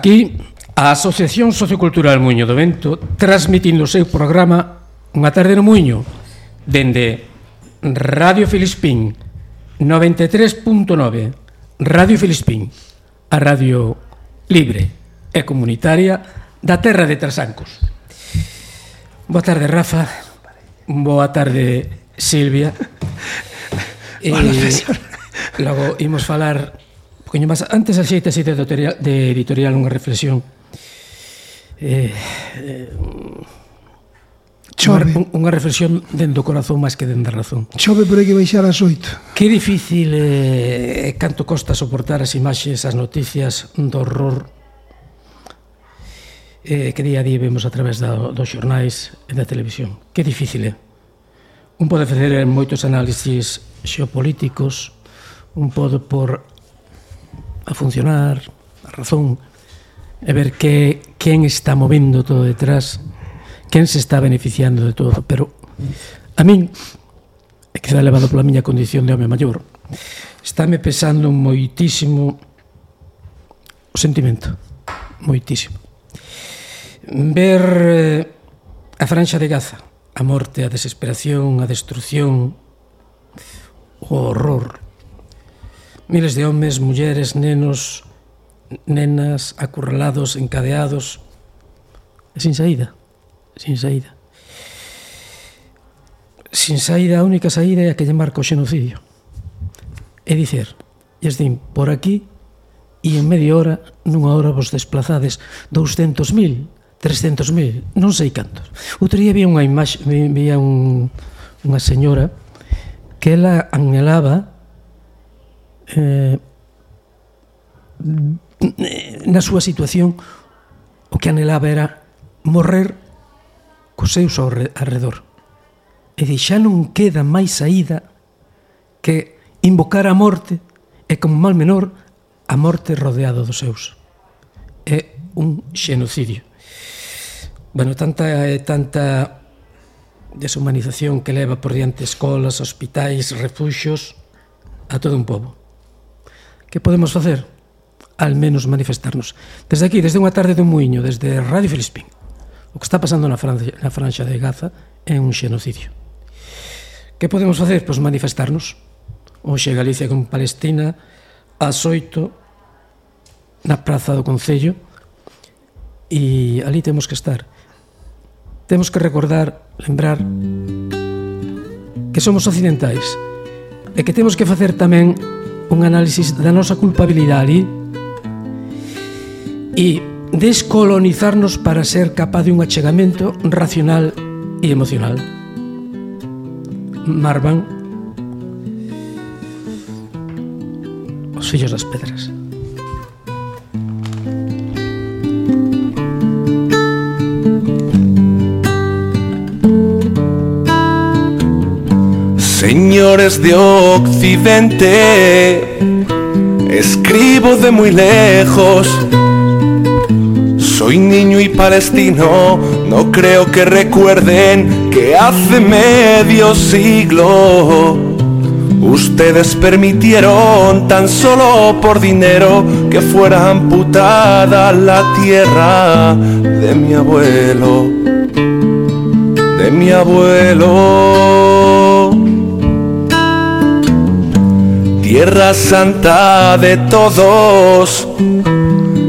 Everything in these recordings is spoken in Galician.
Aquí, a Asociación Sociocultural Muño do Vento transmitindo o seu programa Unha tarde no Muño dende Radio Filispín 93.9 Radio Filispín a radio libre e comunitaria da terra de Trasancos. Boa tarde Rafa. Boa tarde Silvia. E, Logo imos falar poquinho máis. Antes axeite xeita de editorial, de editorial unha reflexión. Eh, eh, Chove. Unha reflexión dentro do corazón máis que dentro da razón. Chove, pero hai que baixar as oito. Que difícil eh, canto costa soportar as imaxes, as noticias do horror eh, que día a día vemos a través da, dos xornais e da televisión. Que difícil é. Un pode facer moitos análisis xeopolíticos, un pode por a funcionar, a razón, e ver que quen está movendo todo detrás, quen se está beneficiando de todo, pero a min e quizá elevado pola miña condición de home maior, estáme pesando moitísimo o sentimento, moitísimo. Ver eh, a franxa de Gaza, a morte, a desesperación, a destrucción, o horror, Miles de homes, mulleres, nenos, nenas, acurralados, encadeados, sin saída, sin saída. Sin saída, a única saída é a que lle marca o xenocidio. É dicer, lles din, por aquí e en media hora, nunha hora vos desplazades 200.000, 300.000, non sei cantos. Outro día vi unha imaxe, vi, vi un, unha señora que ela anhelaba eh, na súa situación o que anhelaba era morrer cos seus ao redor. E de xa non queda máis saída que invocar a morte e como mal menor a morte rodeado dos seus. É un xenocidio. Bueno, tanta e tanta deshumanización que leva por diante escolas, hospitais, refuxos a todo un pobo que podemos facer? Al menos manifestarnos. Desde aquí, desde unha tarde do muiño, desde Radio Filispín, o que está pasando na, Francia, na Franxa de Gaza é un xenocidio. Que podemos facer? Pois manifestarnos. Oxe Galicia con Palestina, ás oito, na Praza do Concello, e ali temos que estar. Temos que recordar, lembrar que somos occidentais e que temos que facer tamén un análisis da nosa culpabilidade e descolonizarnos para ser capaz de un achegamento racional e emocional. Marvan, os fillos das pedras. Señores de Occidente, escribo de muy lejos. Soy niño y palestino, no creo que recuerden que hace medio siglo ustedes permitieron tan solo por dinero que fuera amputada la tierra de mi abuelo, de mi abuelo. Tierra santa de todos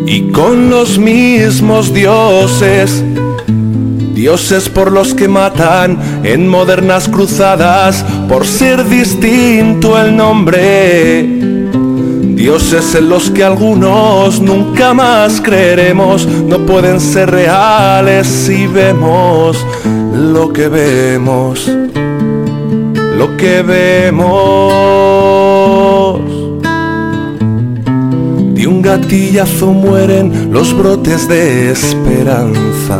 y con los mismos dioses, dioses por los que matan en modernas cruzadas por ser distinto el nombre. Dioses en los que algunos nunca más creeremos, no pueden ser reales si vemos lo que vemos, que vemos. De un gatillazo mueren los brotes de esperanza.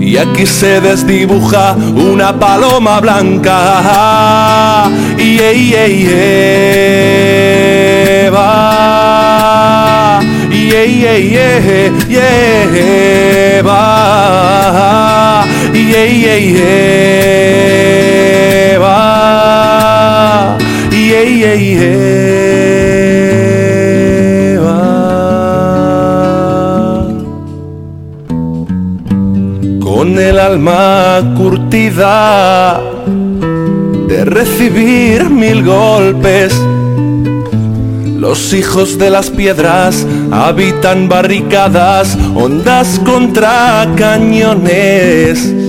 Y aquí se desdibuja una paloma blanca. Y ey, ey, ey, va. Y ey, Eva, Eva. Con el alma curtida de recibir mil golpes. Los hijos de las piedras habitan barricadas, ondas contra cañones.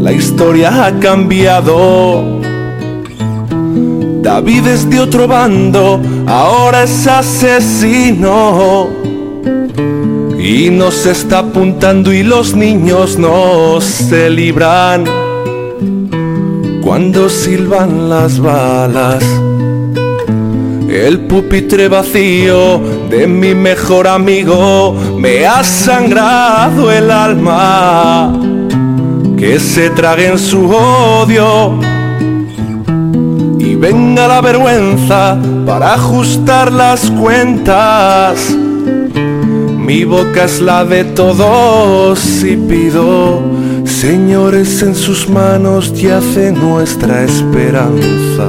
La historia ha cambiado. David es de otro bando, ahora es asesino. Y nos está apuntando y los niños no se libran cuando silban las balas. El pupitre vacío de mi mejor amigo me ha sangrado el alma. Que se traguen su odio y venga la vergüenza para ajustar las cuentas. Mi boca es la de todos y pido, señores, en sus manos yace nuestra esperanza.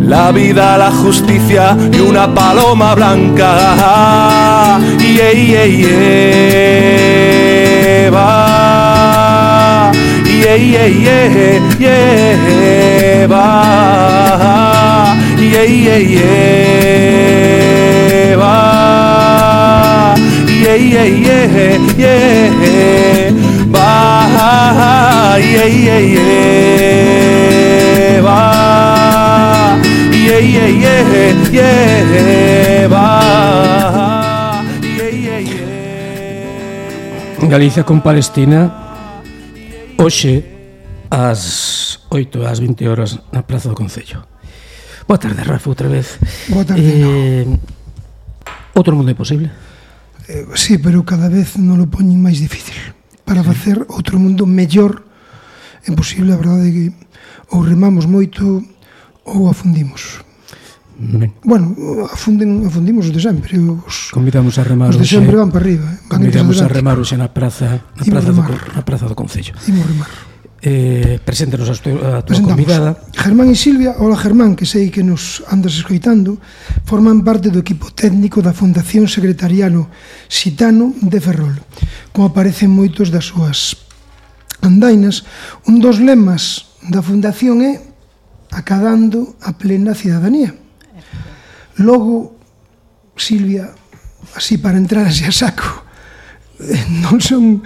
La vida, la justicia y una paloma blanca. Yeah, yeah, yeah, lleva. Yeah, yeah, yeah, lleva. Yeah, yeah, lleva. Yeah, yeah, yeah, lleva. Yeah, yeah, lleva. Yeah, yeah, yeah, yeah, lleva. Galicia con Palestina Hoxe ás 8 ás 20 horas na Praza do Concello. Boa tarde, Rafa, outra vez. Boa tarde, eh, no. Outro mundo é posible? Eh, sí, pero cada vez non lo poñen máis difícil. Para facer outro mundo mellor é posible, a verdade é que ou remamos moito ou afundimos. Ben. Bueno, afunden, afundimos de sempre os, Convidamos a remar os de sempre van para arriba eh, van Convidamos a remar hoxe na praza na Imos praza, remar. do, na praza do Concello. Imos remar. Eh, Preséntanos a, tu, a tua convidada. Germán e Silvia, hola Germán que sei que nos andas escoitando forman parte do equipo técnico da Fundación Secretariano Xitano de Ferrol como aparecen moitos das súas andainas. Un dos lemas da Fundación é acadando a plena cidadanía Logo, Silvia, así para entrar así a saco, eh, non son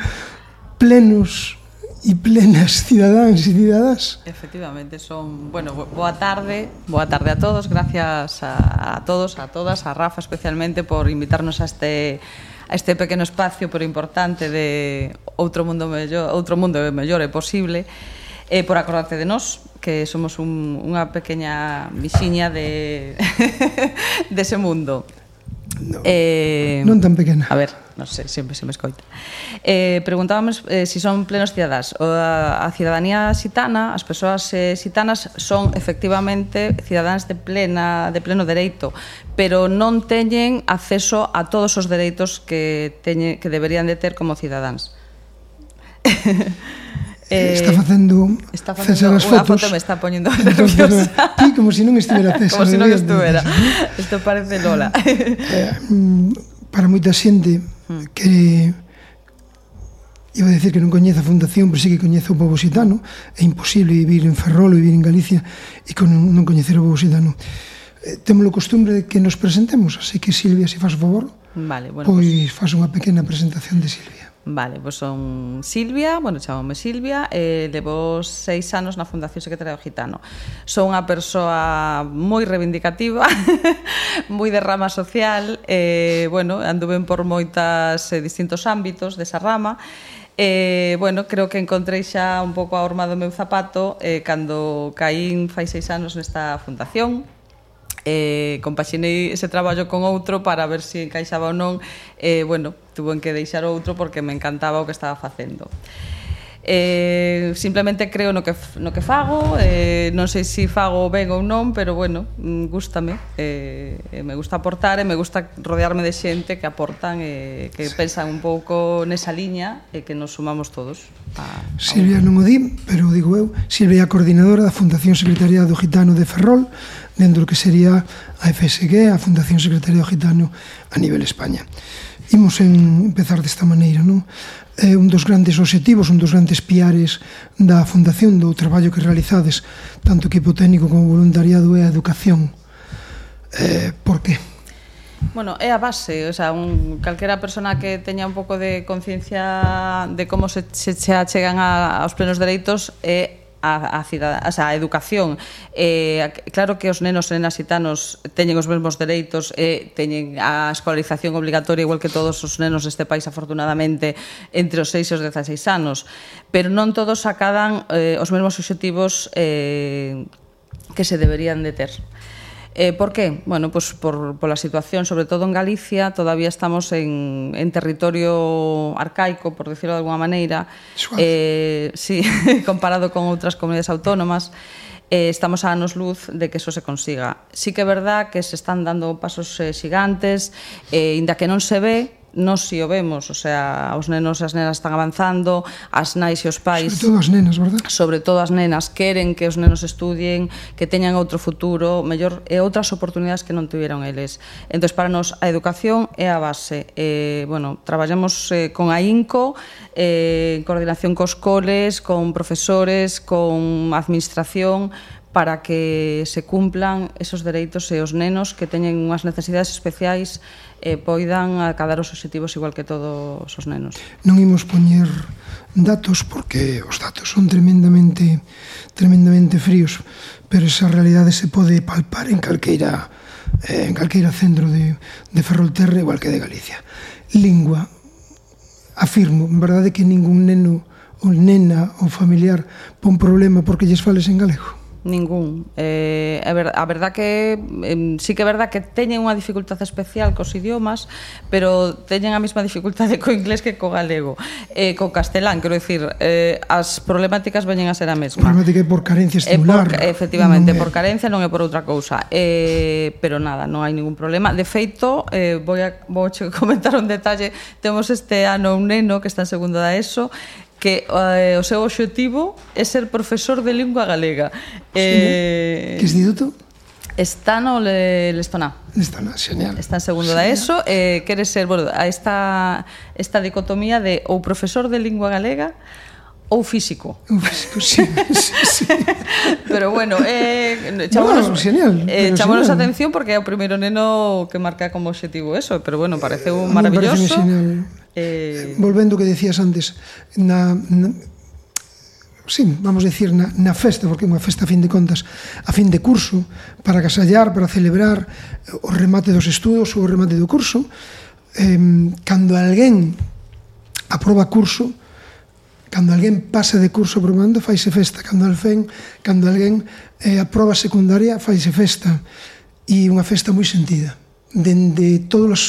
plenos e plenas cidadáns e cidadas. Efectivamente, son, bueno, boa tarde, boa tarde a todos, gracias a, a todos, a todas, a Rafa especialmente por invitarnos a este a este pequeno espacio pero importante de outro mundo mellor, outro mundo mellor é posible eh, por acordarte de nós, que somos un, unha pequena vixiña de dese de mundo. No, eh, non tan pequena. A ver, non sei, sempre se me escoita. Eh, preguntábamos eh, se si son plenos cidadás. O, a, a cidadanía xitana, as persoas eh, xitanas son efectivamente cidadáns de plena de pleno dereito, pero non teñen acceso a todos os dereitos que teñen que deberían de ter como cidadáns. Eh, está facendo está facendo César fotos. foto me está poñendo nerviosa. Ti como se si non estivera César. como se si non estuvera. Isto parece Lola. eh, mm, para moita xente hmm. que iba a decir que non coñece a fundación, pero sí que coñece o povo xitano. É imposible vivir en Ferrol, vivir en Galicia e con non coñecer o povo xitano. Eh, temos o costumbre de que nos presentemos, así que Silvia, se si faz o favor, vale, bueno, pois pues... faz unha pequena presentación de Silvia. Vale, pois son Silvia, bueno, chamame Silvia, eh, levo seis anos na Fundación Secretaria do Gitano. Son unha persoa moi reivindicativa, moi de rama social, eh, bueno, anduven por moitas eh, distintos ámbitos desa rama, Eh, bueno, creo que encontrei xa un pouco a horma do meu zapato eh, cando caín fai seis anos nesta fundación, eh, compaxinei ese traballo con outro para ver se si encaixaba ou non. E, eh, bueno, tuve que deixar outro porque me encantaba o que estaba facendo. Eh, simplemente creo no que, no que fago eh, non sei se si fago ben ou non pero bueno, mm, gústame eh, eh, me gusta aportar e me gusta rodearme de xente que aportan e eh, que sí. pensan un pouco nesa liña e eh, que nos sumamos todos a, a Silvia non o di, pero o digo eu Silvia é a coordinadora da Fundación Secretaría do Gitano de Ferrol dentro do que sería a FSG, a Fundación Secretario Gitano a nivel España. Imos en empezar desta maneira, non? É un dos grandes obxectivos, un dos grandes piares da fundación, do traballo que realizades, tanto equipo técnico como voluntariado é a educación. Eh, por que? Bueno, é a base, o sea, un, calquera persona que teña un pouco de conciencia de como se, se, se achegan a, aos plenos dereitos é a, a, cidad, o sea, a educación eh, claro que os nenos e nenas xitanos teñen os mesmos dereitos e eh, teñen a escolarización obligatoria igual que todos os nenos deste país afortunadamente entre os 6 e os 16 anos pero non todos acadan eh, os mesmos objetivos eh, que se deberían de ter. Eh, por qué? Bueno, pues por, por la situación, sobre todo en Galicia, todavía estamos en, en territorio arcaico, por decirlo de alguna maneira, eh, sí, comparado con outras comunidades autónomas, eh, estamos a anos luz de que eso se consiga. Sí que é verdad que se están dando pasos eh, xigantes, eh, inda que non se ve, nos si o vemos, o sea, os nenos e as nenas están avanzando, as nais e os pais... Sobre todo as nenas, verdad? Sobre todo as nenas, queren que os nenos estudien, que teñan outro futuro, mellor, e outras oportunidades que non tiveron eles. Entón, para nos, a educación é a base. Eh, bueno, traballamos eh, con a INCO, eh, en coordinación cos coles, con profesores, con administración, para que se cumplan esos dereitos e os nenos que teñen unhas necesidades especiais e poidan acadar os objetivos igual que todos os nenos. Non imos poñer datos porque os datos son tremendamente tremendamente fríos, pero esa realidade se pode palpar en calqueira eh, en calqueira centro de, de Ferrolterra igual que de Galicia. Lingua, afirmo, en verdade que ningún neno ou nena ou familiar pon problema porque lles fales en galego Ningún. Eh, a, ver, a verdad que eh, sí que é verdad que teñen unha dificultade especial cos idiomas, pero teñen a mesma dificultade co inglés que co galego, eh, co castelán, quero dicir, eh, as problemáticas veñen a ser a mesma. Problemática é por carencia estimular. Eh, por, efectivamente, por carencia non é por outra cousa. Eh, pero nada, non hai ningún problema. De feito, eh, vou a vou comentar un detalle, temos este ano un neno que está en segundo da ESO que eh, o seu obxectivo é ser profesor de lingua galega. Sí, eh, que instituto? Está no le, Lestoná. Lestoná, genial. Está en segundo xeñal. da ESO e eh, quere ser, bueno, a esta esta dicotomía de ou profesor de lingua galega ou físico. Ou físico, sí, sí, sí. pero bueno, eh, chamonos, no, genial, eh, chamonos atención porque é o primeiro neno que marca como objetivo eso, pero bueno, parece un maravilloso. Eh... Volvendo que decías antes, na, na sí, vamos decir, na, na festa, porque é unha festa a fin de contas, a fin de curso, para casallar, para celebrar o remate dos estudos ou o remate do curso, eh, cando alguén aproba curso, cando alguén pasa de curso aprobando, faise festa, cando alguén, cando alguén eh, aproba secundaria, faise festa, e unha festa moi sentida, dende todos os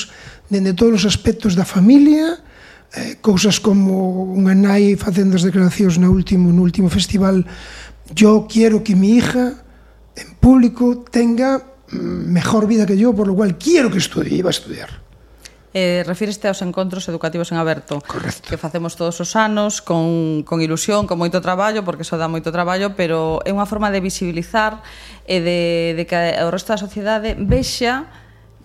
dende todos os aspectos da familia, eh, cousas como unha nai facendo as declaracións no último, no último festival yo quiero que mi hija en público tenga mm, mejor vida que yo, por lo cual quiero que estudie, iba a estudiar. Eh, refíreste aos encontros educativos en aberto Correcto. que facemos todos os anos con, con ilusión, con moito traballo porque eso dá moito traballo, pero é unha forma de visibilizar e de, de que o resto da sociedade vexa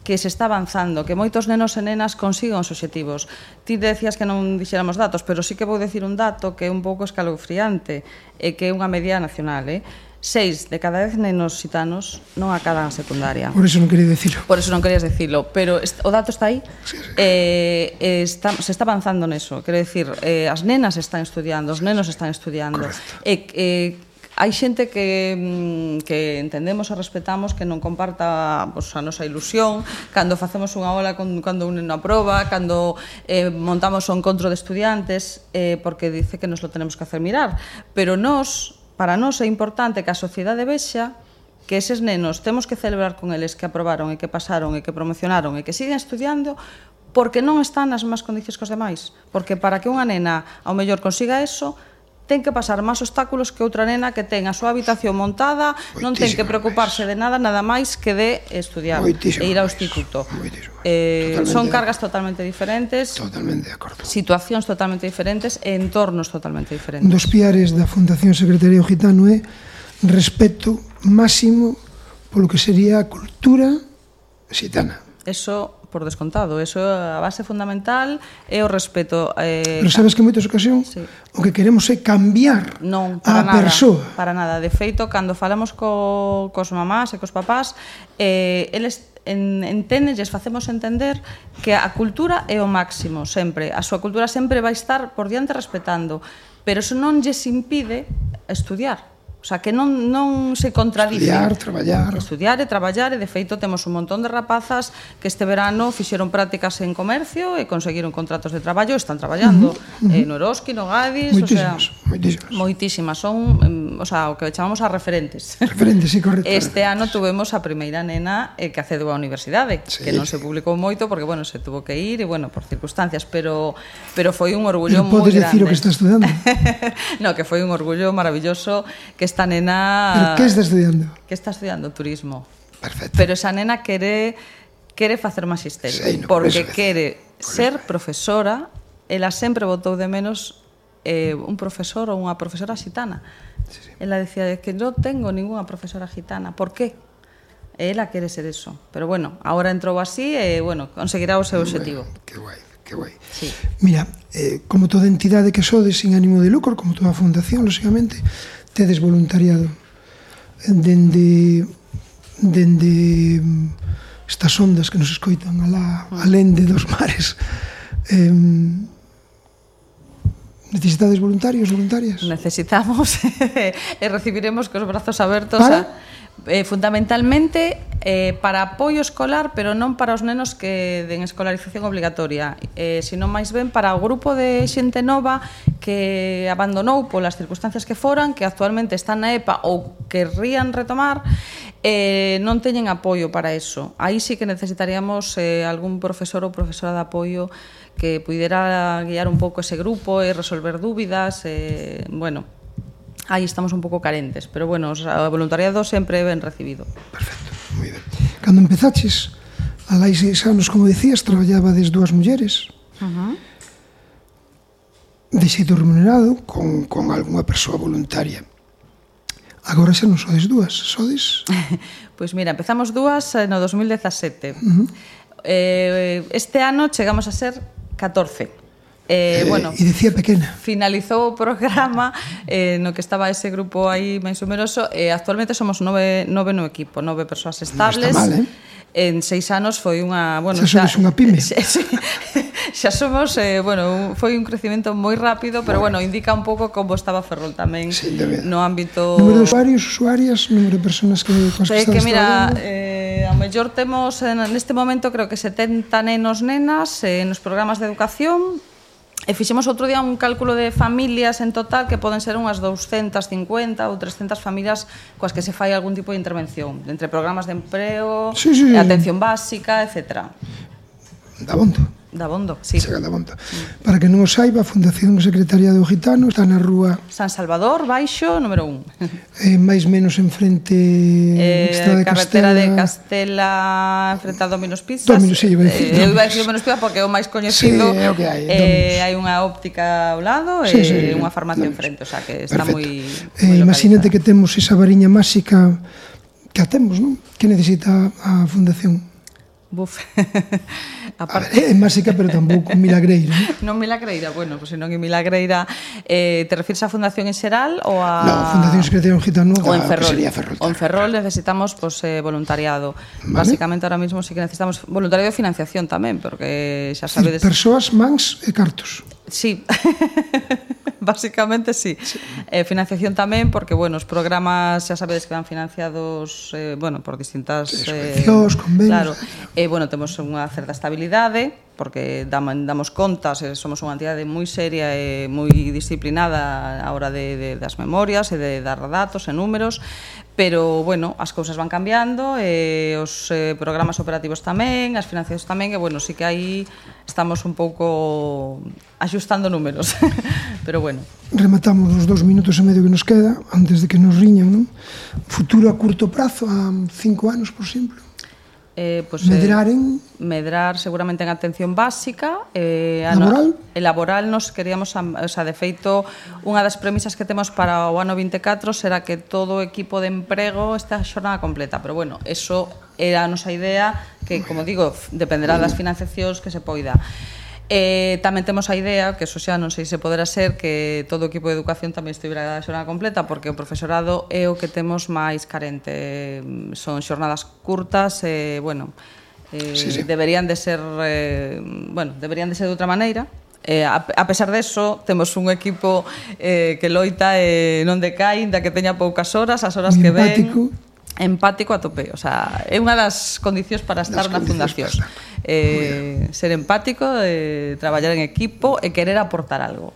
que se está avanzando, que moitos nenos e nenas consigan os obxectivos. Ti decías que non dixéramos datos, pero sí que vou decir un dato que é un pouco escalofriante e que é unha media nacional, eh? Seis de cada dez nenos xitanos non acadan a secundaria. Por iso non quería decirlo. Por iso non querías decirlo, pero o dato está aí. Sí, sí. Eh, eh, está, se está avanzando neso. Quero decir, eh, as nenas están estudiando, os nenos están estudiando. Correcto. Eh, eh, Hai xente que, mm, que entendemos e respetamos que non comparta pues, a nosa ilusión. Cando facemos unha ola con, cando na proba, cando eh, montamos un encontro de estudiantes eh, porque dice que nos lo tenemos que hacer mirar. Pero nós, para nós é importante que a sociedade vexa que eses nenos temos que celebrar con eles que aprobaron e que pasaron e que promocionaron e que siguen estudiando porque non están nas mesmas condicións que os demais. Porque para que unha nena ao mellor consiga eso ten que pasar máis obstáculos que outra nena que ten a súa habitación montada, Moitísimo non ten que preocuparse máis. de nada, nada máis que de estudiar Moitísimo e ir ao instituto. Eh, son cargas totalmente diferentes. Totalmente de acordo. Situacións totalmente diferentes e entornos totalmente diferentes. Un dos piares da Fundación Secretaría Gitano é respeto máximo polo que sería a cultura xitana. Eso por descontado. Eso é a base fundamental é o respeto. Eh, Pero sabes que en moitas ocasión sí. o que queremos é cambiar non, para a nada, persoa. Para nada. De feito, cando falamos co, cos mamás e cos papás, eh, eles en, enténdelles, facemos entender que a cultura é o máximo sempre, a súa cultura sempre vai estar por diante respetando, pero eso non lles impide estudiar, O sea, que non, non se contradice. Estudiar, traballar. Estudiar e traballar, e de feito temos un montón de rapazas que este verano fixeron prácticas en comercio e conseguiron contratos de traballo, están traballando uh -huh, uh -huh. eh, no Eroski, no Gadis, o sea, moitísimas. moitísimas, son, mm, o sea, o que chamamos a referentes. Referentes, sí, correcto. Este ano tuvemos a primeira nena eh, que accedeu á universidade, sí, que non se publicou moito porque bueno, se tuvo que ir e bueno, por circunstancias, pero pero foi un orgullo moi grande. Podes dicir o que está estudando? no, que foi un orgullo maravilloso que esta nena... Pero que está estudiando? Que está estudiando turismo. Perfecto. Pero esa nena quere quere facer magisterio, sí, no, porque quere ser profesora, ela sempre botou de menos eh, un profesor ou unha profesora xitana. Sí, sí. Ela decía que non tengo ninguna profesora gitana. Por que? Ela quere ser eso. Pero bueno, agora entrou así e, eh, bueno, conseguirá o seu obxectivo. Que guai, que guai. Sí. Mira, eh, como toda entidade que sodes sin ánimo de lucro, como toda fundación, lóxicamente, tedes voluntariado dende dende mm, estas ondas que nos escoitan alá, ah. alén de dos mares eh, necesitades voluntarios, voluntarias? Necesitamos e eh, recibiremos cos brazos abertos Para? a eh, fundamentalmente eh, para apoio escolar, pero non para os nenos que den escolarización obligatoria, eh, sino máis ben para o grupo de xente nova que abandonou polas circunstancias que foran, que actualmente están na EPA ou querrían retomar, eh, non teñen apoio para eso. Aí sí que necesitaríamos eh, algún profesor ou profesora de apoio que pudera guiar un pouco ese grupo e resolver dúbidas, eh, bueno, aí estamos un pouco carentes, pero bueno, o sea, voluntariado sempre ben recibido. Perfecto, moi ben. Cando empezaches, a lais seis anos, como dicías, traballaba des dúas mulleres, uh -huh. de xeito remunerado, con, con algunha persoa voluntaria. Agora xa non sodes dúas, sodes? pois mira, empezamos dúas eh, no 2017. Uh -huh. eh, este ano chegamos a ser 14. Eh, eh, bueno, e dicía pequena. Finalizou o programa eh, no que estaba ese grupo aí máis numeroso e eh, actualmente somos nove, nove no equipo, nove persoas estables. Está mal, eh? En seis anos foi unha... Bueno, xa, xa unha pyme. Xa, xa, somos, eh, bueno, foi un crecimento moi rápido, pero bueno, bueno indica un pouco como estaba Ferrol tamén sí, no ámbito... Número de usuarios, usuarias, número de personas que... Sei que, que mira, eh, a mellor temos en, neste momento creo que 70 nenos, nenas eh, nos programas de educación, E fixemos outro día un cálculo de familias en total que poden ser unhas 250 ou 300 familias coas que se fai algún tipo de intervención, entre programas de empreo, sí, sí. atención básica, etc. Da bonto. Dabondo, sí. Chega Dabondo. Mm. Para que non o saiba, a Fundación Secretaría do Gitano está na rúa... San Salvador, Baixo, número 1. eh, máis menos enfrente... Eh, Estrada de carretera Castela... de Castela, enfrente a Dominos Pizzas. Dominos, sí, iba a decir. Eh, eu iba a decir Dominos Pizzas porque é o máis coñecido. Sí, é o que hai. Eh, hai unha óptica ao lado sí, e sí, sí, unha farmacia Dominos. enfrente, o sea que está moi... Eh, imagínate que temos esa variña máxica que a temos, non? Que necesita a Fundación Buf. a, parte... ver, ah, é máxica, pero tampouco milagreira. non milagreira, bueno, pois pues, se non é milagreira, eh, te refires á Fundación en Xeral ou a... Non, Fundación Secretación Gitano O en Ferrol. Sería Ferrol o en Ferrol necesitamos pues, eh, voluntariado. Vale. Básicamente ahora mismo sí que necesitamos voluntariado e financiación tamén, porque xa sabedes... Persoas, mans e cartos. Sí, básicamente sí. sí. Eh, financiación tamén, porque, bueno, os programas, xa sabedes que van financiados, eh, bueno, por distintas... Especios, eh, convenios... Claro, eh, bueno, temos unha certa estabilidade, porque damos, damos contas, eh, somos unha entidade moi seria e moi disciplinada a hora de, de, das memorias e de dar datos e números, pero bueno, as cousas van cambiando, e os eh, programas operativos tamén, as financiacións tamén, e bueno, sí que aí estamos un pouco axustando números, pero bueno. Rematamos os dous minutos e medio que nos queda, antes de que nos riñan, non? Futuro a curto prazo, a cinco anos, por exemplo? eh, pues, eh, medrar en... Eh, medrar seguramente en atención básica eh, laboral? no, e laboral nos queríamos, o sea, de feito unha das premisas que temos para o ano 24 será que todo o equipo de emprego esta a xornada completa, pero bueno eso era a nosa idea que, como digo, dependerá das financiacións que se poida. E tamén temos a idea, que eso xa non sei se poderá ser, que todo o equipo de educación tamén estivera a xornada completa, porque o profesorado é o que temos máis carente. Mm, son xornadas curtas e, bueno, eh, sí, sí. deberían de ser, eh, bueno, deberían de ser de outra maneira, Eh, a, a pesar deso, temos un equipo eh, que loita e eh, non decai, da que teña poucas horas, as horas Empático. que ven empático a tope, o sea, é unha das condicións para estar das na fundación. Para eh, ser empático, eh, traballar en equipo e querer aportar algo.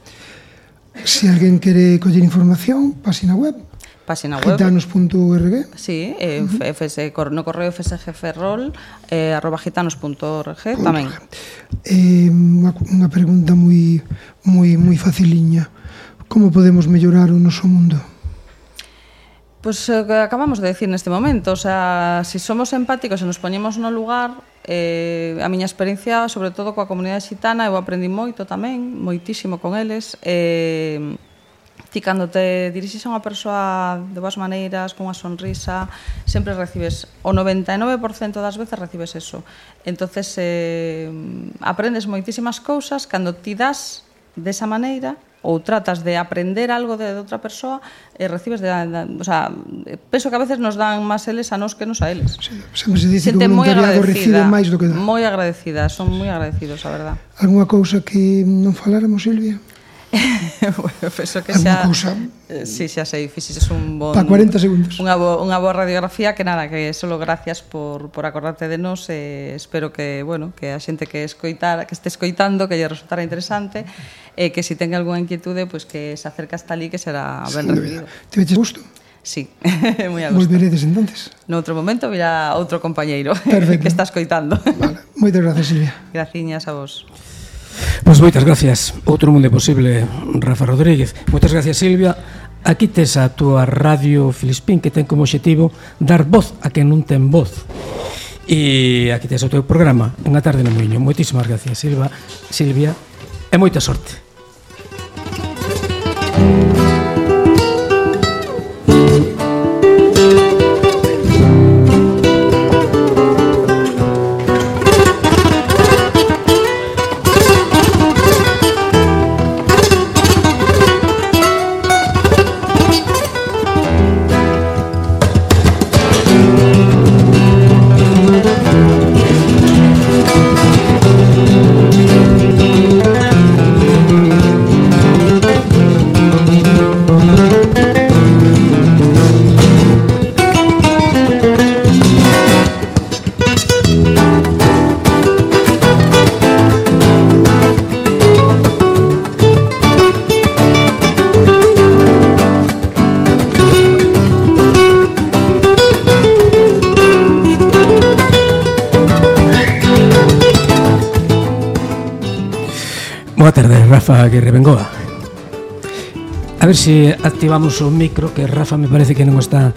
Se si alguén quere coller información, página web. Página web. gitanos.org. Sí, eh, uh -huh. FS, no correo fsgferrol eh, arroba gitanos.org tamén. Eh, unha, unha pregunta moi moi moi faciliña. Como podemos mellorar o noso mundo? Pois pues, eh, acabamos de decir neste momento, o sea, se si somos empáticos e nos poñemos no lugar eh, a miña experiencia, sobre todo coa comunidade xitana, eu aprendi moito tamén, moitísimo con eles. Eh, ti cando te dirixes a unha persoa de boas maneiras, con unha sonrisa, sempre recibes, o 99% das veces recibes eso. entonces eh, aprendes moitísimas cousas cando ti das desa maneira ou tratas de aprender algo de, de outra persoa e recibes de, de, o sea, penso que a veces nos dan máis eles a nos que nos a eles. Sí, sempre se dice Sente que o voluntariado recibe máis do que dá. Moi agradecida, son moi agradecidos, a verdad. Algúnha cousa que non faláramos, Silvia? bueno, penso que xa cousa? Eh, si, xa sei, fixes un bon Pa 40 segundos. Unha bo, unha boa radiografía que nada, que solo gracias por por acordarte de nós, eh, espero que, bueno, que a xente que escoitar, que este escoitando que lle resultara interesante e eh, que se si ten algunha inquietude, pois pues, que se acerca hasta ali que será ben recibido. Te veches gusto? Sí, moi a gusto. Volveredes entonces? Noutro momento virá outro compañeiro Perfecto. que está escoitando. Vale. Moitas gracias, Silvia. Graciñas a vos. Pois moitas gracias. Outro mundo posible, Rafa Rodríguez. Moitas gracias, Silvia. Aquí tes a túa Radio Filispín que ten como objetivo dar voz a quen non ten voz. E aquí tes o teu programa, Unha tarde no moinho, Moitísimas gracias, Silva, Silvia. E moita sorte. Rafa Aguirre Bengoa. A ver se activamos o micro que Rafa me parece que non está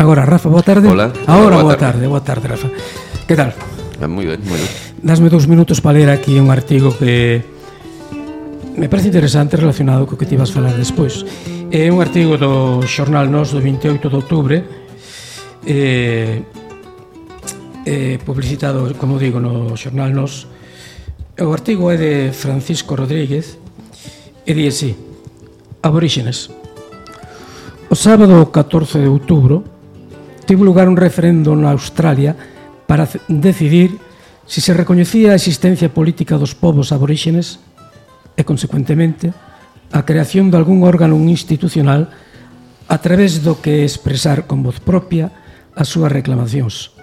Agora, Rafa, boa tarde Hola, Agora, boa, boa tarde. tarde, boa tarde, Rafa Que tal? Ah, moi ben, moi ben Dasme dous minutos para ler aquí un artigo que me parece interesante relacionado co que ti vas falar despois É un artigo do xornal Nos do 28 de outubro eh, eh, publicitado, como digo, no xornal Nos O artigo é de Francisco Rodríguez e di así Aborígenes O sábado 14 de outubro tivo lugar un referendo na Australia para decidir se se recoñecía a existencia política dos povos aborígenes e, consecuentemente, a creación de algún órgano institucional a través do que expresar con voz propia as súas reclamacións,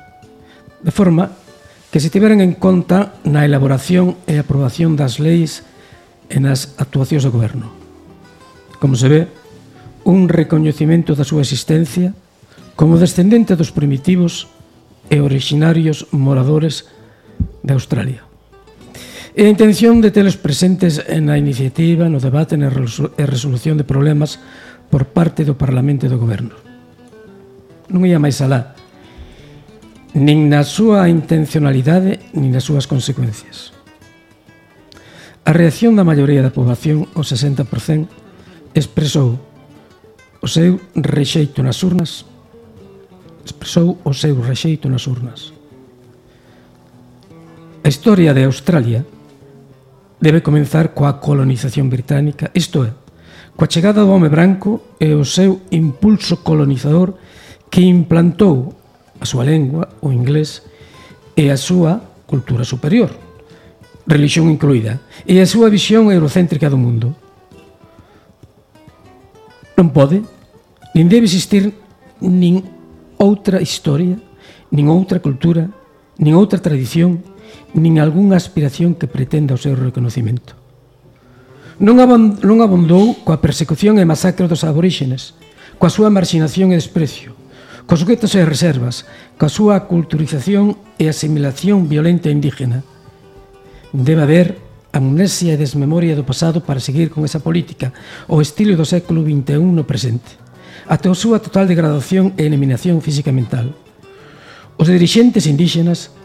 de forma que se tiveran en conta na elaboración e aprobación das leis e nas actuacións do goberno. Como se ve, un recoñecimento da súa existencia como descendente dos primitivos e orixinarios moradores de Australia. E a intención de telos presentes na iniciativa, no debate e resolución de problemas por parte do Parlamento e do Goberno. Non ia máis alá nin na súa intencionalidade nin nas súas consecuencias. A reacción da maioría da poboación, o 60%, expresou o seu rexeito nas urnas expresou o seu rexeito nas urnas. A historia de Australia debe comenzar coa colonización británica, isto é, coa chegada do home branco e o seu impulso colonizador que implantou a súa lengua, o inglés, e a súa cultura superior, religión incluída, e a súa visión eurocéntrica do mundo. Non pode, nin debe existir nin outra historia, nin outra cultura, nin outra tradición, nin algunha aspiración que pretenda o seu reconocimento. Non abondou coa persecución e masacre dos aborígenes, coa súa marxinación e desprecio, Cos guetos e reservas, coa súa culturización e asimilación violenta indígena. Debe haber amnesia e desmemoria do pasado para seguir con esa política, o estilo do século XXI no presente, ata a súa total degradación e eliminación física e mental. Os dirixentes indígenas,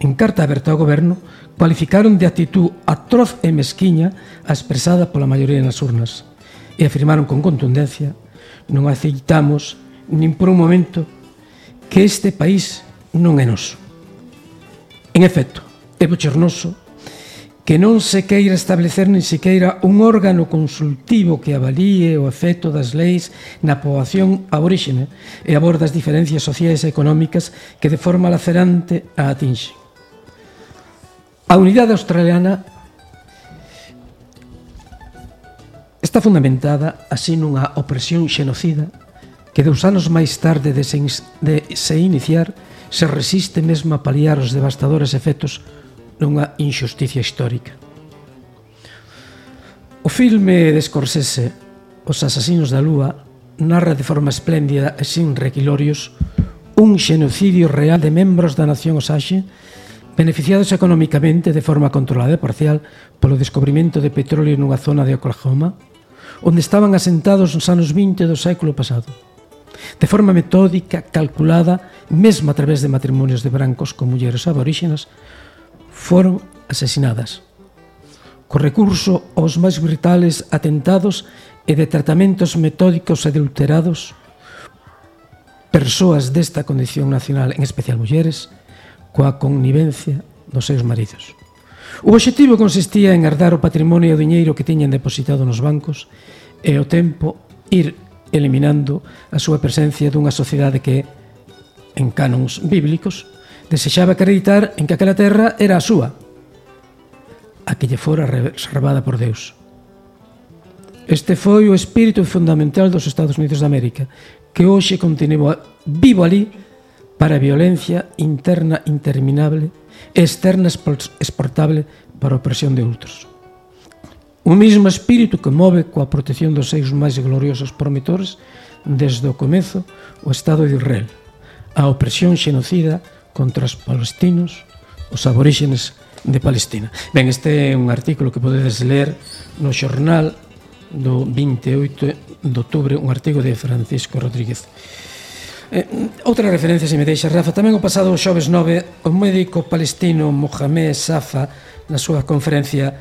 en carta aberta ao goberno, cualificaron de actitud atroz e mesquiña a expresada pola maioría nas urnas e afirmaron con contundencia non aceitamos nin por un momento que este país non é noso. En efecto, é bochornoso que non se queira establecer nin sequeira un órgano consultivo que avalíe o efecto das leis na poboación aboríxene e aborda as diferencias sociais e económicas que de forma lacerante a atinxen. A unidade australiana está fundamentada así nunha opresión xenocida que dous anos máis tarde de se, de se iniciar se resiste mesmo a paliar os devastadores efectos dunha injusticia histórica. O filme de Scorsese, Os asasinos da lúa, narra de forma espléndida e sin requilorios un xenocidio real de membros da nación Osaxe beneficiados economicamente de forma controlada e parcial polo descubrimento de petróleo nunha zona de Oklahoma onde estaban asentados nos anos 20 do século pasado de forma metódica, calculada, mesmo a través de matrimonios de brancos con mulleres aborígenas, foron asesinadas. Co recurso aos máis brutales atentados e de tratamentos metódicos adulterados, persoas desta condición nacional, en especial mulleres, coa connivencia dos seus maridos. O obxectivo consistía en herdar o patrimonio e o diñeiro que tiñan depositado nos bancos e o tempo ir eliminando a súa presencia dunha sociedade que, en canons bíblicos, desexaba acreditar en que aquela terra era a súa, a que lle fora reservada por Deus. Este foi o espírito fundamental dos Estados Unidos de América, que hoxe continua vivo ali para a violencia interna interminable e externa exportable para a opresión de outros. O mesmo espírito que move coa protección dos seus máis gloriosos prometores desde o comezo o Estado de Israel, a opresión xenocida contra os palestinos, os aborígenes de Palestina. Ben, este é un artículo que podedes ler no xornal do 28 de outubro, un artigo de Francisco Rodríguez. Eh, outra referencia se me deixa, Rafa, tamén o pasado xoves 9, o médico palestino Mohamed Safa, na súa conferencia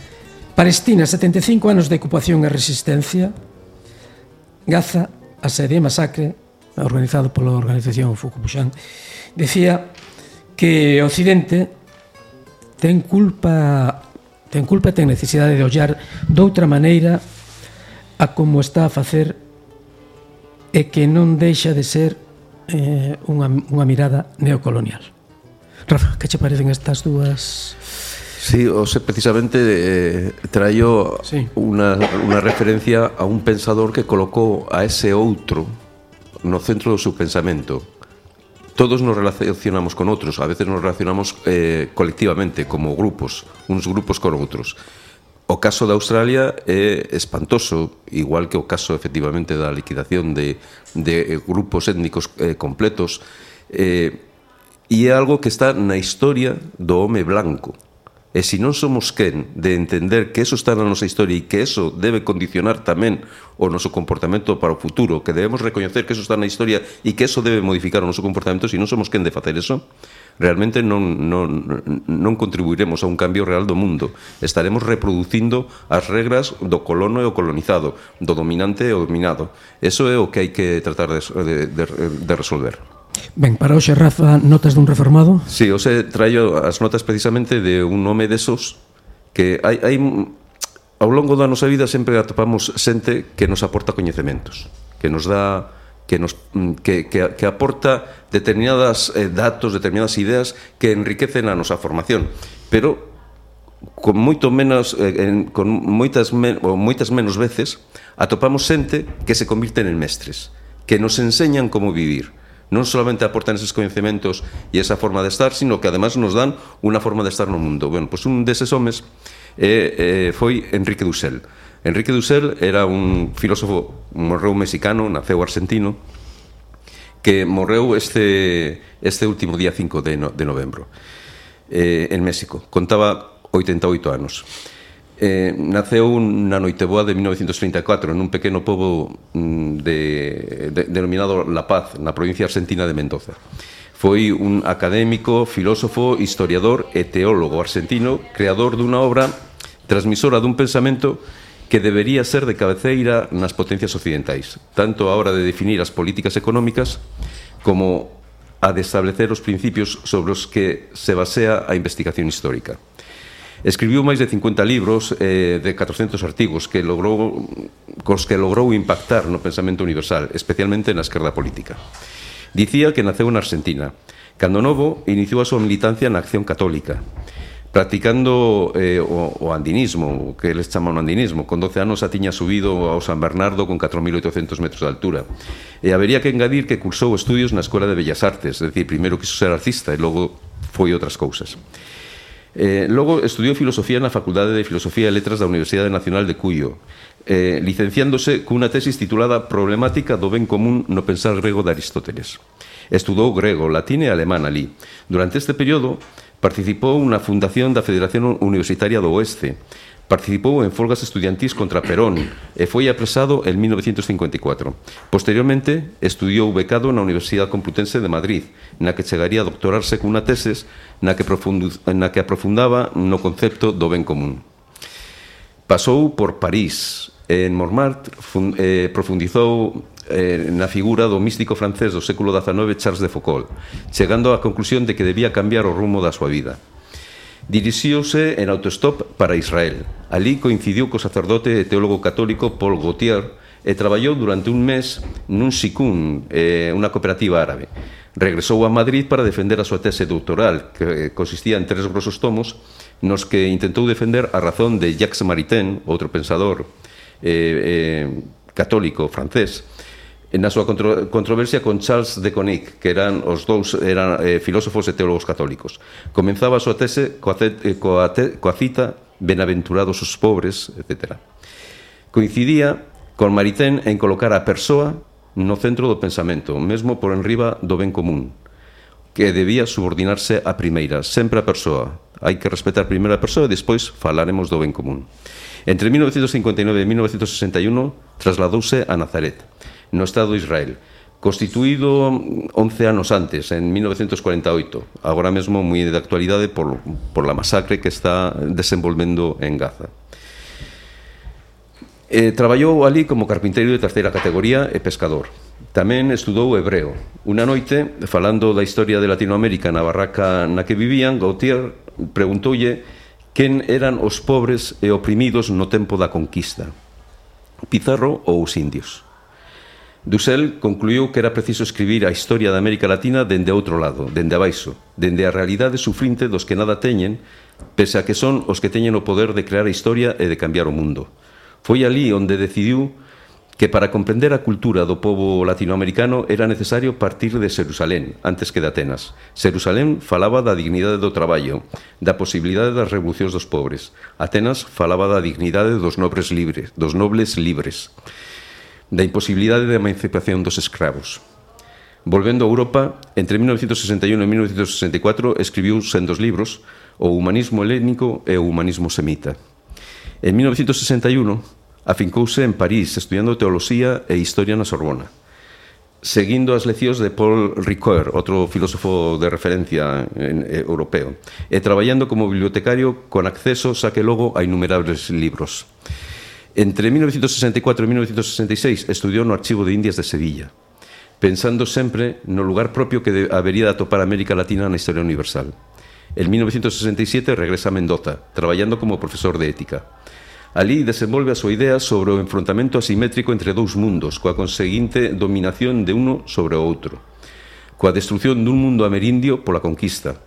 Palestina, 75 anos de ocupación e resistencia. Gaza, asedio e masacre, organizado pola organización Fukubuxan, decía que o Occidente ten culpa ten culpa ten necesidade de ollar doutra maneira a como está a facer e que non deixa de ser eh, unha, unha mirada neocolonial. Rafa, que che parecen estas dúas Sí, Ose precisamente eh, traio sí. unha referencia a un pensador que colocou a ese outro no centro do seu pensamento. Todos nos relacionamos con outros, a veces nos relacionamos eh, colectivamente, como grupos, uns grupos con outros. O caso da Australia é espantoso, igual que o caso efectivamente da liquidación de, de eh, grupos étnicos eh, completos, eh, e é algo que está na historia do home blanco. E se non somos quen de entender que eso está na nosa historia e que eso debe condicionar tamén o noso comportamento para o futuro, que debemos recoñecer que eso está na historia e que eso debe modificar o noso comportamento, se non somos quen de facer eso, realmente non, non, non contribuiremos a un cambio real do mundo. Estaremos reproducindo as regras do colono e o colonizado, do dominante e o dominado. Eso é o que hai que tratar de, de, de, de resolver. Ben, para hoxe, Rafa, notas dun reformado? Sí, hoxe traio as notas precisamente de un nome desos que hai, hai ao longo da nosa vida sempre atopamos xente que nos aporta coñecementos, que nos dá que nos mm, que que que aporta determinadas eh, datos, determinadas ideas que enriquecen a nosa formación, pero con moito menos eh, en, con moitas men, ou moitas menos veces atopamos xente que se convirten en mestres, que nos enseñan como vivir, non solamente aportan esos coñecementos e esa forma de estar, sino que además nos dan unha forma de estar no mundo. Bueno, pois un deses homes eh, eh, foi Enrique Dussel. Enrique Dussel era un filósofo morreu mexicano, naceu argentino, que morreu este, este último día 5 de, no, de novembro eh, en México. Contaba 88 anos. Eh, naceu na Noiteboa de 1934 nun pequeno pobo mm, de, de, denominado La Paz, na provincia argentina de Mendoza. Foi un académico, filósofo, historiador e teólogo argentino, creador dunha obra transmisora dun pensamento que debería ser de cabeceira nas potencias occidentais, tanto a hora de definir as políticas económicas como a de establecer os principios sobre os que se basea a investigación histórica. Escribiu máis de 50 libros eh, de 400 artigos que logrou, cos que logrou impactar no pensamento universal, especialmente na esquerda política. Dicía que naceu na Argentina. Cando novo, iniciou a súa militancia na Acción Católica, practicando eh, o, o andinismo, o que eles chaman o andinismo. Con 12 anos a tiña subido ao San Bernardo con 4.800 metros de altura. E habería que engadir que cursou estudios na Escola de Bellas Artes, é dicir, primeiro quiso ser artista e logo foi outras cousas. Eh, logo estudiou filosofía na Facultade de Filosofía e Letras da Universidade Nacional de Cuyo, eh, licenciándose cunha tesis titulada Problemática do ben común no pensar grego de Aristóteles. Estudou grego, latín e alemán ali. Durante este período participou na fundación da Federación Universitaria do Oeste Participou en folgas estudiantís contra Perón e foi apresado en 1954. Posteriormente, estudiou becado na Universidade Complutense de Madrid, na que chegaría a doctorarse cunha teses na que, na que aprofundaba no concepto do ben común. Pasou por París, en Montmartre eh, profundizou eh, na figura do místico francés do século XIX Charles de Foucault, chegando á conclusión de que debía cambiar o rumo da súa vida. Dirixíose en autostop para Israel. Alí coincidiu co sacerdote e teólogo católico Paul Gautier e traballou durante un mes nun sicún, eh, unha cooperativa árabe. Regresou a Madrid para defender a súa tese doutoral, que consistía en tres grosos tomos, nos que intentou defender a razón de Jacques Maritain, outro pensador eh, eh, católico francés, na súa contro, controversia con Charles de Conic, que eran os dous eran eh, filósofos e teólogos católicos. Comenzaba a súa tese coa, eh, coa, te, coa cita Benaventurados os pobres, etc. Coincidía con Maritain en colocar a persoa no centro do pensamento, mesmo por enriba do ben común, que debía subordinarse a primeira, sempre a persoa. Hai que respetar primeiro a persoa e despois falaremos do ben común. Entre 1959 e 1961 trasladouse a Nazaret no Estado de Israel constituído 11 anos antes, en 1948, agora mesmo moi de actualidade por, por la masacre que está desenvolvendo en Gaza. Eh, traballou ali como carpinteiro de terceira categoría e pescador. Tamén estudou hebreo. Una noite, falando da historia de Latinoamérica na barraca na que vivían, Gautier preguntoulle quen eran os pobres e oprimidos no tempo da conquista. Pizarro ou os indios? Dussel concluiu que era preciso escribir a historia da América Latina dende outro lado, dende abaixo, dende a realidade sufrinte dos que nada teñen, pese a que son os que teñen o poder de crear a historia e de cambiar o mundo. Foi ali onde decidiu que para comprender a cultura do povo latinoamericano era necesario partir de Xerusalén antes que de Atenas. Xerusalén falaba da dignidade do traballo, da posibilidade das revolucións dos pobres. Atenas falaba da dignidade dos nobres libres, dos nobles libres da imposibilidade da emancipación dos escravos. Volvendo a Europa, entre 1961 e 1964 escribiu sendos libros O humanismo helénico e o humanismo semita. En 1961 afincouse en París estudiando teoloxía e historia na Sorbona seguindo as leccións de Paul Ricoeur, outro filósofo de referencia en, eh, europeo, e traballando como bibliotecario con acceso, saque logo, a innumerables libros. Entre 1964 e 1966 estudiou no Archivo de Indias de Sevilla, pensando sempre no lugar propio que habería de atopar América Latina na historia universal. En 1967 regresa a Mendoza, traballando como profesor de ética. Alí desenvolve a súa idea sobre o enfrontamento asimétrico entre dous mundos, coa conseguinte dominación de uno sobre o outro, coa destrucción dun mundo amerindio pola conquista.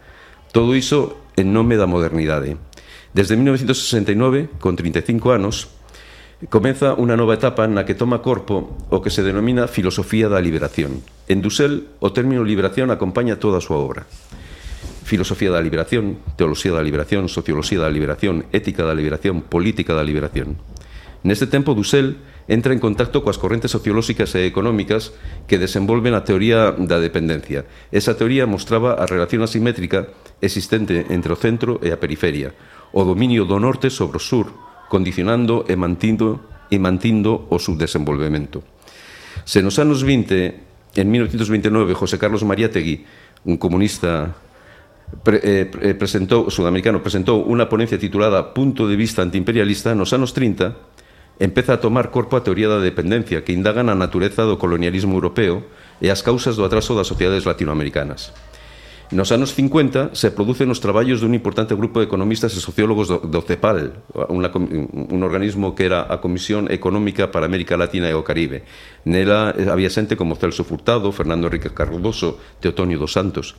Todo iso en nome da modernidade. Desde 1969, con 35 anos, Comeza unha nova etapa na que toma corpo o que se denomina filosofía da liberación. En Dussel, o término liberación acompaña toda a súa obra. Filosofía da liberación, teoloxía da liberación, socioloxía da liberación, ética da liberación, política da liberación. Neste tempo, Dussel entra en contacto coas correntes sociolóxicas e económicas que desenvolven a teoría da dependencia. Esa teoría mostraba a relación asimétrica existente entre o centro e a periferia, o dominio do norte sobre o sur, condicionando e mantindo e mantindo o subdesenvolvemento. Se nos anos 20, en 1929, José Carlos Mariátegui, un comunista pre, eh, pre, presentou, sudamericano presentou unha ponencia titulada Punto de vista antiimperialista, nos anos 30 empeza a tomar corpo a teoría da dependencia que indaga na natureza do colonialismo europeo e as causas do atraso das sociedades latinoamericanas. Nos anos 50 se producen os traballos dun importante grupo de economistas e sociólogos do, do CEPAL, una, un organismo que era a Comisión Económica para América Latina e o Caribe. Nela eh, había xente como Celso Furtado, Fernando Enrique Cardoso, Teotonio dos Santos.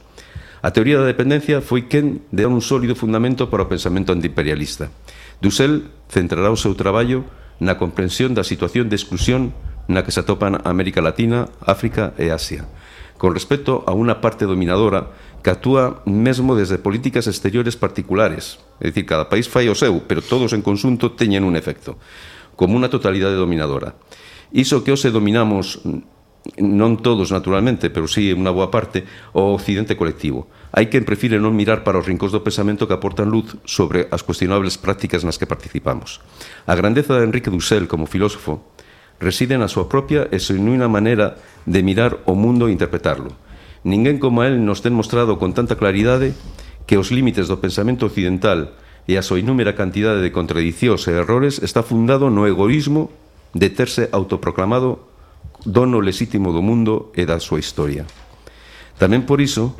A teoría da dependencia foi quen de un sólido fundamento para o pensamento antiimperialista. Dussel centrará o seu traballo na comprensión da situación de exclusión na que se atopan América Latina, África e Asia con respecto a unha parte dominadora que actúa mesmo desde políticas exteriores particulares. É dicir, cada país fai o seu, pero todos en consunto teñen un efecto, como unha totalidade dominadora. Iso que hoxe dominamos non todos naturalmente, pero sí unha boa parte, o occidente colectivo. Hai quen prefire non mirar para os rincóns do pensamento que aportan luz sobre as cuestionables prácticas nas que participamos. A grandeza de Enrique Dussel como filósofo reside na súa propia e genuína maneira de mirar o mundo e interpretarlo. Ninguén como el nos ten mostrado con tanta claridade que os límites do pensamento occidental e a súa inúmera cantidade de contradicións e errores está fundado no egoísmo de terse autoproclamado dono lexítimo do mundo e da súa historia. Tamén por iso,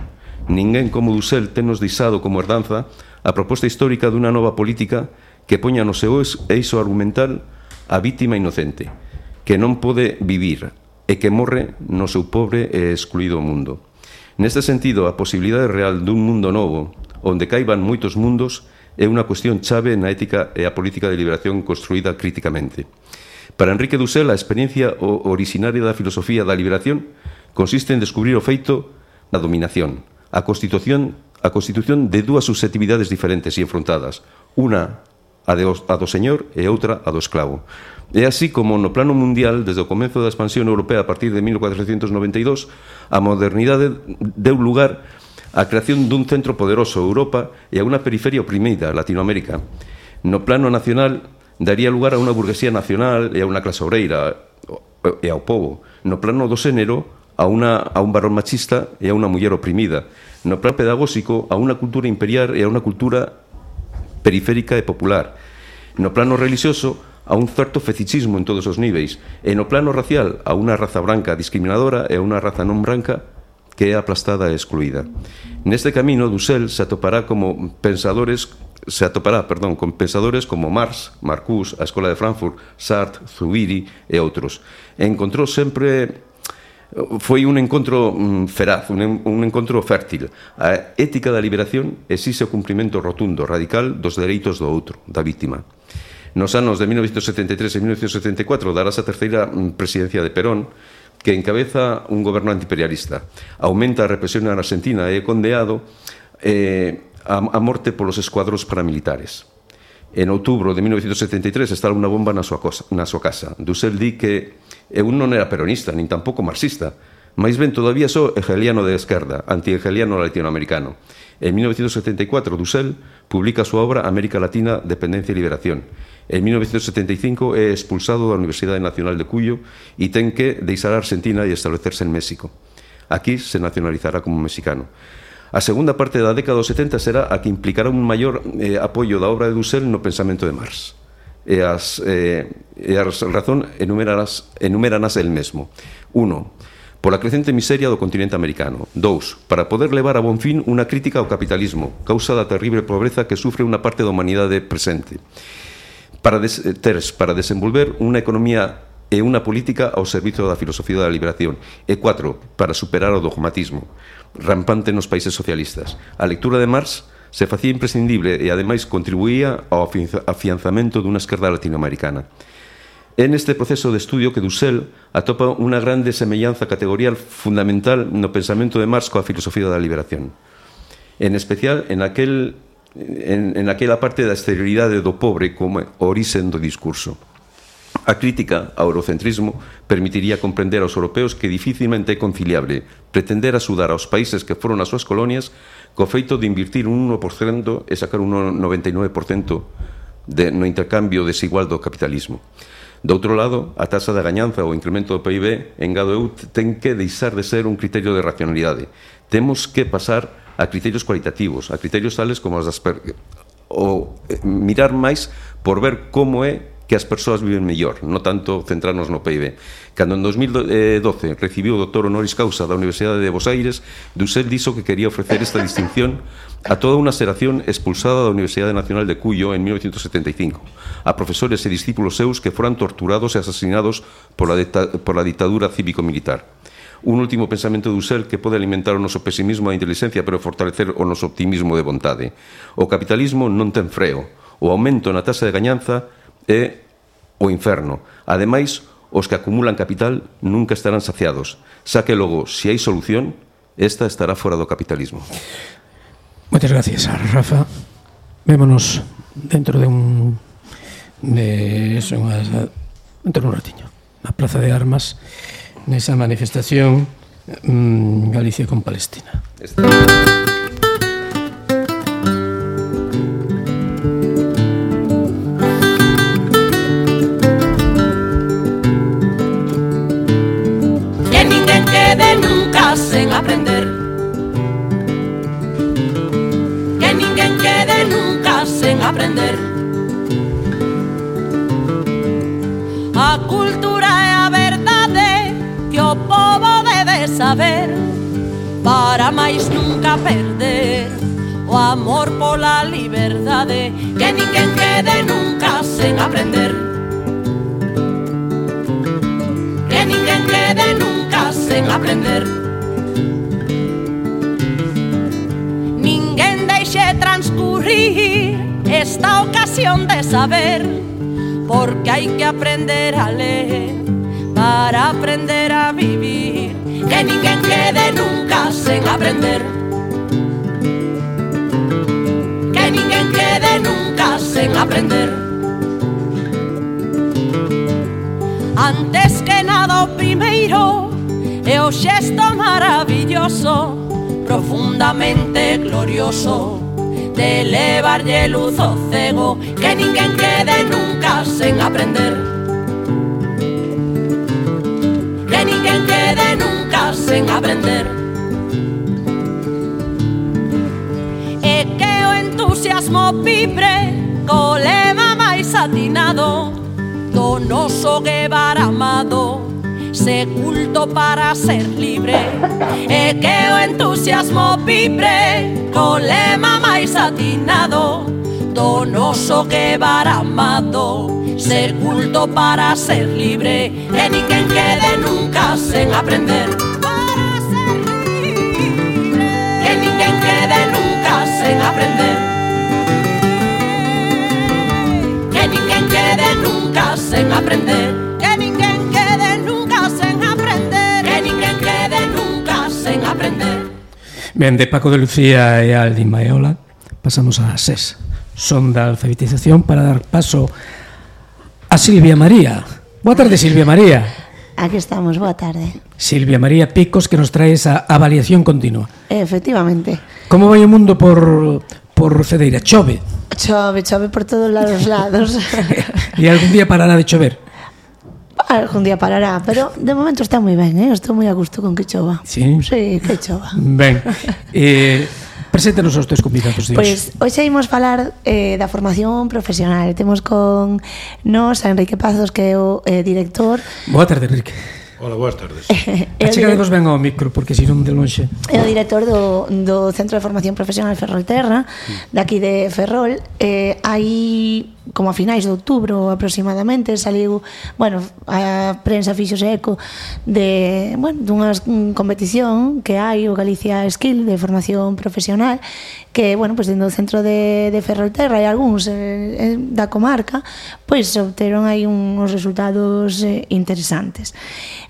ninguén como Dussel tenos deixado como herdanza a proposta histórica dunha nova política que poña no seu eixo argumental a vítima inocente, que non pode vivir e que morre no seu pobre e excluído mundo. Neste sentido, a posibilidade real dun mundo novo, onde caiban moitos mundos, é unha cuestión chave na ética e a política de liberación construída críticamente. Para Enrique Dussel, a experiencia originaria da filosofía da liberación consiste en descubrir o feito da dominación, a constitución a constitución de dúas susceptibilidades diferentes e enfrontadas, unha a, de, a do señor e outra a do esclavo. É así como no plano mundial, desde o comenzo da expansión europea a partir de 1492, a modernidade deu lugar á creación dun centro poderoso Europa e a unha periferia oprimida, Latinoamérica. No plano nacional, daría lugar a unha burguesía nacional e a unha clase obreira e ao povo. No plano do xénero, a, una, a un varón machista e a unha muller oprimida. No plano pedagóxico, a unha cultura imperial e a unha cultura periférica e popular. No plano religioso, a un certo fetichismo en todos os niveis e no plano racial a unha raza branca discriminadora e a unha raza non branca que é aplastada e excluída. Neste camino, Dussel se atopará como pensadores se atopará, perdón, con pensadores como Marx, Marcuse, a Escola de Frankfurt, Sartre, Zubiri e outros. E encontrou sempre foi un encontro mm, feraz, un, un encontro fértil. A ética da liberación exixe o cumprimento rotundo, radical, dos dereitos do outro, da vítima. Nos anos de 1973 e 1974 darás a terceira mm, presidencia de Perón, que encabeza un goberno antiimperialista. Aumenta a represión na Argentina e é condeado eh, a, a morte polos escuadros paramilitares. En outubro de 1973 estaba unha bomba na súa, cosa, na súa casa. Dussel di que eu non era peronista, nin tampouco marxista, máis ben, todavía só hegeliano de esquerda, anti-hegeliano latinoamericano. En 1974, Dussel Publica a súa obra América Latina, Dependencia e Liberación. En 1975 é expulsado da Universidade Nacional de Cuyo e ten que deixar a Argentina e establecerse en México. Aquí se nacionalizará como mexicano. A segunda parte da década dos 70 será a que implicará un maior eh, apoio da obra de Dussel no pensamento de Marx. E as, eh, e as razón enuméranas, enuméranas el mesmo. 1 pola crecente miseria do continente americano. 2. Para poder levar a bon fin unha crítica ao capitalismo, causa da terrible pobreza que sufre unha parte da humanidade presente. Para des, eh, tres, para desenvolver unha economía e unha política ao servizo da filosofía da liberación. E 4. Para superar o dogmatismo rampante nos países socialistas. A lectura de Marx se facía imprescindible e ademais contribuía ao afianzamento dunha esquerda latinoamericana. É neste proceso de estudio que Dussel atopa unha grande semellanza categorial fundamental no pensamento de Marx coa filosofía da liberación. En especial en aquel en, en aquela parte da exterioridade do pobre como orixen do discurso. A crítica ao eurocentrismo permitiría comprender aos europeos que dificilmente é conciliable pretender axudar aos países que foron as súas colonias co feito de invertir un 1% e sacar un 99% de, no intercambio desigual do capitalismo. Do outro lado, a taxa da gañanza ou incremento do PIB en Gado EU ten que deixar de ser un criterio de racionalidade. Temos que pasar a criterios cualitativos, a criterios tales como as das per... o eh, mirar máis por ver como é que as persoas viven mellor, non tanto centrarnos no PIB. Cando en 2012 recibiu o doutor honoris causa da Universidade de Buenos Aires, Dussel dixo que quería ofrecer esta distinción a toda unha xeración expulsada da Universidade Nacional de Cuyo en 1975, a profesores e discípulos seus que foran torturados e asasinados por la, ditadura cívico-militar. Un último pensamento de Dussel que pode alimentar o noso pesimismo e a inteligencia pero fortalecer o noso optimismo de vontade. O capitalismo non ten freo. O aumento na tasa de gañanza é o inferno. Ademais, os que acumulan capital nunca estarán saciados, xa que logo, se hai solución, esta estará fora do capitalismo. Moitas gracias, Rafa. Vémonos dentro de un de eso, unha, dentro de un ratiño, na Plaza de Armas, nesa manifestación mmm, Galicia con Palestina. Está. aprender. A cultura é a verdade que o povo debe saber para máis nunca perder o amor pola liberdade que ninguén quede nunca sen aprender. Que ninguén quede nunca sen aprender. Ninguén deixe transcurrir esta ocasión de saber, porque hay que aprender a leer para aprender a vivir. Que ni quede nunca sin aprender. Que ni quede nunca sin aprender. Antes que nada, o primeiro é o xesto maravilloso, profundamente glorioso de levarlle luz ao cego que ninguén quede nunca sen aprender. Que ninguén quede nunca sen aprender. E que o entusiasmo vibre co lema máis atinado do noso Guevara amado. se culto para ser libre. Equeo entusiasmo vibre, colema mais atinado, donoso que baramado, se culto para ser libre. que ni quien quede nunca sin aprender. Para ser libre. En Iken quede nunca sin aprender. Que ni quien quede nunca sin aprender. Ben, de Paco de Lucía e Aldi Maeola pasamos a SES, son da alfabetización para dar paso a Silvia María. Boa tarde, Silvia María. Aquí estamos, boa tarde. Silvia María Picos, que nos traes a avaliación continua. Efectivamente. Como vai o mundo por, por Cedeira? Chove? Chove, chove por todos os lados. e algún día parará de chover? Algún día parará, pero de momento está moi ben, eh? estou moi a gusto con que chova. Sí, sí que chova. Ben. Eh, Preséntanos os teus convidados de Pois, pues, hoxe imos falar eh, da formación profesional. Temos con nos a Enrique Pazos, que é o eh, director. Boa tarde, Enrique. Hola, boas tardes. Achegadenos ben ao micro, porque si non de lonxe. É o director do, do Centro de Formación Profesional Ferrolterra, mm. daqui de Ferrol. Eh, hai como a finais de outubro aproximadamente saliu, bueno, a prensa fixose eco de, bueno, dunha competición que hai o Galicia Skill de formación profesional que, bueno, pois pues, dentro do centro de, de Ferrolterra e algúns eh, eh da comarca, pois pues, obteron aí uns resultados eh, interesantes.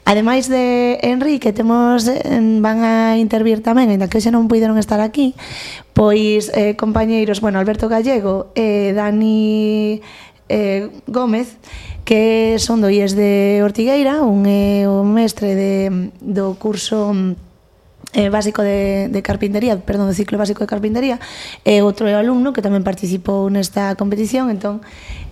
Ademais de Enrique, temos eh, van a intervir tamén, ainda que xa non puideron estar aquí, pois eh, compañeiros, bueno, Alberto Gallego e eh, Dani Eh, Gómez que son do IES de Ortigueira un é o mestre de, do curso eh, básico de, de carpintería, perdón, do ciclo básico de carpintería, e outro é o alumno que tamén participou nesta competición, entón,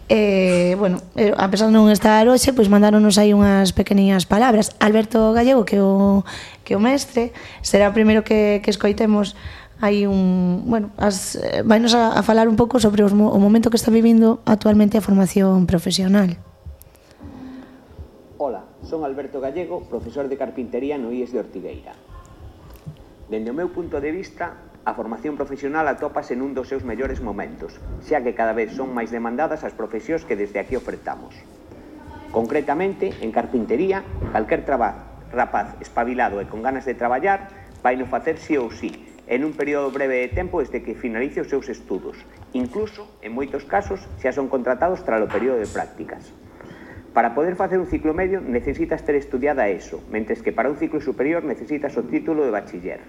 eh, bueno, eh, a pesar de non estar hoxe, pois mandáronos aí unhas pequeniñas palabras. Alberto Gallego, que o, que o mestre, será o primeiro que, que escoitemos hai un, bueno, as, eh, vainos a, a falar un pouco sobre os, o momento que está vivindo actualmente a formación profesional. Ola, son Alberto Gallego, profesor de carpintería no IES de Ortigueira. Dende o meu punto de vista, a formación profesional atópase nun dos seus mellores momentos, xa que cada vez son máis demandadas as profesións que desde aquí ofertamos. Concretamente, en carpintería, calquer traba, rapaz espabilado e con ganas de traballar vai no facer sí ou sí, en un período breve de tempo desde que finalice os seus estudos. Incluso, en moitos casos, xa son contratados tras o período de prácticas. Para poder facer un ciclo medio necesitas ter estudiada ESO, mentres que para un ciclo superior necesitas o título de bachiller.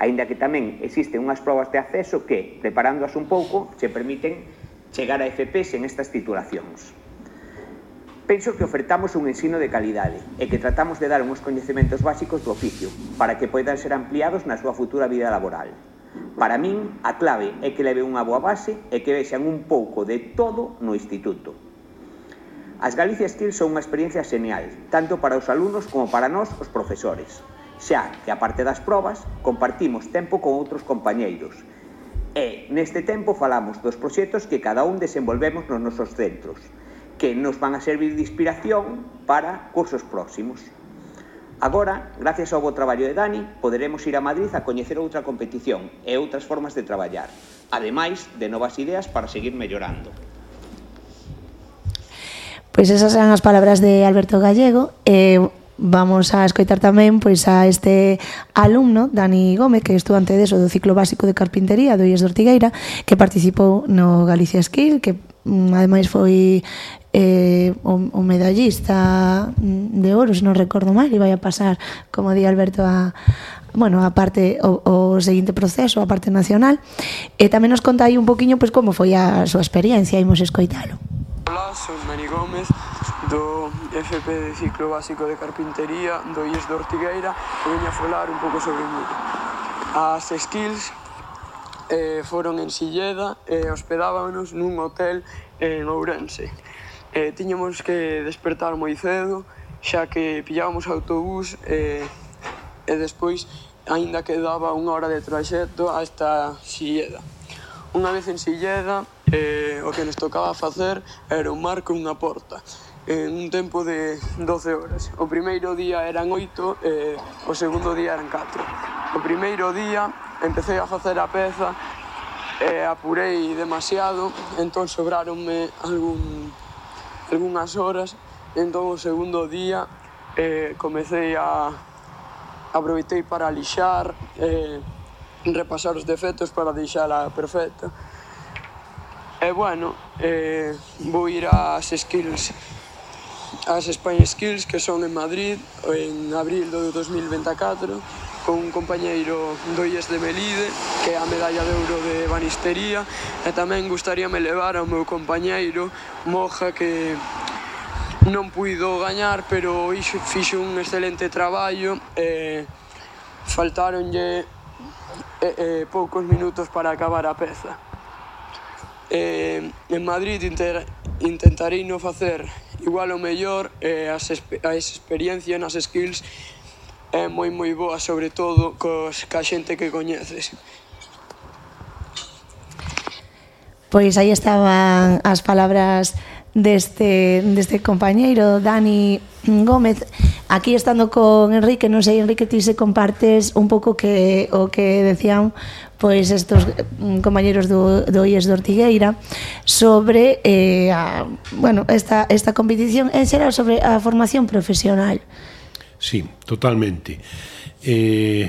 Aínda que tamén existen unhas probas de acceso que, preparándoas un pouco, se permiten chegar a FP sen estas titulacións. Penso que ofertamos un ensino de calidade e que tratamos de dar uns coñecementos básicos do oficio para que poidan ser ampliados na súa futura vida laboral. Para min, a clave é que leve unha boa base e que vexan un pouco de todo no instituto. As Galicia Skills son unha experiencia genial, tanto para os alumnos como para nós, os profesores, xa que a parte das probas compartimos tempo con outros compañeiros e neste tempo falamos dos proxectos que cada un desenvolvemos nos nosos centros, que nos van a servir de inspiración para cursos próximos. Agora, gracias ao bo traballo de Dani, poderemos ir a Madrid a coñecer outra competición e outras formas de traballar, ademais de novas ideas para seguir mellorando. Pois esas eran as palabras de Alberto Gallego e vamos a escoitar tamén pois a este alumno Dani Gómez que é estudante de eso, do ciclo básico de carpintería do IES de Ortigueira que participou no Galicia Skill que ademais foi eh, o, o medallista de oro, se non recordo mal, e vai a pasar, como di Alberto, a, bueno, a parte o, o seguinte proceso, a parte nacional. E tamén nos conta aí un poquinho pois, como foi a súa experiencia, imos escoitalo. Hola, son Mari Gómez, do FP de Ciclo Básico de Carpintería do IES de Ortigueira, e veña a falar un pouco sobre mí. As skills eh, foron en Silleda e eh, hospedábanos nun hotel en Ourense. Eh, tiñamos que despertar moi cedo, xa que pillábamos autobús eh, e despois aínda quedaba unha hora de traxecto hasta Silleda. Unha vez en Silleda, eh, o que nos tocaba facer era un marco unha porta en un tempo de 12 horas. O primeiro día eran 8 e eh, o segundo día eran 4. O primeiro día empecé a facer a peza e apurei demasiado, entón sobraronme algún, algunhas horas, entón o segundo día eh, comecei a aproveitei para lixar, eh, repasar os defectos para deixala perfecta. E bueno, eh, vou ir ás skills as Spain Skills que son en Madrid en abril do 2024 con un compañeiro do IES de Melide, que é a medalla de ouro de banistería, e tamén gustaríame levar ao meu compañeiro Moja que non puido gañar, pero ixo, fixo un excelente traballo e faltaronlle e, e, poucos minutos para acabar a peza. E, en Madrid inter, intentarei non facer igual o mellor e as, a esa experiencia nas skills é moi moi boa, sobre todo cos ca xente que coñeces. Pois aí estaban as palabras deste, deste compañeiro Dani Gómez aquí estando con Enrique non sei Enrique ti se compartes un pouco que o que decían pois estos mm, compañeros do, do IES de Ortigueira sobre eh, a, bueno, esta, esta competición en xeral sobre a formación profesional Sí, totalmente. Eh,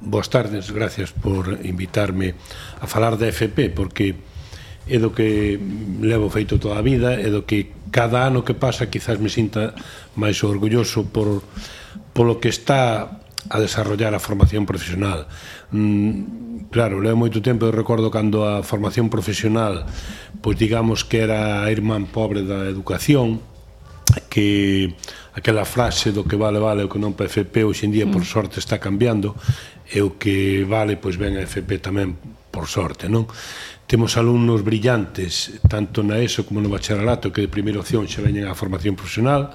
boas tardes, gracias por invitarme a falar da FP, porque é do que levo feito toda a vida, é do que cada ano que pasa quizás me sinta máis orgulloso por polo que está a desarrollar a formación profesional. Mm, claro, levo moito tempo eu recordo cando a formación profesional pois digamos que era a irmán pobre da educación que aquela frase do que vale vale o que non para FP hoxe en día por mm. sorte está cambiando e o que vale pois ven a FP tamén por sorte, non? Temos alumnos brillantes tanto na ESO como no bacharelato que de primeira opción xa veñen á formación profesional.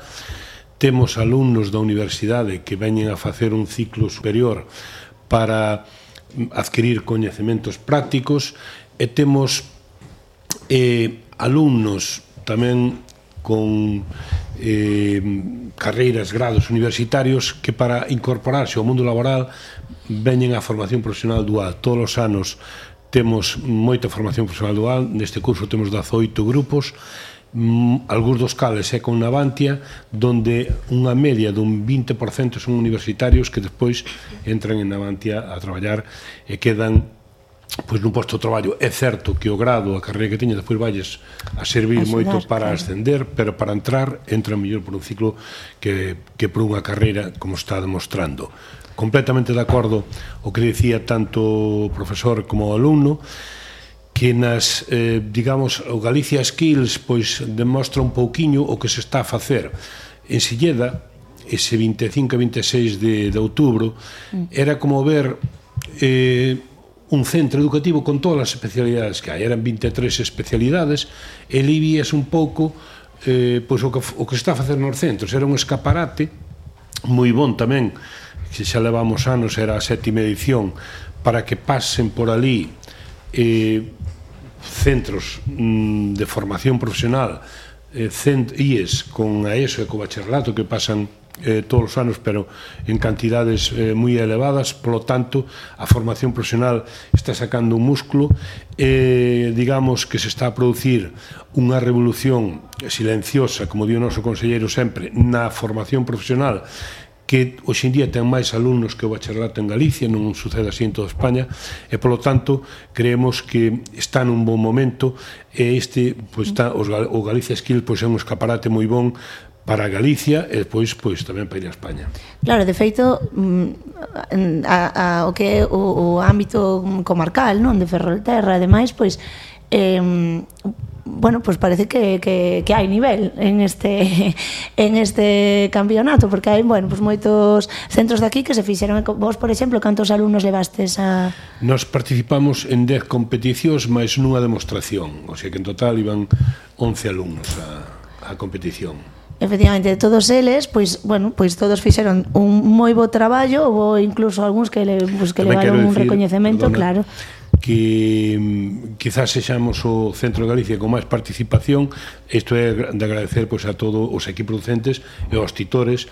Temos alumnos da universidade que veñen a facer un ciclo superior para adquirir coñecementos prácticos e temos eh, alumnos tamén con eh, carreiras, grados universitarios que para incorporarse ao mundo laboral veñen a formación profesional dual. Todos os anos temos moita formación profesional dual, neste curso temos 18 grupos, mm, algúns dos cales é con Navantia, donde unha media dun 20% son universitarios que despois entran en Navantia a traballar e quedan pois nun posto de traballo é certo que o grado, a carreira que teña despois valles a servir Ajudar, moito para claro. ascender, pero para entrar entra mellor por un ciclo que, que por unha carreira como está demostrando. Completamente de acordo o que dicía tanto o profesor como o alumno, que nas, eh, digamos, o Galicia Skills pois demostra un pouquiño o que se está a facer. En Silleda, ese 25 e 26 de, de outubro, mm. era como ver eh, un centro educativo con todas as especialidades que hai. Eran 23 especialidades e ali vías un pouco eh, pois o, que, o que está a facer nos centros. Era un escaparate moi bon tamén, que xa levamos anos, era a sétima edición, para que pasen por ali eh, centros mm, de formación profesional eh, cent IES con a ESO e co bacharelato que pasan eh, todos os anos, pero en cantidades eh, moi elevadas, polo tanto, a formación profesional está sacando un músculo, eh, digamos que se está a producir unha revolución silenciosa, como di o noso conselleiro sempre, na formación profesional, que hoxe en día ten máis alumnos que o bacharelato en Galicia, non sucede así en toda España, e polo tanto creemos que está nun bon momento e este, pois, está, os, o Galicia Skill pois, é un escaparate moi bon para Galicia e depois pois tamén para ir a España. Claro, de feito mm, a, a, o que é o, o ámbito comarcal, non, de Ferrolterra, ademais, pois eh, bueno, pues parece que, que, que hai nivel en este en este campeonato porque hai, bueno, pues moitos centros de aquí que se fixeron vos, por exemplo, cantos alumnos levastes a Nos participamos en 10 competicións máis nunha demostración, o sea que en total iban 11 alumnos a a competición. Efectivamente, todos eles, pois, bueno, pois todos fixeron un moi bo traballo, ou incluso algúns que le, pois, que levaron un recoñecemento, perdona, claro que mm, quizás sexamos o centro de Galicia con máis participación. Isto é de agradecer pois, a todos os equipos docentes e aos titores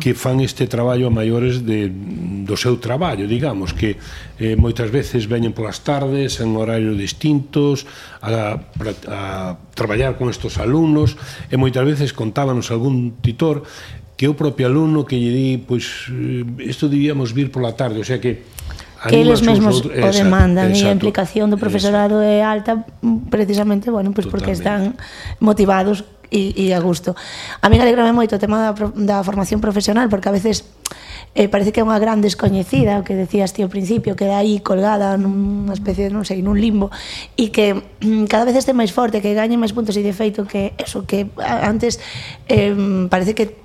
que fan este traballo a maiores de, do seu traballo digamos que eh, moitas veces veñen polas tardes en horarios distintos a, a traballar con estos alumnos e moitas veces contábanos algún titor que o propio alumno que lle di pois eh, isto debíamos vir pola tarde o sea que que eles mesmos outros, o demandan exacto, e a implicación do profesorado exacto. é alta mm, precisamente, bueno, pois pues porque están motivados e, e a gusto. A mí alegrame moito o tema da, da formación profesional porque a veces eh, parece que é unha gran descoñecida, o que decías ti ao principio, queda aí colgada nunha especie, non sei, nun limbo, e que mm, cada vez este máis forte, que gañe máis puntos e de feito que eso, que antes eh, parece que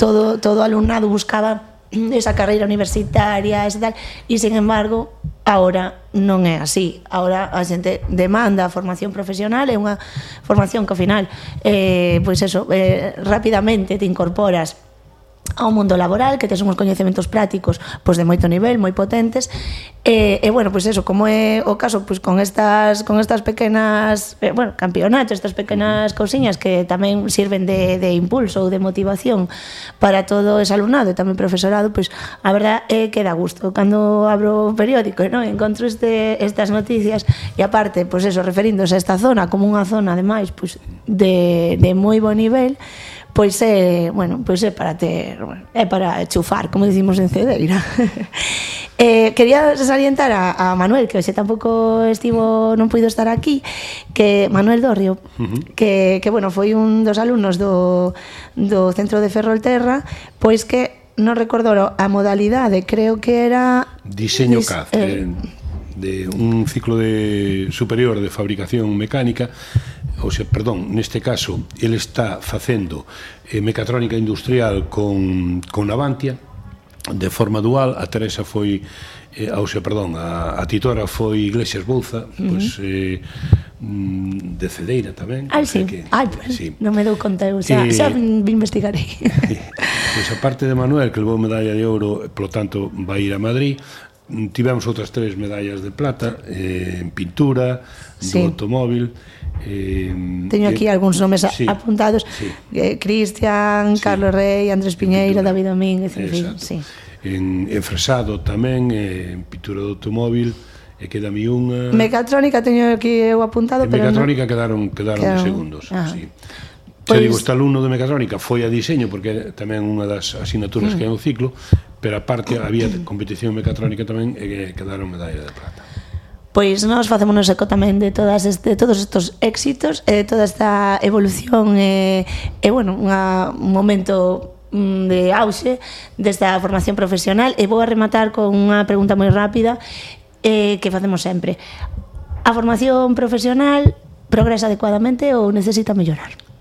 todo, todo alumnado buscaba esa carreira universitaria, ese tal, e sin embargo, ahora non é así. Ahora a xente demanda a formación profesional, é unha formación que ao final eh, pois eso, eh, rapidamente te incorporas ao mundo laboral, que tes uns coñecementos prácticos pois de moito nivel, moi potentes. E, e bueno, pois eso, como é o caso pois con estas con estas pequenas, eh, bueno, campeonatos, estas pequenas cousiñas que tamén sirven de, de impulso ou de motivación para todo ese alumnado e tamén profesorado, pois a verdad é eh, que dá gusto cando abro o periódico, non? Encontro este estas noticias e aparte, pois eso, referíndose a esta zona como unha zona ademais, pois de de moi bo nivel, pois é, bueno, pois é para ter, bueno, é para chufar, como dicimos en Cedeira. Eh, quería salientar a, a Manuel, que hoxe tampouco estivo, non puido estar aquí, que Manuel Dorrio, uh -huh. que, que bueno, foi un dos alumnos do, do centro de Ferrolterra, pois que non recordo a modalidade, creo que era... Diseño dis, CAD, eh, de un ciclo de superior de fabricación mecánica, ou sea, perdón, neste caso, ele está facendo eh, mecatrónica industrial con, con Navantia, de forma dual, a Teresa foi eh, ou sea, perdón, a, a titora foi Iglesias Bouza, uh -huh. pois eh, mm, de Cedeira tamén. Ah, sí. Que, Ay, sí. non me dou conta, o sea, eh, xa investigarei. pois a parte de Manuel, que levou medalla de ouro, polo tanto, vai ir a Madrid, tivemos outras tres medallas de plata eh, en pintura, sí. do automóvil eh, Teño aquí eh, algúns nomes sí, apuntados sí. eh, Cristian, sí. Carlos Rey, Andrés Piñeiro, David Domínguez en fin, sí. en, en Fresado tamén eh, en pintura do automóvil e queda mi unha Mecatrónica teño aquí eu apuntado en pero Mecatrónica no... quedaron, quedaron, quedaron de segundos Ajá. sí. Pois... Te digo, este alumno de mecatrónica foi a diseño porque tamén unha das asignaturas mm. que é un ciclo, pero aparte había competición mecatrónica tamén e quedaron medalla de plata. Pois nós facémonos eco tamén de todas este, de todos estes éxitos e de toda esta evolución e, e bueno, unha, un momento mm, de auxe desta formación profesional e vou a rematar con unha pregunta moi rápida eh, que facemos sempre. A formación profesional progresa adecuadamente ou necesita mellorar?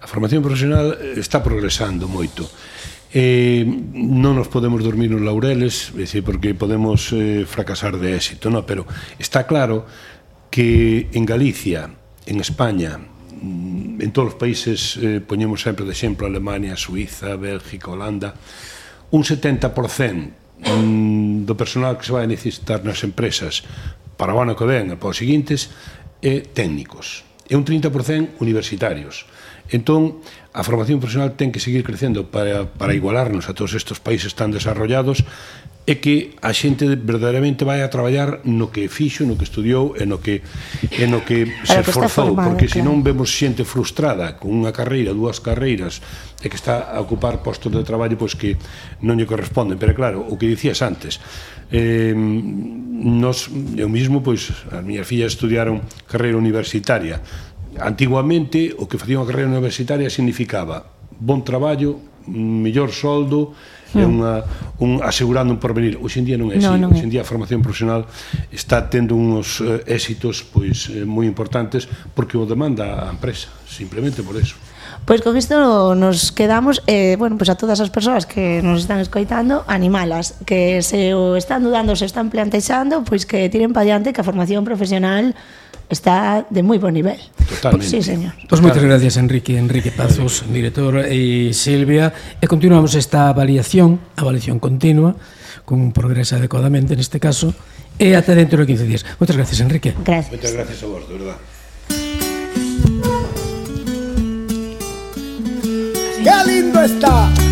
a formación profesional está progresando moito. Eh, non nos podemos dormir nos laureles, decir, porque podemos eh, fracasar de éxito, no, pero está claro que en Galicia, en España, mm, en todos os países, eh, poñemos sempre de exemplo Alemania, Suiza, Bélgica, Holanda, un 70% mm, do personal que se vai necesitar nas empresas para o ano que ven e para os seguintes é técnicos e un 30% universitarios. Entón, a formación profesional ten que seguir crecendo para, para igualarnos a todos estes países tan desarrollados é que a xente verdadeiramente vai a traballar no que fixo, no que estudiou e no que, e no que se que formado, porque claro. senón vemos xente frustrada con unha carreira, dúas carreiras e que está a ocupar postos de traballo pois que non lle corresponden pero claro, o que dicías antes eh, nos, eu mismo pois as miñas fillas estudiaron carreira universitaria Antiguamente, o que facía unha carreira universitaria significaba bon traballo, mellor soldo, é hmm. unha, un asegurando un porvenir. Hoxe en día non é así. No, non. Hoxe en día a formación profesional está tendo uns eh, éxitos pois eh, moi importantes porque o demanda a empresa, simplemente por eso. Pois con isto nos quedamos eh, bueno, pois a todas as persoas que nos están escoitando, animalas que se o están dudando, se están plantexando, pois que tiren pa diante que a formación profesional está de moi bo nivel. Totalmente. Sí, señor. Pues moitas gracias, Enrique. Enrique Pazos, director, e Silvia. E continuamos esta avaliación, avaliación continua, con un progresa adecuadamente, neste caso, e ata dentro de 15 días. Moitas gracias, Enrique. Gracias. Moitas gracias a vos, de verdad. ¡Qué lindo está!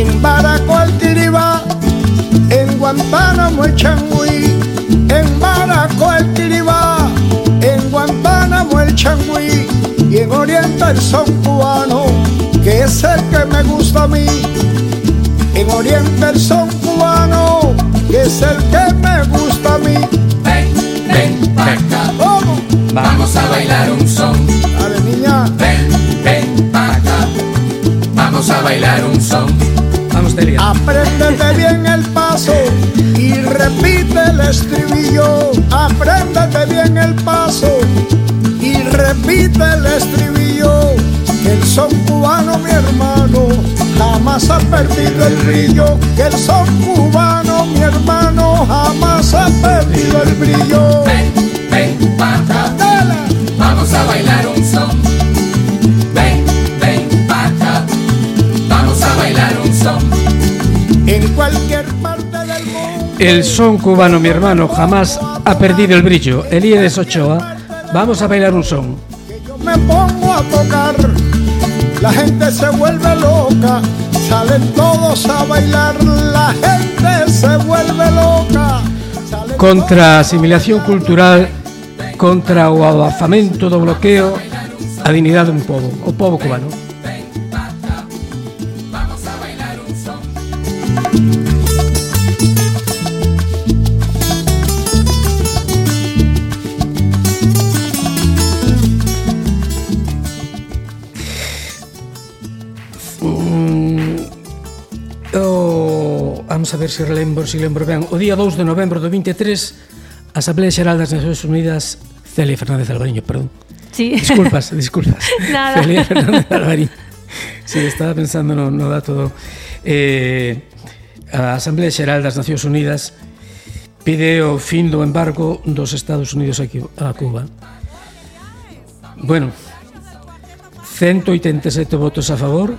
En Baracual Tiribá, en Guantánamo el Changüí, en Baracual Tiribá, en Guantánamo el Changüí, y en Oriente el son cubano es el que me gusta a mí. En Oriente el son cubano, que es el que me gusta a mí. Ven, ven, pa' acá. ¿Cómo? Vamos a bailar un son. Dale, niña. Ven, ven, pa' acá. Vamos a bailar un son. Delia. Apréndete bien el paso y repite el estribillo. Apréndete bien el paso y repite el estribillo. Que el son cubano, mi hermano, jamás ha perdido el brillo. Que el son cubano, mi hermano, jamás ha perdido el brillo. Ven, ven, pa' acá. Dale. Vamos a bailar un son. Ven, ven, pa' acá. Vamos a bailar un son. En cualquier parte del mundo. El son cubano, mi hermano, jamás ha perdido el brillo. Elías Ochoa, vamos a bailar un son. yo me pongo a tocar, la gente se vuelve loca, salen todos a bailar, la gente se vuelve loca. Contra asimilación cultural, contra o abafamento do bloqueo, a dignidade dun pobo, o pobo cubano. ver se relembro, se lembro ben, o día 2 de novembro do 23, a Asamblea Xeral das Nacións Unidas, Celia Fernández Alvariño, perdón. Sí. Disculpas, disculpas. Nada. Celia Fernández Alvariño. Sí, estaba pensando no, no dato do... Eh, a Asamblea Xeral das Nacións Unidas pide o fin do embargo dos Estados Unidos aquí, a Cuba. Bueno, 187 votos a favor,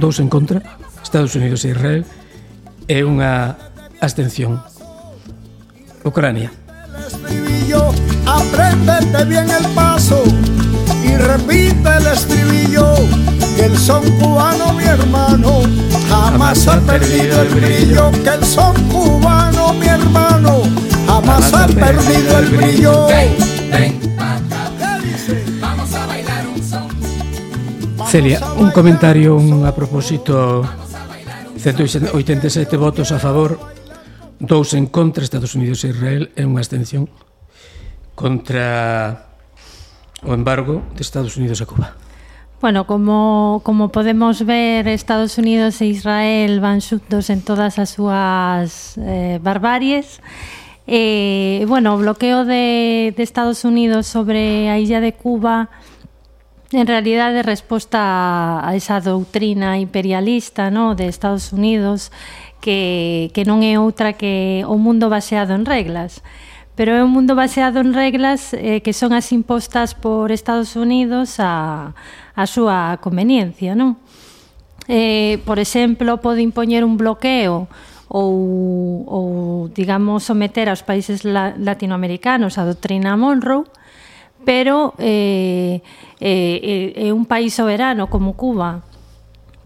dous en contra, Estados Unidos e Israel, e unha abstención. Ucrania. apréndete bien el paso y repite el estribillo. Que el son cubano, mi hermano, jamás ha perdido el brillo. Que el son cubano, mi hermano, jamás ha perdido el brillo. Ven, pa' acá. Vamos a bailar un son. Celia, un comentario un a propósito 187 votos a favor, dous en contra Estados Unidos e Israel e unha abstención contra o embargo de Estados Unidos a Cuba. Bueno, como, como podemos ver, Estados Unidos e Israel van xuntos en todas as súas eh, barbaries. Eh, bueno, o bloqueo de, de Estados Unidos sobre a illa de Cuba en realidade resposta a esa doutrina imperialista no, de Estados Unidos que, que non é outra que o mundo baseado en reglas pero é un mundo baseado en reglas eh, que son as impostas por Estados Unidos a, a súa conveniencia non? Eh, por exemplo, pode impoñer un bloqueo ou, ou digamos, someter aos países la, latinoamericanos a doutrina Monroe pero eh, eh, é un país soberano como Cuba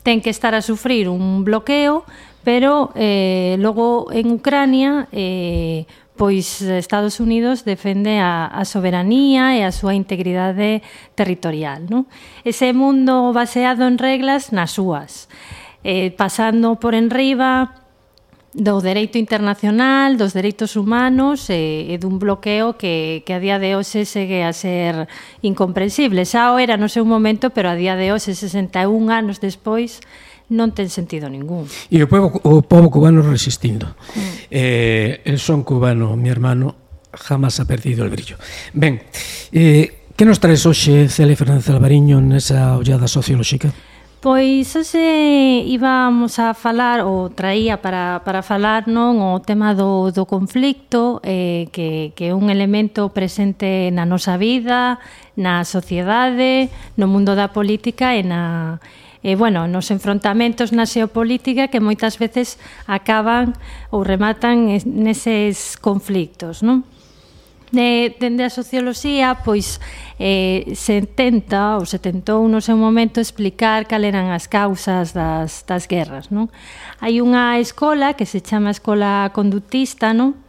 ten que estar a sufrir un bloqueo pero eh, logo en Ucrania eh, pois Estados Unidos defende a, a soberanía e a súa integridade territorial. Non? Ese mundo baseado en reglas nas súas, eh, pasando por enriba do dereito internacional, dos dereitos humanos e, e dun bloqueo que, que a día de hoxe segue a ser incomprensible. Xa o era no seu momento, pero a día de hoxe, 61 anos despois, non ten sentido ningún. E o povo, o povo cubano resistindo. Mm. Eh, el son cubano, mi hermano, jamás ha perdido el brillo. Ben, eh, que nos traes hoxe, Cele Fernández Alvariño, nesa ollada sociolóxica? Pois hoxe íbamos a falar ou traía para, para falar non o tema do, do conflicto eh, que, que é un elemento presente na nosa vida, na sociedade, no mundo da política e na e, bueno, nos enfrontamentos na xeopolítica que moitas veces acaban ou rematan neses conflictos, non? Eh, dende a socioloxía, pois eh, se tenta ou se tentou no seu momento explicar cal eran as causas das, das guerras. Non? Hai unha escola que se chama Escola Conductista, non?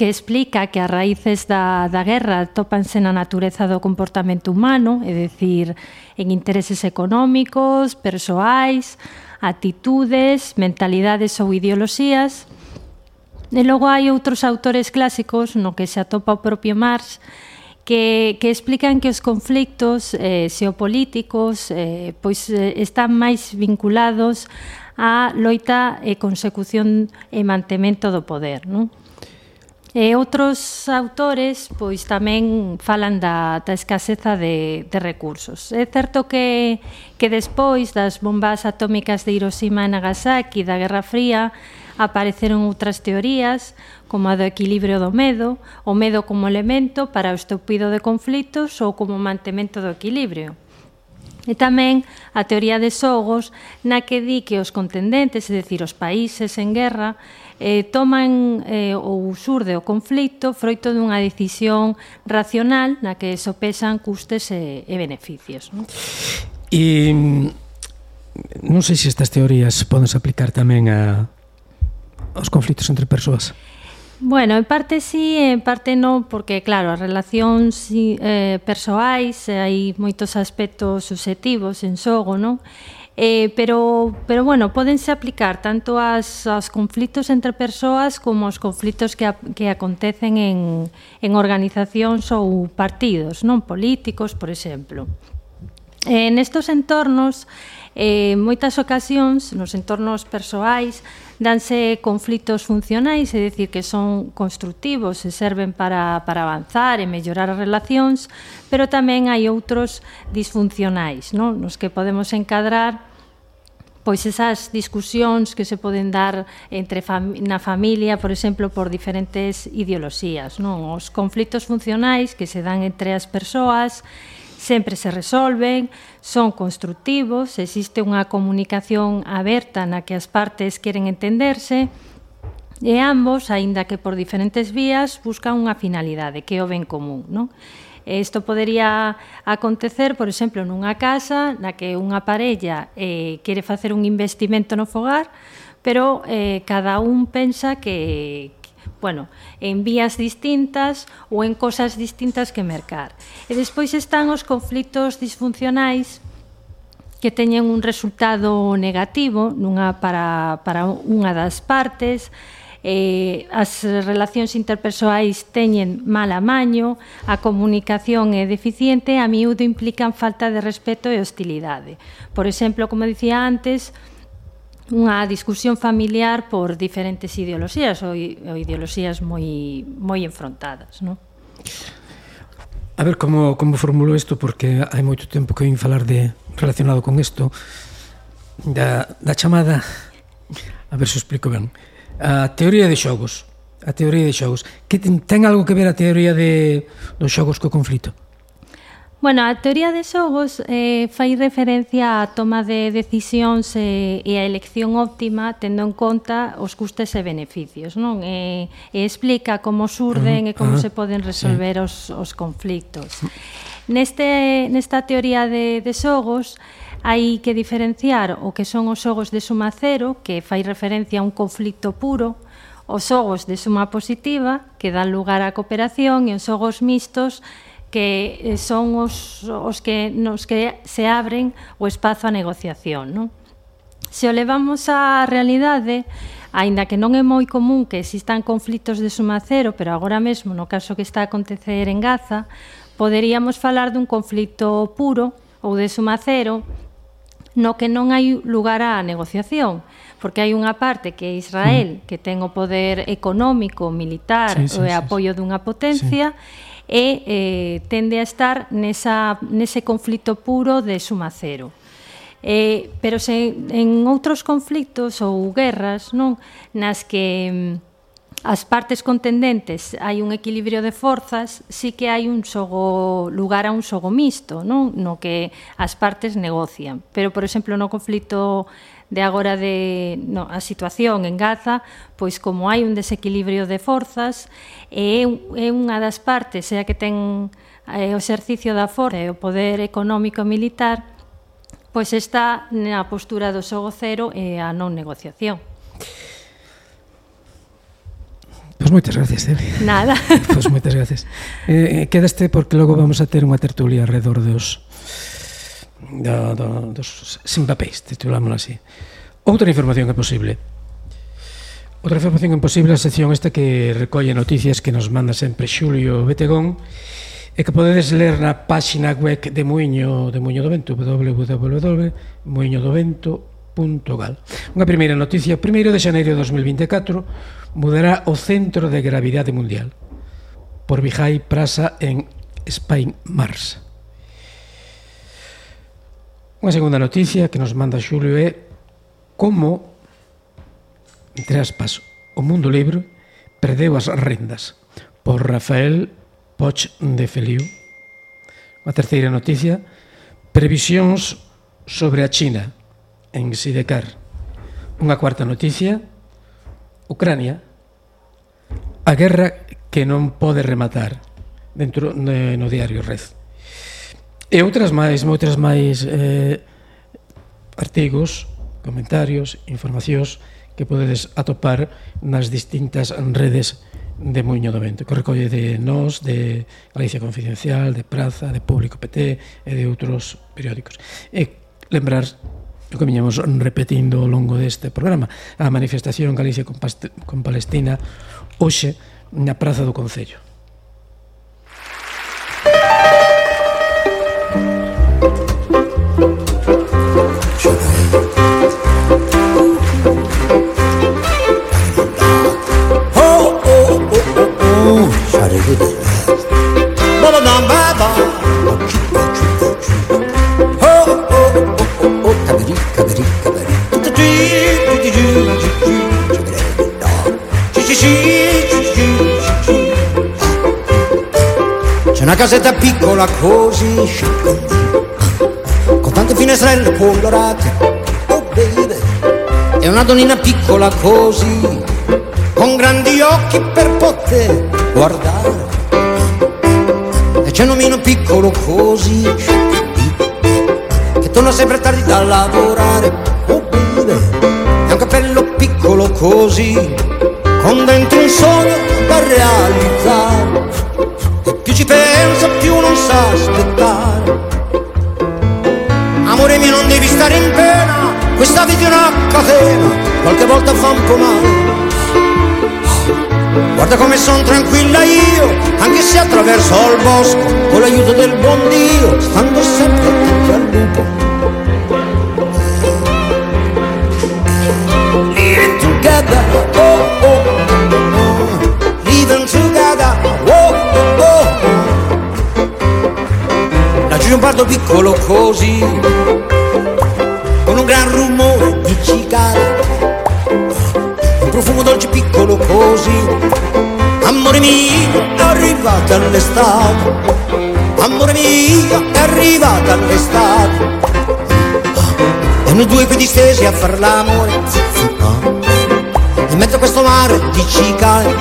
que explica que as raíces da, da guerra tópanse na natureza do comportamento humano, é dicir, en intereses económicos, persoais, actitudes, mentalidades ou ideoloxías, E logo hai outros autores clásicos no que se atopa o propio Marx que, que explican que os conflictos eh, xeopolíticos eh, pois eh, están máis vinculados á loita e consecución e mantemento do poder, non? E outros autores pois tamén falan da, da escaseza de, de recursos. É certo que, que despois das bombas atómicas de Hiroshima e Nagasaki, da Guerra Fría, apareceron outras teorías, como a do equilibrio do medo, o medo como elemento para o estupido de conflitos ou como mantemento do equilibrio. E tamén a teoría de Sogos, na que di que os contendentes, é dicir, os países en guerra, eh, toman eh, ou surde o conflito froito dunha decisión racional na que sopesan custes e, e beneficios. Non? E mm, non sei se estas teorías podes aplicar tamén a, os conflitos entre persoas? Bueno, en parte sí, en parte non, porque claro, as relacións eh, persoais, eh, hai moitos aspectos subjetivos en xogo, non? Eh, pero, pero bueno, podense aplicar tanto as, aos conflitos entre persoas como aos conflitos que, a, que acontecen en, en organizacións ou partidos, non políticos, por exemplo. Eh, nestos entornos, Eh, moitas ocasións nos entornos persoais danse conflitos funcionais, é dicir, que son constructivos e serven para, para avanzar e mellorar as relacións, pero tamén hai outros disfuncionais, non? nos que podemos encadrar pois esas discusións que se poden dar entre fam na familia, por exemplo, por diferentes ideoloxías, non? Os conflitos funcionais que se dan entre as persoas sempre se resolven, son constructivos, existe unha comunicación aberta na que as partes queren entenderse, e ambos, aínda que por diferentes vías, buscan unha finalidade, que é o ben común, non? Isto podería acontecer, por exemplo, nunha casa na que unha parella eh, quere facer un investimento no fogar, pero eh, cada un pensa que, bueno, en vías distintas ou en cosas distintas que mercar. E despois están os conflitos disfuncionais que teñen un resultado negativo nunha para, para unha das partes, eh, as relacións interpersoais teñen mal amaño, a comunicación é deficiente, a miúdo implican falta de respeto e hostilidade. Por exemplo, como dicía antes, unha discusión familiar por diferentes ideoloxías ou, ou ideoloxías moi moi enfrontadas, non? A ver como como formulo isto porque hai moito tempo que vim falar de relacionado con isto da, da chamada a ver se explico ben a teoría de xogos a teoría de xogos que ten, ten algo que ver a teoría de dos xogos co conflito Bueno, a teoría de xogos eh, fai referencia á toma de decisións eh, e, e a elección óptima tendo en conta os custes e beneficios, non? Eh, e explica como surden uh -huh. e como uh -huh. se poden resolver sí. os, os conflictos. Neste, nesta teoría de, de xogos, hai que diferenciar o que son os xogos de suma cero, que fai referencia a un conflicto puro, os xogos de suma positiva, que dan lugar á cooperación, e os xogos mixtos, que eh, son os, os que nos que se abren o espazo a negociación. Non? Se o levamos á realidade, aínda que non é moi común que existan conflitos de suma cero, pero agora mesmo, no caso que está a acontecer en Gaza, poderíamos falar dun conflito puro ou de suma cero no que non hai lugar á negociación, porque hai unha parte que é Israel, mm. que ten o poder económico, militar sí, sí, e apoio sí, dunha potencia, sí e eh, tende a estar nesa, nese conflito puro de suma cero. Eh, pero se, en outros conflictos ou guerras non nas que mm, as partes contendentes hai un equilibrio de forzas, sí que hai un xogo lugar a un xogo mixto, non? no que as partes negocian. Pero, por exemplo, no conflito de agora de no, a situación en Gaza, pois como hai un desequilibrio de forzas, é, é unha das partes, é a que ten é, o exercicio da forza e o poder económico militar, pois está na postura do xogo cero e a non negociación. Pois moitas gracias, Debbie. Nada. Pois moitas gracias. Eh, eh, quedaste porque logo vamos a ter unha tertulia alrededor dos da, da, dos sin papéis, titulámoslo así. Outra información é posible. Outra información imposible, a sección esta que recolle noticias que nos manda sempre Xulio Betegón e que podedes ler na páxina web de Muiño, de Muiño do Vento, www.muiñodovento.gal. Unha primeira noticia, primeiro de xaneiro de 2024, mudará o Centro de Gravidade Mundial por Vijay Prasa en Spain Mars. Unha segunda noticia que nos manda Xulio é como, entre aspas, o mundo libro perdeu as rendas por Rafael Poch de Feliu. A terceira noticia, previsións sobre a China en Sidecar. Unha cuarta noticia, Ucrania, a guerra que non pode rematar dentro de, no diario Red. E outras máis, moitas máis eh, artigos, comentarios, informacións que podedes atopar nas distintas redes de Muño do Vento, que recolle de Nós, de Galicia Confidencial, de Praza, de Público PT e de outros periódicos. E lembrar o que viñamos repetindo ao longo deste programa, a manifestación Galicia con, con Palestina hoxe na Praza do Concello. C'è una casetta piccola così finestrelle colorate Oh baby E una donnina piccola così Con grandi occhi per poter guardare. E c'è un omino piccolo così Che torna sempre tardi da lavorare. Oh baby E un cappello piccolo così Con dentro un sogno da realizzare. Più ci pensa più non sa aspettare amore mio non devi stare in pena. Questa vita è una catena qualche volta fa un po' male. Guarda come sono tranquilla io anche se attraverso il bosco con l'aiuto del buon Dio stando sempre attenti al lupo. Living together oh oh c'è un parto piccolo così, con un gran rumore di cicale, un profumo dolce piccolo così, amore mio è arrivata l'estate, amore mio è arrivata l'estate, e noi due qui distesi a far l'amore, in mezzo a questo mare di cicale,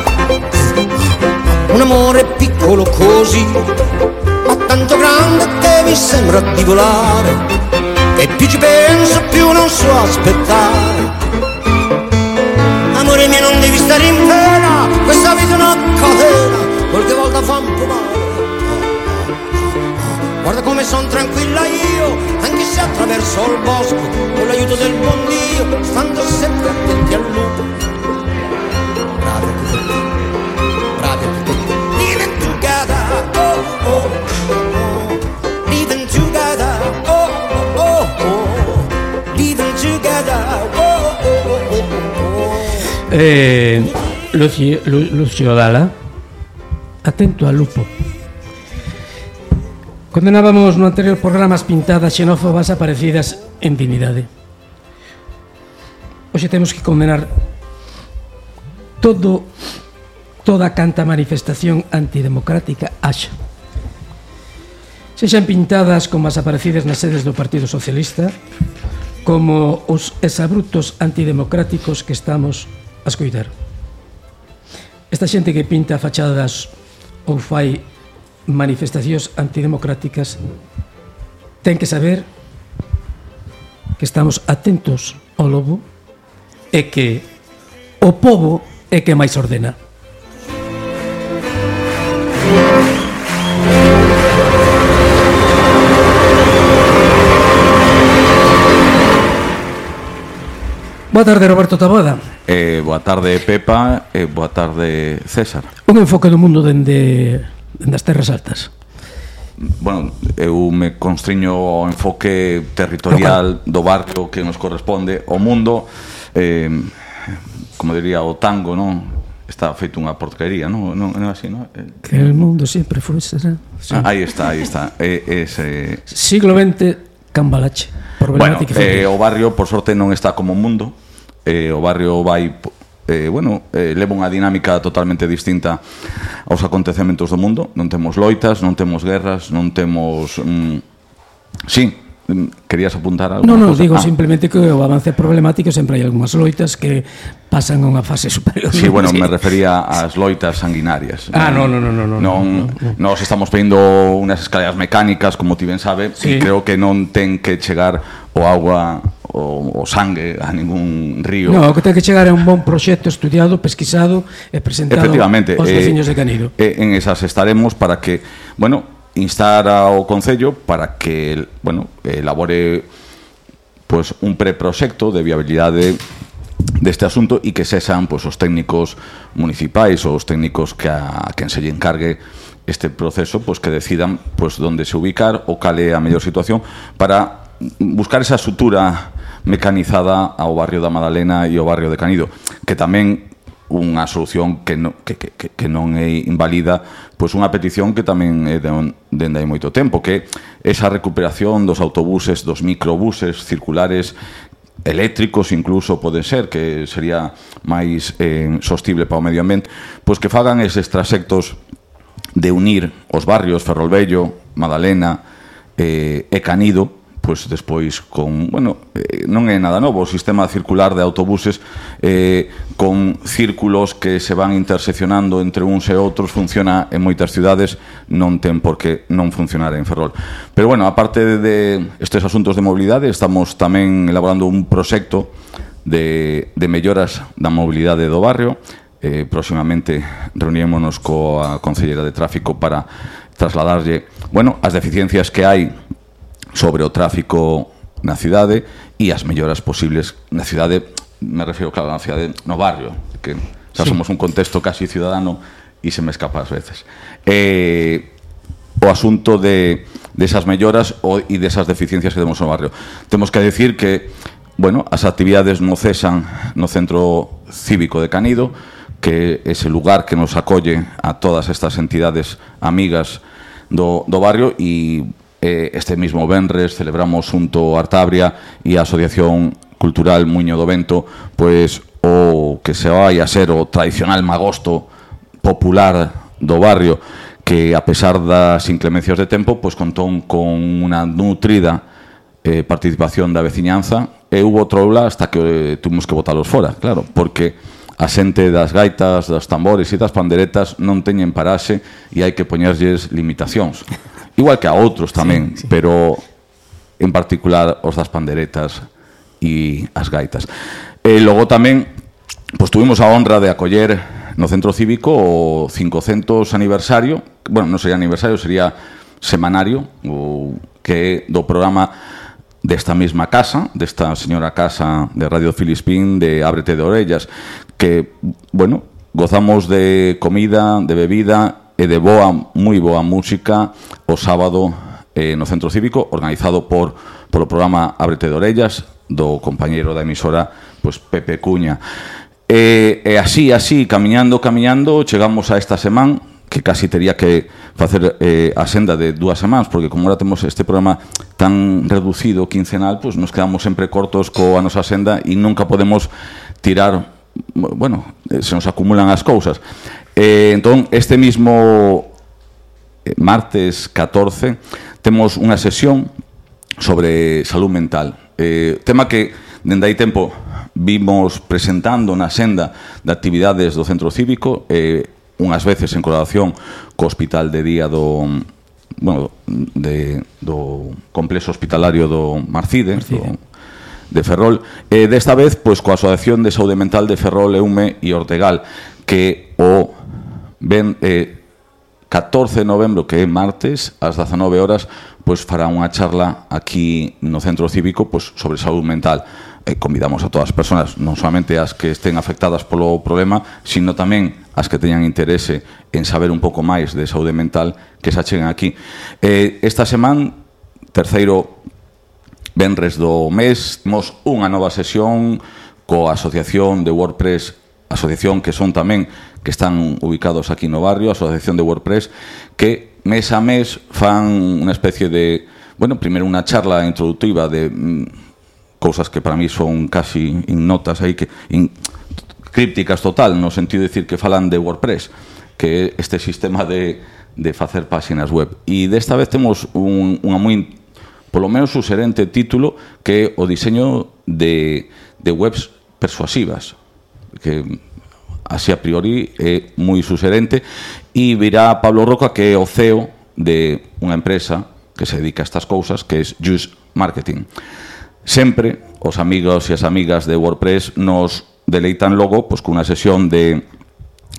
un amore piccolo così, ma tanto grande che mi sembra di volare e più ci penso più non so aspettare. Amore mio non devi stare in pena questa vita è una catena qualche volta fa un po' male. Guarda come son tranquilla io anche se attraverso il bosco con l'aiuto del buon Dio stando sempre attenti al lupo bravi architetti bravi architetti together oh oh Eh, Lucio, Lucio Dala Atento a lupo. Condenábamos no anterior programa as pintadas xenófobas aparecidas en dignidade. Hoxe temos que condenar todo toda canta manifestación antidemocrática haxa. Sexan pintadas como as aparecidas nas sedes do Partido Socialista como os exabrutos antidemocráticos que estamos a escoitar. Esta xente que pinta fachadas ou fai manifestacións antidemocráticas ten que saber que estamos atentos ao lobo e que o povo é que máis ordena. tarde, Roberto Taboada. Eh, boa tarde, Pepa, e eh, boa tarde, César. Un enfoque do mundo dende, dende as terras altas. Bueno, eu me constriño ao enfoque territorial do barrio que nos corresponde ao mundo eh, como diría o tango, non? Está feito unha porquería, non? Non, non así, non? Eh, que el mundo sempre foi será. Sí. Ah, aí está, aí está. E, ese... Siglo XX, cambalache. Bueno, eh, o barrio, por sorte, non está como o mundo eh, o barrio vai eh, bueno, eh, leva unha dinámica totalmente distinta aos acontecementos do mundo. Non temos loitas, non temos guerras, non temos... Mm, sí, querías apuntar algo? Non, non, digo ah. simplemente que o avance problemático sempre hai algunhas loitas que pasan a unha fase superior. Sí, bueno, me refería ás loitas sanguinarias. Ah, non, non, non, non. Non, non. Nos estamos pedindo unhas escaleras mecánicas, como ti ben sabe, sí. e creo que non ten que chegar o agua o, o sangue a ningún río. No, o que ten que chegar é un bon proxecto estudiado, pesquisado e presentado aos eh, veciños eh, de Canido. Eh, en esas estaremos para que, bueno, instar ao Concello para que, bueno, elabore pues, un preproxecto de viabilidade deste asunto e que cesan pois, os técnicos municipais ou os técnicos que a, a quen se lle encargue este proceso pois, que decidan pois, donde se ubicar ou cale a mellor situación para buscar esa sutura mecanizada ao barrio da Madalena e ao barrio de Canido que tamén unha solución que no, que, que, que non é inválida pois unha petición que tamén é de, dende hai moito tempo que esa recuperación dos autobuses, dos microbuses circulares eléctricos incluso poden ser que sería máis eh, sostible para o medio ambiente pois que fagan eses trasectos de unir os barrios Ferrolvello, Madalena eh, e Canido pois despois con, bueno, eh, non é nada novo, o sistema circular de autobuses eh, con círculos que se van interseccionando entre uns e outros funciona en moitas cidades, non ten por que non funcionar en Ferrol. Pero bueno, aparte de estes asuntos de mobilidade, estamos tamén elaborando un proxecto de, de melloras da mobilidade do barrio, eh, próximamente reunímonos coa Concellera de Tráfico para trasladarlle, bueno, as deficiencias que hai sobre o tráfico na cidade e as melloras posibles na cidade, me refiro, claro, na cidade, no barrio, que xa sí. somos un contexto casi ciudadano e se me escapa ás veces. Eh, o asunto de desas melloras o, e desas deficiencias que temos no barrio. Temos que decir que bueno, as actividades non cesan no Centro Cívico de Canido, que é ese lugar que nos acolle a todas estas entidades amigas do, do barrio e eh, este mismo venres celebramos junto a Artabria e a Asociación Cultural Muño do Vento pois o que se vai a ser o tradicional magosto popular do barrio que a pesar das inclemencias de tempo pois contón con unha nutrida eh, participación da veciñanza e hubo troula hasta que eh, tuvimos que botalos fora, claro, porque a xente das gaitas, das tambores e das panderetas non teñen paraxe e hai que poñerlles limitacións. Igual que a outros tamén, sí, sí. pero en particular os das panderetas e as gaitas. E logo tamén pois pues, tuvimos a honra de acoller no centro cívico o 500 aniversario, bueno, non sería aniversario, sería semanario o que do programa desta mesma casa, desta señora casa de Radio Filispín de Ábrete de Orellas, que, bueno, gozamos de comida, de bebida e de boa, moi boa música o sábado eh, no Centro Cívico organizado por polo programa Ábrete de Orellas do compañeiro da emisora pues, Pepe Cuña. E, e así, así, camiñando, camiñando, chegamos a esta semana que casi tería que facer eh, a senda de dúas semanas, porque como ahora temos este programa tan reducido, quincenal, pues nos quedamos sempre cortos coa nosa senda e nunca podemos tirar bueno, eh, se nos acumulan as cousas. Eh, entón, este mismo eh, martes 14 temos unha sesión sobre salud mental. Eh, tema que dende aí tempo vimos presentando na senda de actividades do Centro Cívico, eh, unhas veces en colaboración co Hospital de Día do bueno, de, do complexo hospitalario do Marcide, Marcide. Do, de Ferrol, e desta vez pois coa Asociación de Saúde Mental de Ferrol, Eume e Ortegal, que o ven, eh, 14 de novembro, que é martes, ás 19 horas, pois fará unha charla aquí no Centro Cívico pois, sobre saúde mental. Eh, convidamos a todas as persoas, non solamente as que estén afectadas polo problema, sino tamén as que teñan interese en saber un pouco máis de saúde mental que se acheguen aquí. Eh, esta semana, terceiro venres do mes, temos unha nova sesión coa Asociación de WordPress, asociación que son tamén que están ubicados aquí no barrio, a Asociación de WordPress, que mes a mes fan unha especie de, bueno, primeiro unha charla introductiva de mm, cousas que para mí son casi innotas aí que in, crípticas total, no sentido de decir que falan de WordPress, que é este sistema de de facer páxinas web. E desta vez temos un, unha moi polo menos o título que é o diseño de, de webs persuasivas que así a priori é moi suxerente. E virá Pablo Roca que é o CEO de unha empresa que se dedica a estas cousas que é Juice Marketing. Sempre os amigos e as amigas de WordPress nos deleitan logo pois, cunha sesión de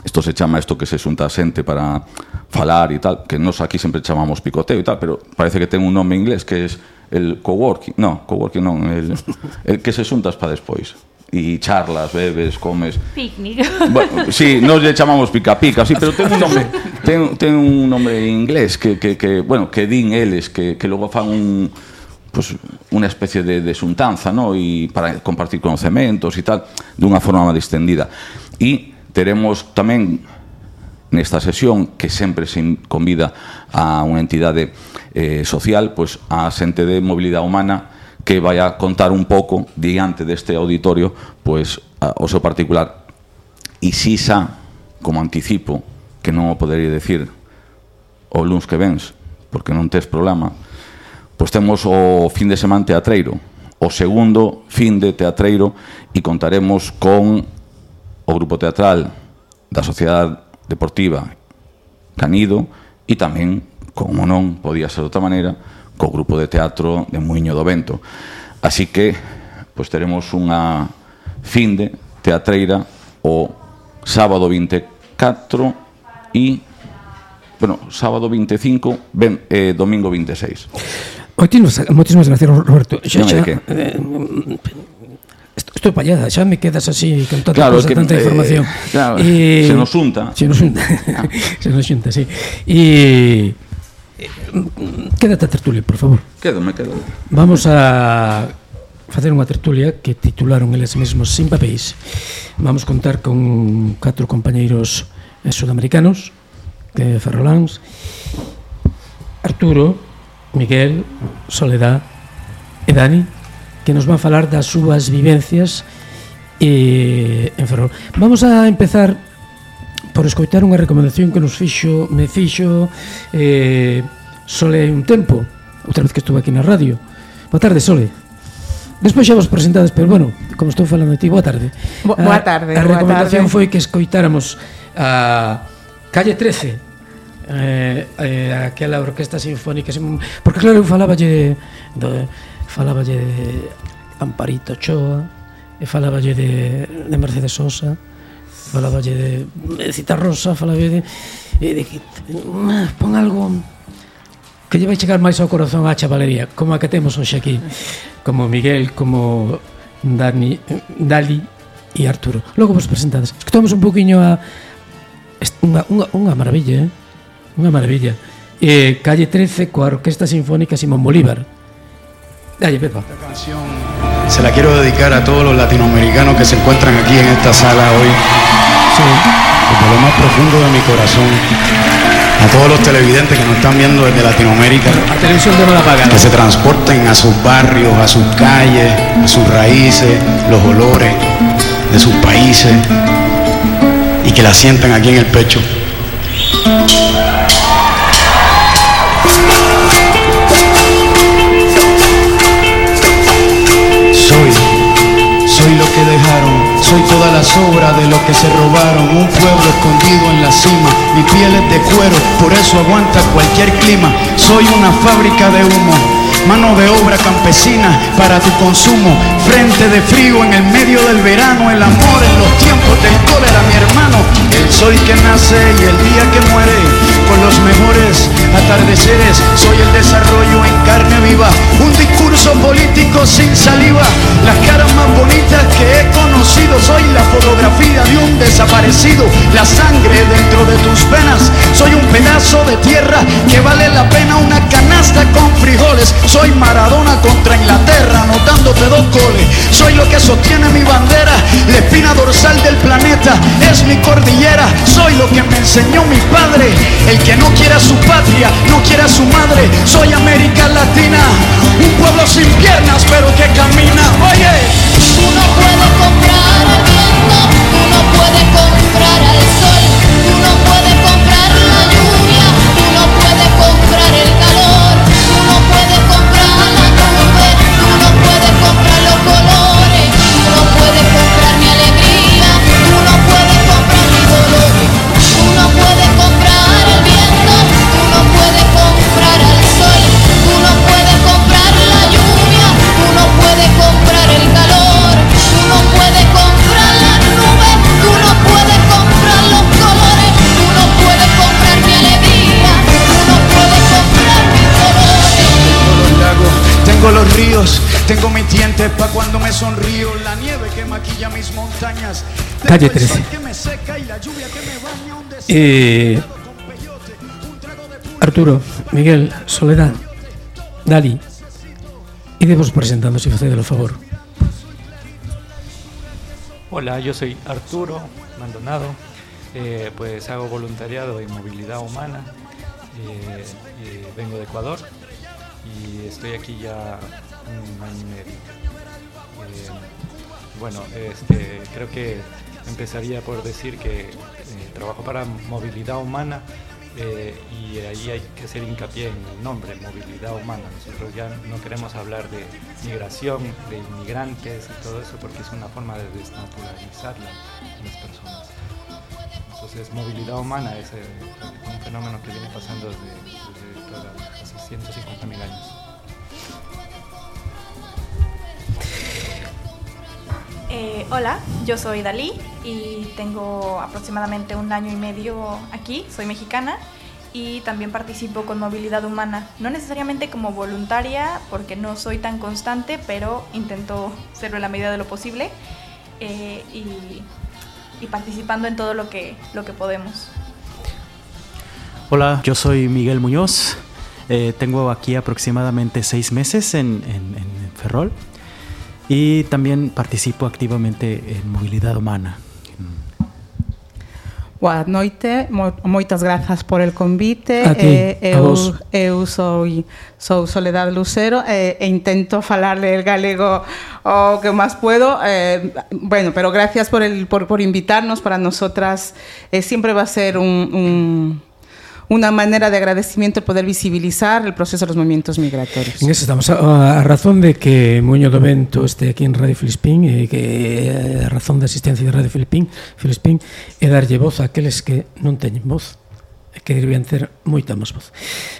isto se chama isto que se xunta a xente para falar e tal, que nos aquí sempre chamamos picoteo e tal, pero parece que ten un nome inglés que é el coworking, no, coworking non, el, el que se xuntas para despois e charlas, bebes, comes. Picnic. Bueno, sí, nos lle chamamos pica pica, sí, pero ten un nome, ten, ten un nome en inglés que, que, que, bueno, que din eles que, que logo fan un pues, unha especie de, de xuntanza, ¿no? E para compartir conocementos e tal, dunha forma máis distendida. E teremos tamén nesta sesión que sempre se convida a unha entidade eh, social, pois pues, a xente de mobilidade humana que vai a contar un pouco diante deste auditorio pois a, o seu particular. E si xa, como anticipo que non o podería decir o luns que vens porque non tes problema, pois temos o fin de semana teatreiro o segundo fin de teatreiro e contaremos con o grupo teatral da Sociedade Deportiva Canido e tamén, como non podía ser de outra maneira, co grupo de teatro de Muiño do Vento. Así que, pois teremos unha finde teatreira o sábado 24 e bueno, sábado 25, ben, eh, domingo 26. Moitísimas, moitísimas gracias, Roberto. Xa, xa, que... eh, Estou pallada, xa me quedas así con tanta claro, cosa, que, tanta eh, información. Eh, claro, e, se nos unta. Se nos unta, se nos unta, sí. E... Quédate a tertulia, por favor. Quédame, quédame. Vamos a facer unha tertulia que titularon eles mesmos Sin papéis. Vamos contar con catro compañeiros eh, sudamericanos, de Ferroláns, Arturo, Miguel, Soledad e Dani, que nos van falar das súas vivencias e, en Ferrol. Vamos a empezar por escoitar unha recomendación que nos fixo, me fixo eh, Sole hai un tempo, outra vez que estuve aquí na radio. Boa tarde, Sole. Despois xa vos presentades, pero bueno, como estou falando de ti, boa tarde. Bo, boa ah, tarde. A, a recomendación tarde. foi que escoitáramos a Calle 13, eh, eh, aquela orquesta sinfónica porque claro, eu falaballe de, falaballe de Amparito Choa e falaballe de, de Mercedes Sosa falaballe de, de Cita Rosa, falaballe de, de, de, pon algo que lle vai chegar máis ao corazón á chavalería, como a que temos hoxe aquí, como Miguel, como Dani, Dali e Arturo. Logo vos presentades. Escutamos un poquinho a unha, unha, unha maravilla, eh? Unha maravilla. Eh, calle 13 coa Orquesta Sinfónica Simón Bolívar. Dale, Pepa. Esta canción se la quiero dedicar a todos los latinoamericanos que se encuentran aquí en esta sala hoy. Desde lo más profundo de mi corazón. A todos los televidentes que nos están viendo desde Latinoamérica. La televisión de la paga. Que se transporten a sus barrios, a sus calles, a sus raíces, los olores de sus países. Y que la sientan aquí en el pecho. Soy, soy lo que dejaron, soy toda la sobra de lo que se robaron, un pueblo escondido en la cima, mi piel es de cuero, por eso aguanta cualquier clima, soy una fábrica de humo, mano de obra campesina para tu consumo, frente de frío en el medio del verano, el amor en los tiempos del cólera, mi hermano, el sol que nace y el día que muere, con los mejores atardeceres, soy el desarrollo en carne viva, un discurso político sin saliva, las caras más bonitas que he conocido, soy la fotografía de un desaparecido, la sangre dentro de tus venas, soy un pedazo de tierra que vale la pena una canasta con frijoles, soy Maradona contra Inglaterra, anotándote dos goles, soy lo que sostiene mi bandera, la espina dorsal del planeta, es mi cordillera soy lo que me enseñó mi padre, el que no quiera su patria, no quiera su madre. Soy América Latina, un pueblo sin piernas pero que camina. Oye, tú no tengo mis dientes pa' cuando me sonrío. La nieve que maquilla mis montañas. tengo Calle el sol 13. que me seca y la lluvia que me baña. Un desierto Eh, Arturo, Miguel, Soledad, Dali, idevos presentando, si facedelo favor. Hola, yo soy Arturo Maldonado, eh, pues hago voluntariado en movilidad humana, eh, eh, vengo de Ecuador y estoy aquí ya Eh, bueno, este, creo que empezaría por decir que eh, trabajo para movilidad humana eh, y ahí hay que hacer hincapié en el nombre, movilidad humana. Nosotros ya no queremos hablar de migración, de inmigrantes y todo eso porque es una forma de desnaturalizar la- las personas. Entonces, movilidad humana es un fenómeno que viene pasando desde, desde toda- hace 150.000 años. Eh, hola, yo soy Dalí y tengo aproximadamente un año y medio aquí, soy mexicana y también participo con movilidad humana. No necesariamente como voluntaria porque no soy tan constante, pero intento serlo en la medida de lo posible eh, y, participando en todo lo que, lo que podemos. Hola, yo soy Miguel Muñoz. Eh, tengo aquí aproximadamente seis meses en Ferrol y también participo activamente en movilidad humana. Boa noite, mo- moitas grazas por el convite. A ti, Eh, a eu, vos. eu sou, sou Soledad Lucero eh, e intento falarle el galego o que máis puedo. Eh, bueno, pero gracias por, el, por, por invitarnos. Para nosotras eh, siempre va a ser un, un- una maneira de agradecimiento poder visibilizar el proceso dos movimientos migratorios. En eso estamos. A, a razón de que Muño do Vento este aquí en Radio Filispín e que eh, a razón da existencia de Radio Filispín, Filispín é darlle voz a aqueles que non teñen voz e que deberían ter moita máis voz.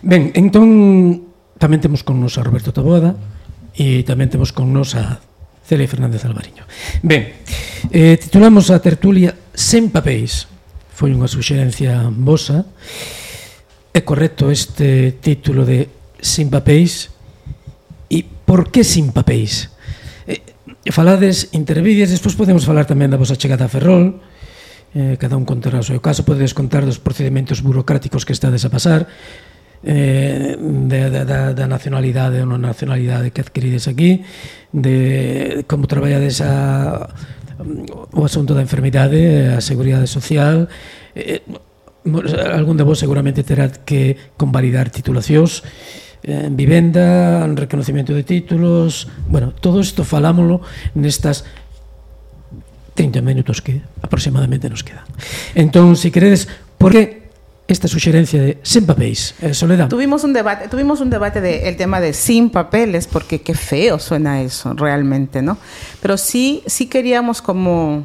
Ben, entón tamén temos con nos a Roberto Taboada e tamén temos con nos a Celia Fernández Alvariño. Ben, eh, titulamos a tertulia Sen papéis. Foi unha suxerencia vosa É correcto este título de Sin papéis? E por que sin papéis? Eh, falades intervides, despois podemos falar tamén da vosa chegada a Ferrol, eh, cada un contará o seu caso, podedes contar dos procedimentos burocráticos que estades a pasar, eh, de, da, da nacionalidade ou non nacionalidade que adquirides aquí, de como traballades a, o asunto da enfermidade, a seguridade social, eh, algún de vos seguramente terá que convalidar titulacións, eh, en vivenda, en reconocimiento de títulos, bueno, todo isto falámoslo nestas 30 minutos que aproximadamente nos quedan. Entón, se si queredes, por que esta suxerencia de sen papéis, eh, Soledad? Tuvimos un debate, tuvimos un debate del tema de sin papeles, porque qué feo suena eso realmente, ¿no? Pero sí, sí queríamos como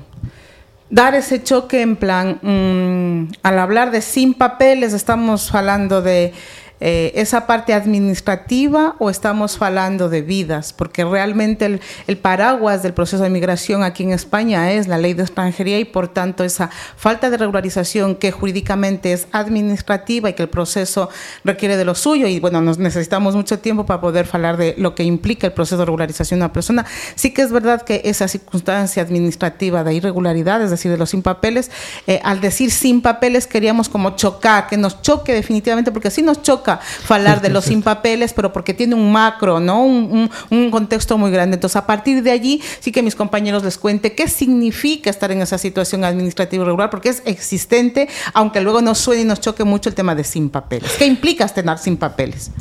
dar ese choque en plan, mm, al hablar de sin papeles estamos hablando de eh, esa parte administrativa o estamos falando de vidas? Porque realmente el, el paraguas del proceso de migración aquí en España es la ley de extranjería y por tanto esa falta de regularización que jurídicamente es administrativa y que el proceso requiere de lo suyo y bueno, nos necesitamos mucho tiempo para poder hablar de lo que implica el proceso de regularización de una persona. Sí que es verdad que esa circunstancia administrativa de irregularidad, es decir, de los sin papeles, eh, al decir sin papeles queríamos como chocar, que nos choque definitivamente, porque sí nos choca hablar de los sin papeles, pero porque tiene un macro, ¿no? Un, un, un contexto muy grande. Entonces, a partir de allí, sí que mis compañeros les cuente qué significa estar en esa situación administrativa irregular, porque es existente, aunque luego nos suene y nos choque mucho el tema de sin papeles. ¿Qué implica tener sin papeles?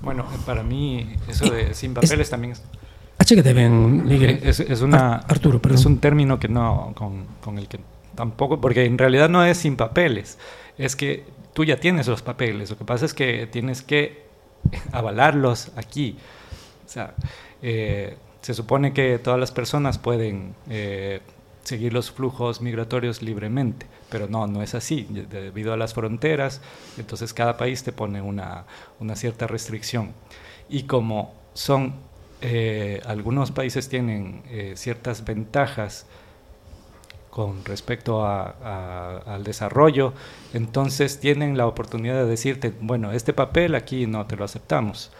Bueno, para mí eso de sin papeles también es... Ben, Miguel. Es, es una, Ar- Arturo, perdón. Es un término que no, con, con el que tampoco, porque en realidad no es sin papeles, es que tú ya tienes los papeles, lo que pasa es que tienes que avalarlos aquí. Eh, se supone que todas las personas pueden eh, seguir los flujos migratorios libremente, pero no, no es así, debido a las fronteras, entonces cada país te pone una, una cierta restricción. Y como son eh, algunos países tienen eh, ciertas ventajas con respecto al desarrollo, entonces tienen la oportunidad de decirte, bueno, este papel aquí no te lo aceptamos,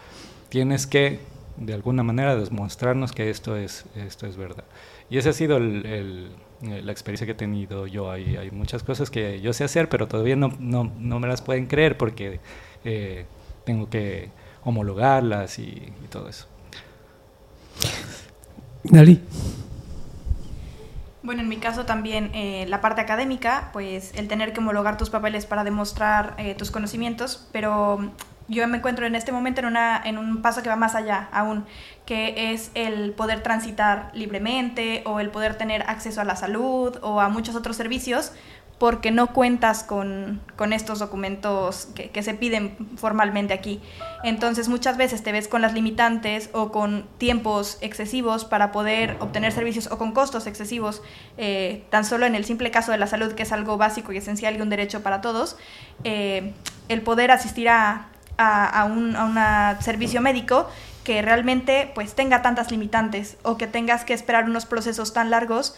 tienes que de alguna manera demostrarnos que esto es, esto es verdad. Y esa ha sido eh, la experiencia que he tenido yo. Hay, muchas cosas que yo sé hacer, pero todavía no, no, me las pueden creer porque eh, tengo que homologarlas y, y todo eso. Dalí. Bueno, en mi caso también eh, la parte académica, pues el tener que homologar tus papeles para demostrar eh, tus conocimientos, pero yo me encuentro en este momento en, una, en un paso que va más allá aún, que es el poder transitar libremente o el poder tener acceso a la salud o a muchos otros servicios porque no cuentas con, con estos documentos que, se piden formalmente aquí. Entonces muchas veces te ves con las limitantes o con tiempos excesivos para poder obtener servicios o con costos excesivos, eh, tan solo en el simple caso de la salud, que es algo básico y esencial y un derecho para todos, eh, el poder asistir a, a, a un a una servicio médico que realmente pues tenga tantas limitantes o que tengas que esperar unos procesos tan largos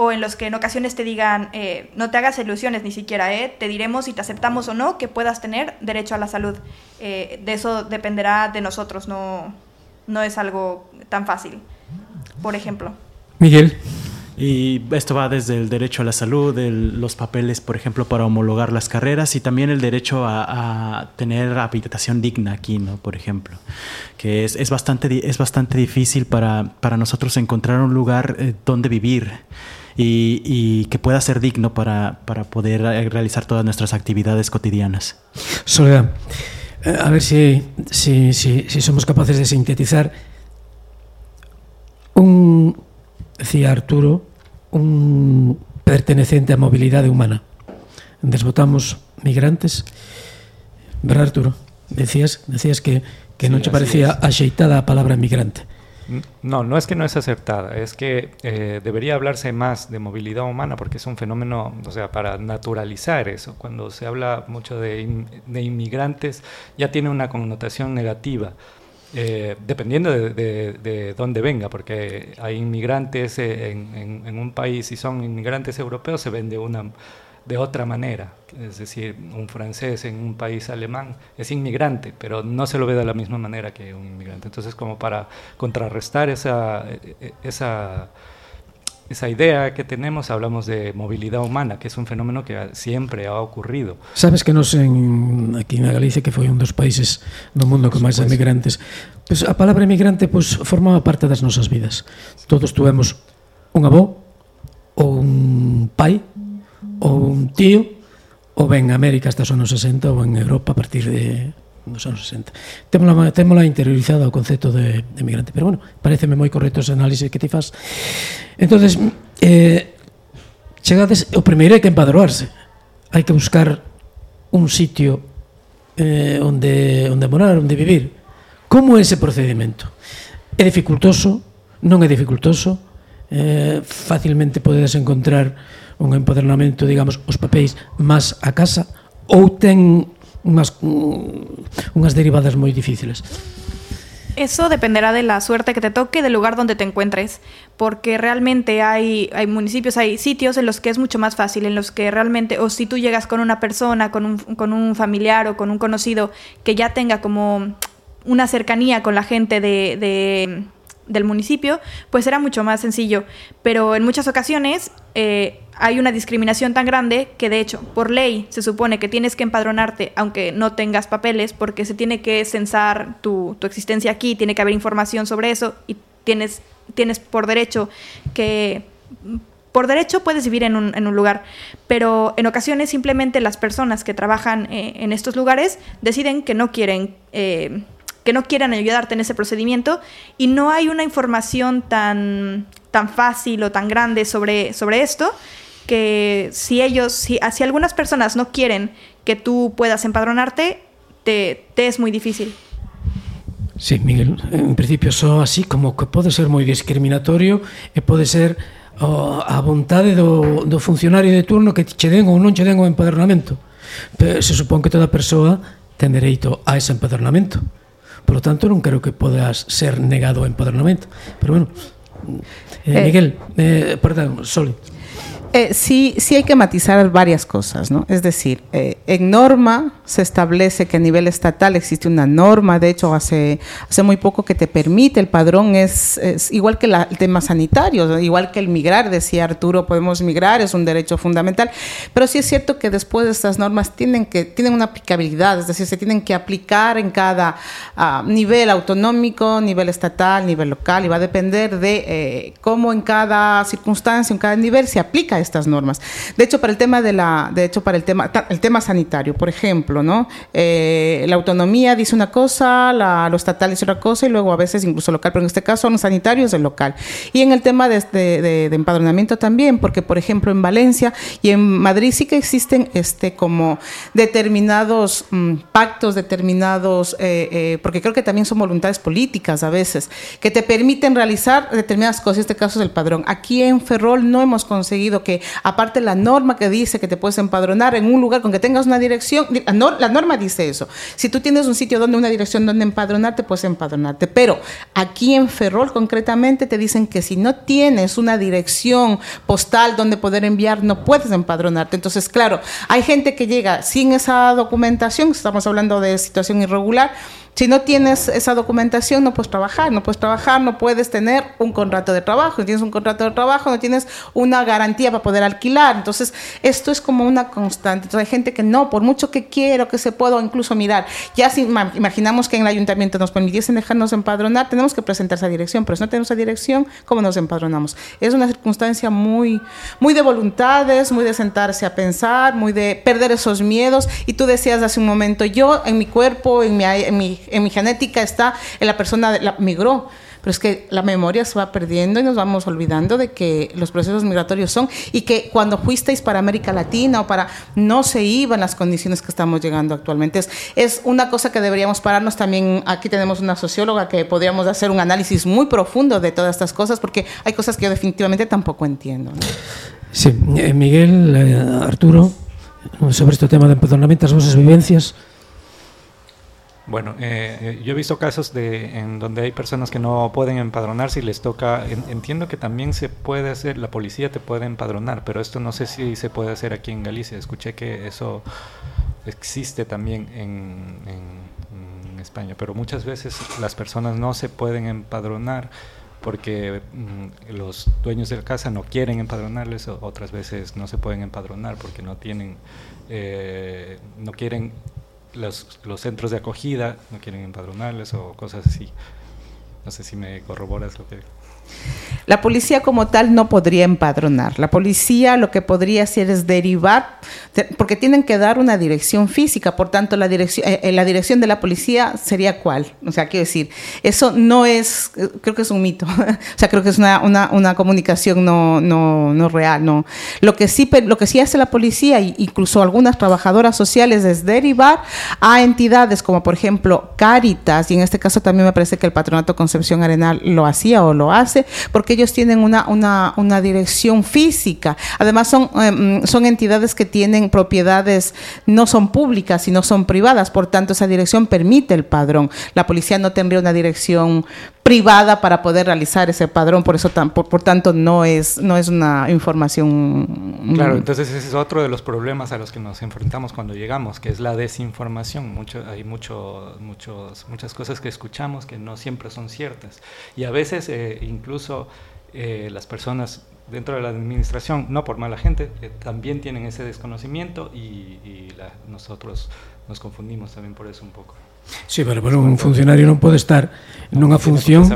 o en los que en ocasiones te digan, eh, no te hagas ilusiones ni siquiera, eh, te diremos si te aceptamos o no que puedas tener derecho a la salud. Eh, de eso dependerá de nosotros, no, no es algo tan fácil, por ejemplo. Miguel. Y esto va desde el derecho a la salud, el, los papeles, por ejemplo, para homologar las carreras y también el derecho a, a tener habitación digna aquí, ¿no? Por ejemplo, que es, es, bastante, es bastante difícil para, para nosotros encontrar un lugar eh, donde vivir y, y, que pueda ser digno para, para poder realizar todas nuestras actividades cotidianas. Soledad, eh, a ver si, si, si, si somos capaces de sintetizar un, decía Arturo, un pertenecente a movilidade humana. Desbotamos migrantes. Verdad, Arturo? Decías, decías que, que sí, non che parecía axeitada a palabra migrante. No, no es que no es acertada, es que eh, debería hablarse más de movilidad humana porque es un fenómeno, o sea, para naturalizar eso. Cuando se habla mucho de, in, de inmigrantes ya tiene una connotación negativa. Eh, dependiendo de, de, de, dónde venga, porque hay inmigrantes en, en, en, un país y son inmigrantes europeos, se ven de, una, de otra manera. Es decir, un francés en un país alemán es inmigrante, pero no se lo ve de la misma manera que un inmigrante. Entonces, como para contrarrestar esa, esa, esa idea que tenemos, hablamos de movilidad humana, que es un fenómeno que siempre ha ocurrido. Sabes que nos en, aquí en Galicia, que foi un dos países do mundo con máis emigrantes, pues a palabra emigrante pues, formaba parte das nosas vidas. Todos tuvemos un avó, ou un pai, ou un tío ou ben en América hasta os anos 60 ou en Europa a partir de nos anos 60. Témola, témola interiorizada o concepto de, de migrante, pero bueno, pareceme moi correcto ese análise que ti faz. entonces eh, chegades, o primeiro é que empadroarse, hai que buscar un sitio eh, onde, onde morar, onde vivir. Como é ese procedimento? É dificultoso? Non é dificultoso? Eh, fácilmente podedes encontrar un empadronamento, digamos, os papéis máis a casa ou ten unhas, unhas derivadas moi difíciles. Eso dependerá de la suerte que te toque, del lugar donde te encuentres, porque realmente hay, hay municipios, hay sitios en los que es mucho más fácil, en los que realmente, o si tú llegas con una persona, con un, con un familiar o con un conocido que ya tenga como una cercanía con la gente de, de- del municipio, pues será mucho más sencillo. Pero en muchas ocasiones eh, hay una discriminación tan grande que de hecho por ley se supone que tienes que empadronarte aunque no tengas papeles porque se tiene que censar tu, tu existencia aquí, tiene que haber información sobre eso y tienes, tienes por derecho que por derecho puedes vivir en un, en un lugar, pero en ocasiones simplemente las personas que trabajan eh, en estos lugares deciden que no quieren eh, que no quieren ayudarte en ese procedimiento y no hay una información tan, tan fácil o tan grande sobre, sobre esto que si ellos, si, si algunas personas no quieren que tú puedas empadronarte, te, te es muy difícil. Sí, Miguel, en principio só así como que pode ser moi discriminatorio e pode ser o, a vontade do, do funcionario de turno que che den ou non che den o. Pero se supón que toda persoa ten dereito a ese empadronamento. Por lo tanto, non creo que podas ser negado o empadronamento. Pero bueno, eh, Eh. Miguel, eh, perdón, Soli. Eh, sí, sí hay que matizar varias cosas, ¿no? Es decir, eh, en norma se establece que a nivel estatal existe una norma, de hecho hace, hace muy poco que te permite, el padrón es, igual que la- el tema sanitario, igual que el migrar, decía Arturo, podemos migrar, es un derecho fundamental, pero sí es cierto que después de estas normas tienen, que, tienen una aplicabilidad, es decir, se tienen que aplicar en cada ah, nivel autonómico, nivel estatal, nivel local, y va a depender de eh, cómo en cada circunstancia, en cada nivel se aplica estas normas. De hecho, para el tema de la, de hecho, para el tema, el tema sanitario, por ejemplo, ¿no? Eh, la autonomía dice una cosa, la, lo estatal dice otra cosa, y luego a veces incluso local, pero en este caso los sanitarios del local. Y en el tema de, de- de- de empadronamiento también, porque por ejemplo en Valencia y en Madrid sí que existen este como determinados mm, pactos, determinados, eh, eh, porque creo que también son voluntades políticas a veces, que te permiten realizar determinadas cosas, en este caso es el padrón. Aquí en Ferrol no hemos conseguido aparte la norma que dice que te puedes empadronar en un lugar con que tengas una dirección, di- la, la norma dice eso. Si tú tienes un sitio donde una dirección donde empadronarte, puedes empadronarte. Pero aquí en Ferrol concretamente te dicen que si no tienes una dirección postal donde poder enviar, no puedes empadronarte. Entonces, claro, hay gente que llega sin esa documentación, estamos hablando de situación irregular, si no tienes esa documentación, no puedes trabajar, no puedes trabajar, no puedes tener un contrato de trabajo. Si tienes un contrato de trabajo, no tienes una garantía para poder alquilar. Entonces, esto es como una constante. Hay gente que no, por mucho que quiero, que se pueda o incluso mirar. Ya si ima- imaginamos que en el ayuntamiento nos permitiesen dejarnos empadronar, tenemos que presentar esa dirección, pero si no tenemos esa dirección, ¿cómo nos empadronamos? Es una circunstancia muy, muy de voluntades, muy de sentarse a pensar, muy de perder esos miedos. Y tú decías hace un momento, yo en mi cuerpo, en mi, en mi, en mi genética está, en la persona la, migró. Pero es que la memoria se va perdiendo y nos vamos olvidando de que los procesos migratorios son y que cuando fuisteis para América Latina o para no se iban las condiciones que estamos llegando actualmente. Es, una cosa que deberíamos pararnos también. Aquí tenemos una socióloga que podríamos hacer un análisis muy profundo de todas estas cosas porque hay cosas que yo definitivamente tampoco entiendo. Sí, eh, Miguel, eh, Arturo, sobre este tema de empadronamiento, as vosas vivencias. Bueno, eh, eh, yo he visto casos de en donde hay personas que no pueden empadronarse y les toca. en- entiendo que también se puede hacer, la policía te puede empadronar, pero esto no sé si se puede hacer aquí en Galicia. Escuché que eso existe también en, en- España, pero muchas veces las personas no se pueden empadronar porque mm, los dueños de la casa no quieren empadronarles, o otras veces no se pueden empadronar porque no tienen, eh, no quieren los, los centros de acogida, no quieren empadronarles o cosas así. No sé si me corroboras lo que... La policía como tal no podría empadronar. La policía lo que podría hacer es derivar, porque tienen que dar una dirección física, por tanto la dirección, eh, eh, la dirección de la policía sería cuál. O sea, quiero decir, eso no es, eh, creo que es un mito. o sea, creo que es una, una, comunicación no, no, no real. No. Lo, que sí, lo que sí hace la policía, incluso algunas trabajadoras sociales, es derivar a entidades como por ejemplo Cáritas, y en este caso también me parece que el Patronato Concepción Arenal lo hacía o lo hace, porque ellos tienen una, una, una dirección física. Además, son, eh, son entidades que tienen propiedades, no son públicas, sino son privadas. Por tanto, esa dirección permite el padrón. La policía no tendría una dirección privada para poder realizar ese padrón, por eso tan, por, por, tanto no es no es una información Claro, entonces ese es otro de los problemas a los que nos enfrentamos cuando llegamos, que es la desinformación. Mucho, hay mucho, muchos, muchas cosas que escuchamos que no siempre son ciertas. Y a veces eh, incluso eh, las personas dentro de la administración, no por mala gente, también tienen ese desconocimiento y, y la, nosotros nos confundimos también por eso un poco. Sí, pero, pero un funcionario non pode estar nunha función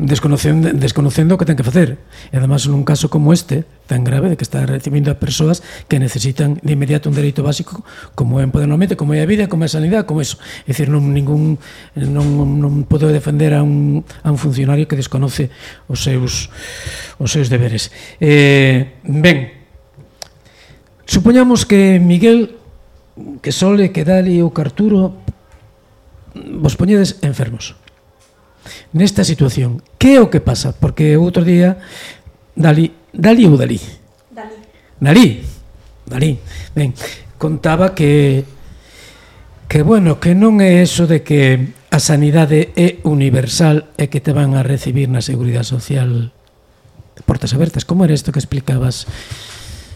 desconocendo, desconocendo o que ten que facer. E además nun caso como este, tan grave, de que está recibindo a persoas que necesitan de inmediato un dereito básico como é empoderamento, como é a vida, como é a sanidade, como eso. É dicir, non, ningún, non, non podo defender a un, a un funcionario que desconoce os seus, os seus deberes. Eh, ben, supoñamos que Miguel que Sole, que Dali ou Carturo vos poñedes enfermos. Nesta situación, que é o que pasa? Porque outro día, Dali, Dali ou Dali? Dali. Dali. Dali. Ben, contaba que que bueno, que non é eso de que a sanidade é universal e que te van a recibir na Seguridade Social portas abertas. Como era isto que explicabas?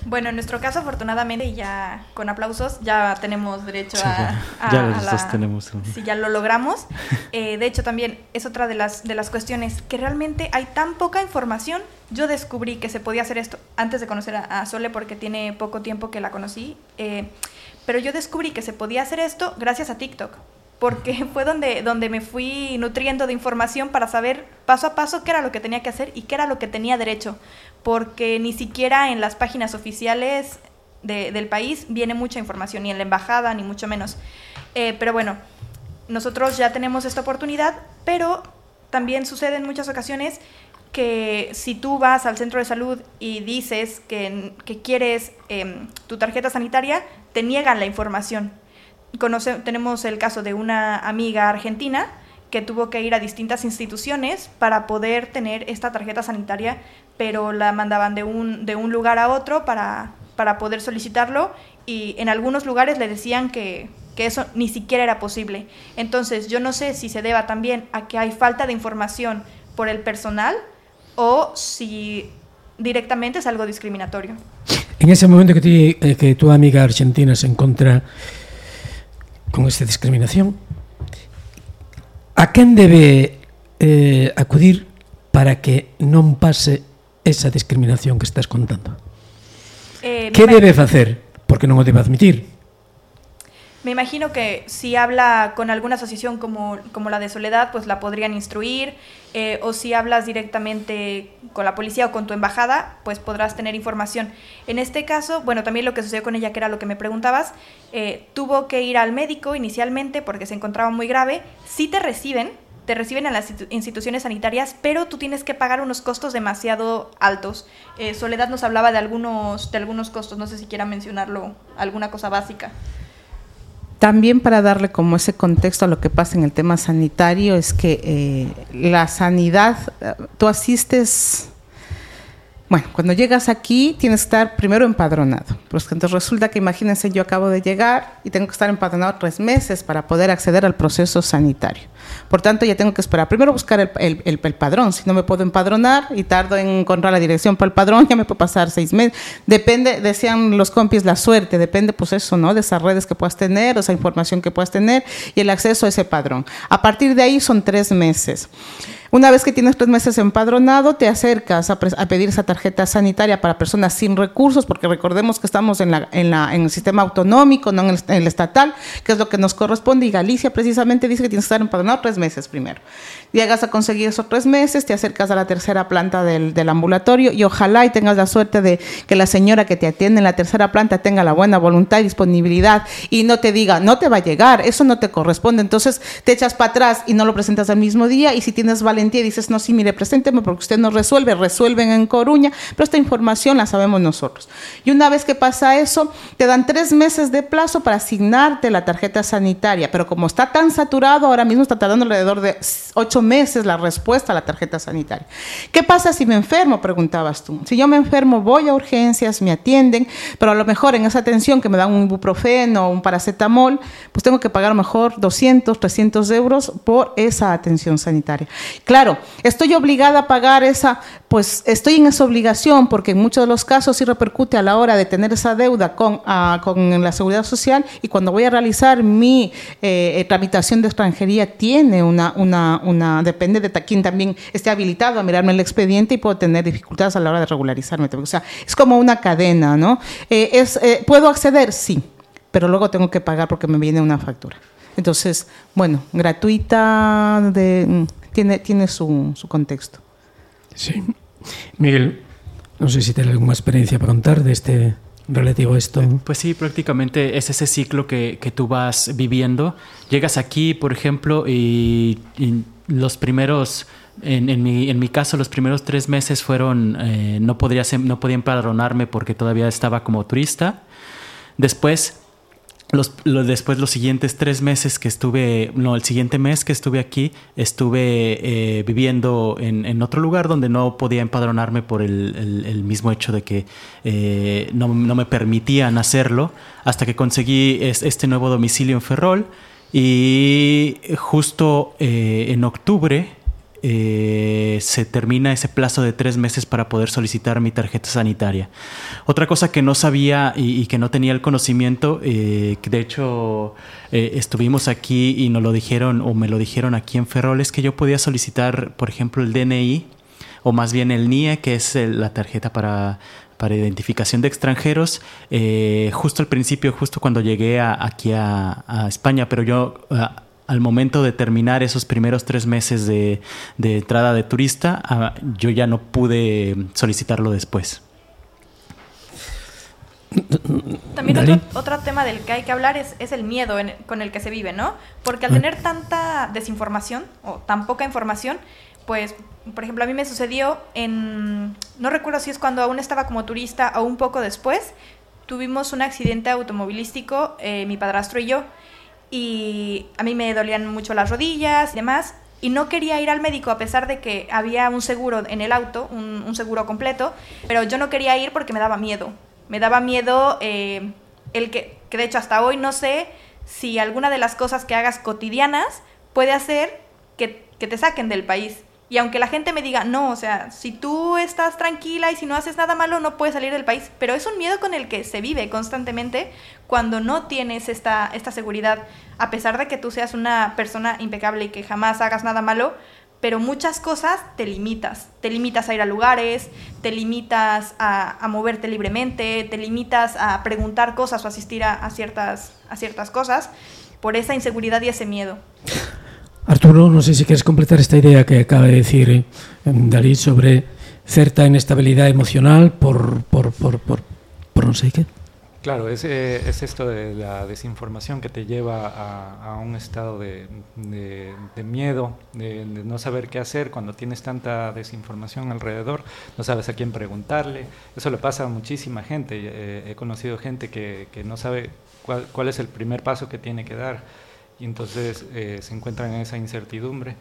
Bueno, en nuestro caso, afortunadamente, y ya con aplausos, ya tenemos derecho Sí, a, ya, a- ya a los la- tenemos. Si ya lo logramos. Eh, de hecho, también es otra de las, de las cuestiones que realmente hay tan poca información. Yo descubrí que se podía hacer esto antes de conocer a, a Sole porque tiene poco tiempo que la conocí. eh, pero yo descubrí que se podía hacer esto gracias a TikTok. Porque fue donde, donde me fui nutriendo de información para saber paso a paso qué era lo que tenía que hacer y qué era lo que tenía derecho. Porque ni siquiera en las páginas oficiales de- del país viene mucha información, ni en la embajada, ni mucho menos. Eh, pero bueno, nosotros ya tenemos esta oportunidad, pero también sucede en muchas ocasiones que si tú vas al centro de salud y dices que, que quieres em, tu tarjeta sanitaria, te niegan la información. Conoce- tenemos el caso de una amiga argentina que tuvo que ir a distintas instituciones para poder tener esta tarjeta sanitaria, pero la mandaban de un, de un lugar a otro para, para poder solicitarlo y en algunos lugares le decían que, que eso ni siquiera era posible. Entonces yo no sé si se deba también a que hay falta de información por el personal o si directamente es algo discriminatorio. En ese momento que, eh, que tu amiga argentina se encontra con esta discriminación, a quen debe eh, acudir para que non pase esa discriminación que estás contando? Eh, que debe facer? Porque non o debe admitir Me imagino que si habla con alguna asociación como, como la de Soledad, pues la podrían instruir, eh, o si hablas directamente con la policía o con tu embajada, pues podrás tener información. En este caso, bueno, también lo que sucedió con ella, que era lo que me preguntabas, eh, tuvo que ir al médico inicialmente porque se encontraba muy grave. Sí te reciben, te reciben en las institu- instituciones sanitarias, pero tú tienes que pagar unos costos demasiado altos. Eh, Soledad nos hablaba de algunos, de algunos costos, no sé si quiera mencionarlo, alguna cosa básica. También para darle como ese contexto a lo que pasa en el tema sanitario es que eh, la sanidad, eh, tú asistes, bueno, cuando llegas aquí tienes que estar primero empadronado. Pues entonces resulta que imagínense, yo acabo de llegar y tengo que estar empadronado tres meses para poder acceder al proceso sanitario. Por tanto, ya tengo que esperar. Primero buscar el, el- el- el padrón. Si no me puedo empadronar y tardo en encontrar la dirección para el padrón, ya me puede pasar seis meses. Depende, decían los compis, la suerte. Depende, pues eso, ¿no? De esas redes que puedas tener, o esa información que puedas tener y el acceso a ese padrón. A partir de ahí son tres meses. Una vez que tienes tres meses empadronado, te acercas a, pedir esa tarjeta sanitaria para personas sin recursos, porque recordemos que estamos en, la, en, el sistema autonómico, no en el, estatal, que es lo que nos corresponde, y Galicia precisamente dice que tienes que estar empadronado tres meses primero. Llegas a conseguir esos tres meses, te acercas a la tercera planta del, ambulatorio y ojalá y tengas la suerte de que la señora que te atiende en la tercera planta tenga la buena voluntad y disponibilidad y no te diga, no te va a llegar, eso no te corresponde. Entonces te echas para atrás y no lo presentas al mismo día y si tienes vale valentía y dices, no, sí, mire, presénteme porque usted no resuelve, resuelven en Coruña, pero esta información la sabemos nosotros. Y una vez que pasa eso, te dan tres meses de plazo para asignarte la tarjeta sanitaria, pero como está tan saturado, ahora mismo está tardando alrededor de ocho meses la respuesta a la tarjeta sanitaria. ¿Qué pasa si me enfermo? Preguntabas tú. Si yo me enfermo, voy a urgencias, me atienden, pero a lo mejor en esa atención que me dan un ibuprofeno o un paracetamol, pues tengo que pagar mejor 200, 300 euros por esa atención sanitaria. Claro, estoy obligada a pagar esa, pues estoy en esa obligación porque en muchos de los casos sí repercute a la hora de tener esa deuda con, ah, la seguridad social y cuando voy a realizar mi eh, tramitación de extranjería tiene una, una, una, depende de quién también esté habilitado a mirarme el expediente y puedo tener dificultades a la hora de regularizarme. O sea, es como una cadena, ¿no? Eh, eh, ¿Puedo acceder? Sí, pero luego tengo que pagar porque me viene una factura. Entonces, bueno, gratuita de, mm, tiene, tiene su, su contexto. Sí. Miguel, no sé si tienes alguna experiencia para contar de este relativo a esto. Pues sí, prácticamente es ese ciclo que, que tú vas viviendo. Llegas aquí, por ejemplo, y, y los primeros, en, en, mi, en mi caso, los primeros tres meses fueron, eh, no, podría ser, no podía empadronarme porque todavía estaba como turista. Después los, después los siguientes tres meses que estuve, no, el siguiente mes que estuve aquí, estuve eh, viviendo en, en, otro lugar donde no podía empadronarme por el, el, mismo hecho de que eh, no, no, me permitían hacerlo, hasta que conseguí es, este nuevo domicilio en Ferrol. Y justo eh, en octubre eh, se termina ese plazo de tres meses para poder solicitar mi tarjeta sanitaria. Otra cosa que no sabía y, que no tenía el conocimiento, eh, de hecho eh, estuvimos aquí y nos lo dijeron o me lo dijeron aquí en Ferrol, es que yo podía solicitar, por ejemplo, el DNI o más bien el NIE, que es la tarjeta para, para identificación de extranjeros, justo al principio, justo cuando llegué a, aquí a, España, pero yo... A, al momento de terminar esos primeros tres meses de, de entrada de turista, uh, yo ya no pude solicitarlo después. También otro, otro, tema del que hay que hablar es, es el miedo en, con el que se vive, ¿no? Porque al tener tanta desinformación o tan poca información, pues, por ejemplo, a mí me sucedió en, no recuerdo si es cuando aún estaba como turista o un poco después, tuvimos un accidente automovilístico, eh, mi padrastro y yo, y a mí me dolían mucho las rodillas y demás, y no quería ir al médico a pesar de que había un seguro en el auto, un, seguro completo, pero yo no quería ir porque me daba miedo. Me daba miedo eh, el que, que de hecho hasta hoy no sé si alguna de las cosas que hagas cotidianas puede hacer que, que te saquen del país. Y aunque la gente me diga, no, o sea, si tú estás tranquila y si no haces nada malo, no puedes salir del país. Pero es un miedo con el que se vive constantemente cuando no tienes esta, esta seguridad, a pesar de que tú seas una persona impecable y que jamás hagas nada malo, pero muchas cosas te limitas. Te limitas a ir a lugares, te limitas a, moverte libremente, te limitas a preguntar cosas o asistir a, a, ciertas, a ciertas cosas por esa inseguridad y ese miedo. Arturo, no sé si quieres completar esta idea que acaba de decir eh, sobre cierta inestabilidad emocional por, por, por, por, no sé qué. Claro, es, es, esto de la desinformación que te lleva a, un estado de, miedo, de, de, no saber qué hacer cuando tienes tanta desinformación alrededor, no sabes a quién preguntarle. Eso le pasa a muchísima gente. Eh, he conocido gente que, que no sabe cuál, cuál, es el primer paso que tiene que dar y entonces eh, se encuentran en esa incertidumbre.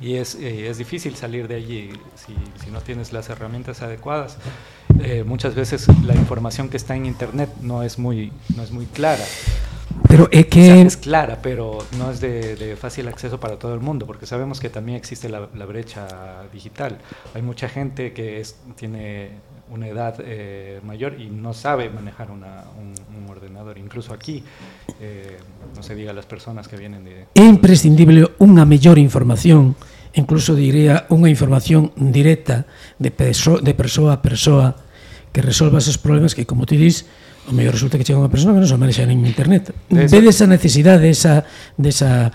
Y es, eh, es difícil salir de allí si, si, no tienes las herramientas adecuadas. Eh, muchas veces la información que está en Internet no es muy, no es muy clara. Pero es que... O sea, es clara, pero no es de, de, fácil acceso para todo el mundo, porque sabemos que también existe la, la brecha digital. Hay mucha gente que es, tiene una edad eh, mayor y no sabe manejar una, un, un, ordenador. Incluso aquí, eh, no se diga las personas que vienen de... É imprescindible unha mellor información, incluso diría unha información directa de, perso de persoa a persoa que resolva esos problemas que, como ti dis, o mellor resulta que chega unha persona que non se manexa en internet. Ves esa necesidade, esa, desa...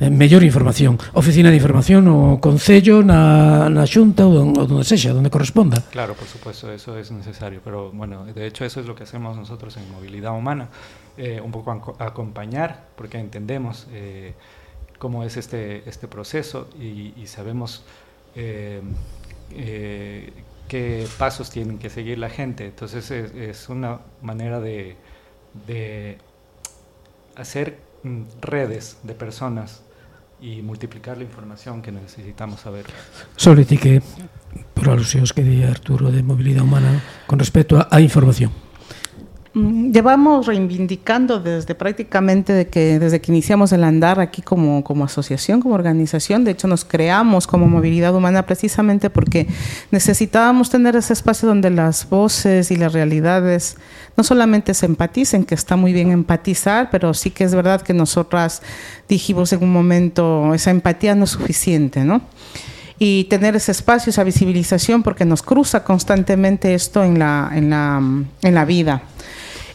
mellor información. Oficina de información o concello na, na xunta ou, ou donde sexa, donde corresponda. Claro, por supuesto, eso es necesario, pero bueno, de hecho eso es lo que hacemos nosotros en Movilidad Humana, eh, un poco acompañar, porque entendemos eh, cómo es este, este proceso y, y sabemos eh, eh, qué pasos tienen que seguir la gente. Entonces es, es una manera de, de hacer mm, redes de personas y multiplicar la información que necesitamos saber. Sobre ti que, por alusións que di Arturo de mobilidade humana, con respecto á información. Mm, Llevamos reivindicando desde prácticamente de que, desde que iniciamos el andar aquí como, como asociación, como organización. De hecho, nos creamos como movilidad humana precisamente porque necesitábamos tener ese espacio donde las voces y las realidades no solamente se empaticen, que está muy bien empatizar, pero sí que es verdad que nosotras dijimos en un momento, esa empatía no es suficiente, ¿no? y tener ese espacio, esa visibilización, porque nos cruza constantemente esto en la, en la, en la vida.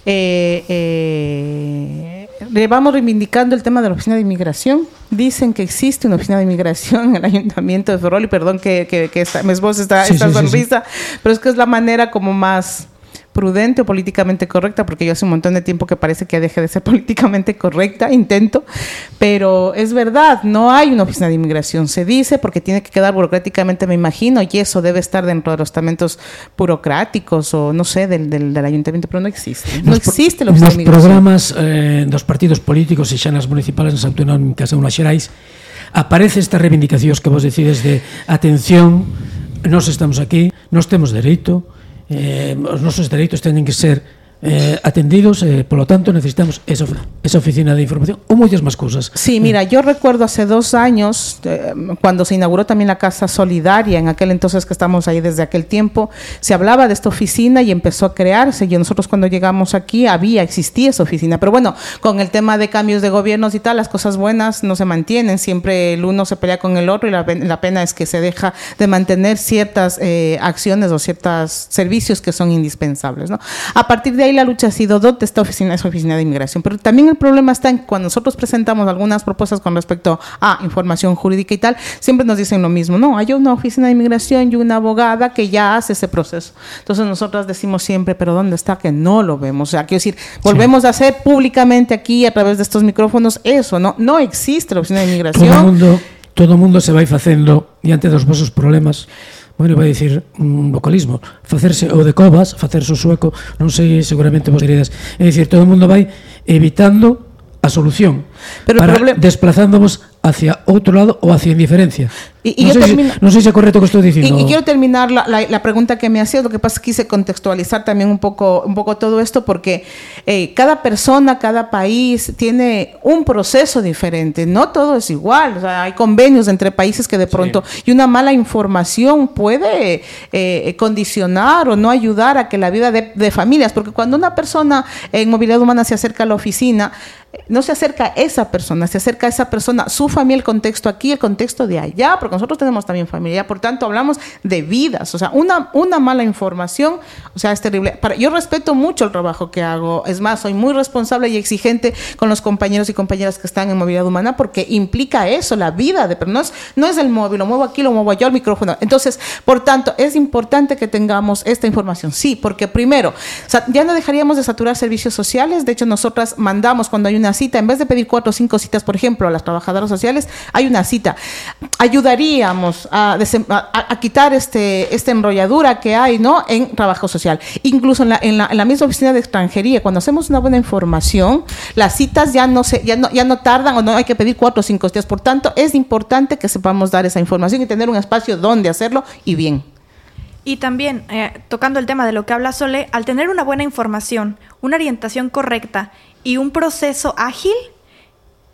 Eh, eh, llevamos reivindicando el tema de la oficina de inmigración. Dicen que existe una oficina de inmigración en el ayuntamiento de Ferrol y perdón que, que, que esta, mi voz está, Sí, esta sí, sí, sí. sonrisa, pero es que es la manera como más prudente o políticamente correcta, porque yo hace un montón de tiempo que parece que deje de ser políticamente correcta, intento, pero es verdad, no hay una oficina de inmigración, se dice porque tiene que quedar burocráticamente, me imagino, y eso debe estar dentro de los estamentos burocráticos o no sé, del, del, del ayuntamiento, pero no existe. No existe la oficina de inmigración. programas eh, dos partidos políticos e xa nas municipales, nas autonómicas e nas xerais, aparece esta reivindicacións que vos decides de atención, nós estamos aquí, nós temos dereito, eh, os nosos dereitos teñen que ser eh, atendidos, eh, polo tanto necesitamos esa, esa oficina de información ou moitas máis cousas. Sí, mira, yo recuerdo hace dos años, eh, cuando se inauguró también la Casa Solidaria, en aquel entonces que estamos ahí desde aquel tiempo, se hablaba de esta oficina y empezó a crearse. Y nosotros cuando llegamos aquí había, existía esa oficina. Pero bueno, con el tema de cambios de gobiernos y tal, las cosas buenas no se mantienen. Siempre el uno se pelea con el otro y la, la pena es que se deja de mantener ciertas eh, acciones o ciertos servicios que son indispensables. ¿no? A partir de ahí la lucha ha sido dónde está oficina, esa oficina de inmigración. Pero también el problema está en cuando nosotros presentamos algunas propuestas con respecto a información jurídica y tal, siempre nos dicen lo mismo. No, hay una oficina de inmigración y una abogada que ya hace ese proceso. Entonces nosotras decimos siempre, pero ¿dónde está? Que no lo vemos. O sea, quiero decir, volvemos a hacer públicamente aquí a través de estos micrófonos eso, ¿no? No existe la oficina de inmigración. Todo mundo, todo mundo se vai facendo diante dos vosos problemas bueno, vai dicir un vocalismo, facerse o de Covas, facerse o sueco, non sei, seguramente vos diredes. É dicir, todo o mundo vai evitando a solución, Pero para, problema... desplazándovos hacia outro lado ou hacia indiferencia. Y- y non, yo sei termino- se, non sei se é correcto o que estou Y, dicindo y quiero terminar la, la- la pregunta que me hacías, lo que pasa es que quise contextualizar también un poco, un poco todo esto porque eh, cada persona, cada país tiene un proceso diferente, no todo es igual, o sea, hay convenios entre países que de pronto, y una mala información puede eh, condicionar o no ayudar a que la vida de, de familias, porque cuando una persona en movilidad humana se acerca a la oficina, no se acerca a esa persona, se acerca a esa persona, su familia, el contexto aquí, el contexto de allá, porque nosotros tenemos también familia, por tanto hablamos de vidas, o sea, una, una mala información, o sea, es terrible. Yo respeto mucho el trabajo que hago, es más, soy muy responsable y exigente con los compañeros y compañeras que están en movilidad humana porque implica eso, la vida, de, pero no es, no es el móvil, lo muevo aquí, lo muevo allá, el micrófono. Entonces, por tanto, es importante que tengamos esta información, sí, porque primero, ya no dejaríamos de saturar servicios sociales, de hecho, nosotras mandamos cuando hay una cita, en vez de pedir cuatro o cinco citas, por ejemplo, a las trabajadoras sociales, hay una cita. Ayudaríamos a, a- a quitar este, esta enrolladura que hay ¿no? en trabajo social. Incluso en la, en, la, en la misma oficina de extranjería, cuando hacemos una buena información, las citas ya no, se, ya no, ya no tardan o no hay que pedir cuatro o cinco días. Por tanto, es importante que sepamos dar esa información y tener un espacio donde hacerlo y bien. Y también, eh, tocando el tema de lo que habla Sole, al tener una buena información, una orientación correcta y un proceso ágil,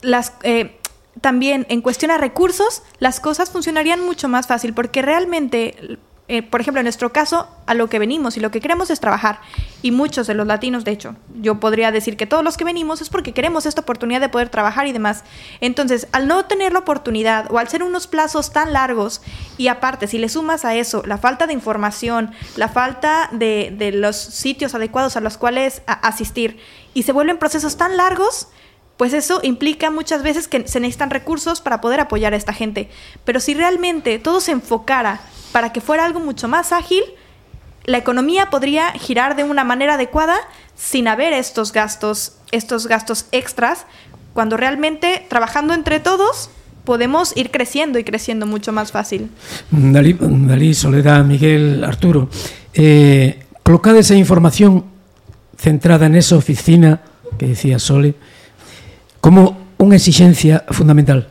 las, eh, también en cuestión a recursos, las cosas funcionarían mucho más fácil, porque realmente, eh, por ejemplo, en nuestro caso, a lo que venimos y lo que queremos es trabajar. Y muchos de los latinos, de hecho, yo podría decir que todos los que venimos es porque queremos esta oportunidad de poder trabajar y demás. Entonces, al no tener la oportunidad o al ser unos plazos tan largos, y aparte, si le sumas a eso la falta de información, la falta de, de los sitios adecuados a los cuales asistir, y se vuelven procesos tan largos, pues eso implica muchas veces que se necesitan recursos para poder apoyar a esta gente. Pero si realmente todo se enfocara para que fuera algo mucho más ágil, la economía podría girar de una manera adecuada sin haber estos gastos, estos gastos extras, cuando realmente trabajando entre todos podemos ir creciendo y creciendo mucho más fácil. Dalí, Soledad, Miguel, Arturo, eh, colocada esa información centrada nesa oficina que decía Sole como unha exixencia fundamental.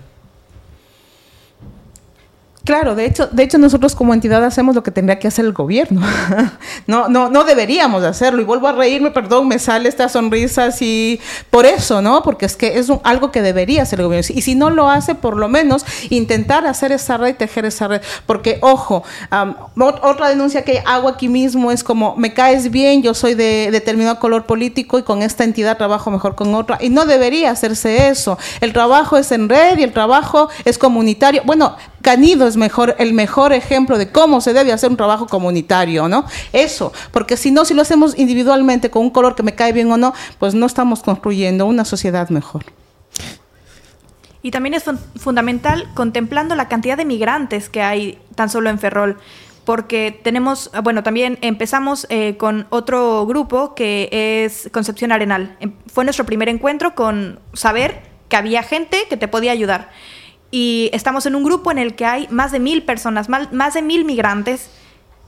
Claro, de hecho, de hecho nosotros como entidad hacemos lo que tendría que hacer el gobierno. no, no, no deberíamos hacerlo. Y vuelvo a reírme, perdón, me sale esta sonrisa así por eso, ¿no? Porque es que es un- algo que debería hacer el gobierno. Y si no lo hace, por lo menos intentar hacer esa red, tejer esa red. Porque, ojo, ot- otra denuncia que hago aquí mismo es como, me caes bien, yo soy de determinado color político y con esta entidad trabajo mejor con otra. Y no debería hacerse eso. El trabajo es en red y el trabajo es comunitario. Bueno, Canido es mejor, el mejor ejemplo de cómo se debe hacer un trabajo comunitario, ¿no? Eso, porque si no, si lo hacemos individualmente con un color que me cae bien o no, pues no estamos construyendo una sociedad mejor. Y también es fun- fundamental contemplando la cantidad de migrantes que hay tan solo en Ferrol. Porque tenemos, ah, bueno, también empezamos eh, con otro grupo que es Concepción Arenal. Em- Fue nuestro primer encuentro con saber que había gente que te podía ayudar. Y estamos en un grupo en el que hay más de mil personas, más de mil migrantes.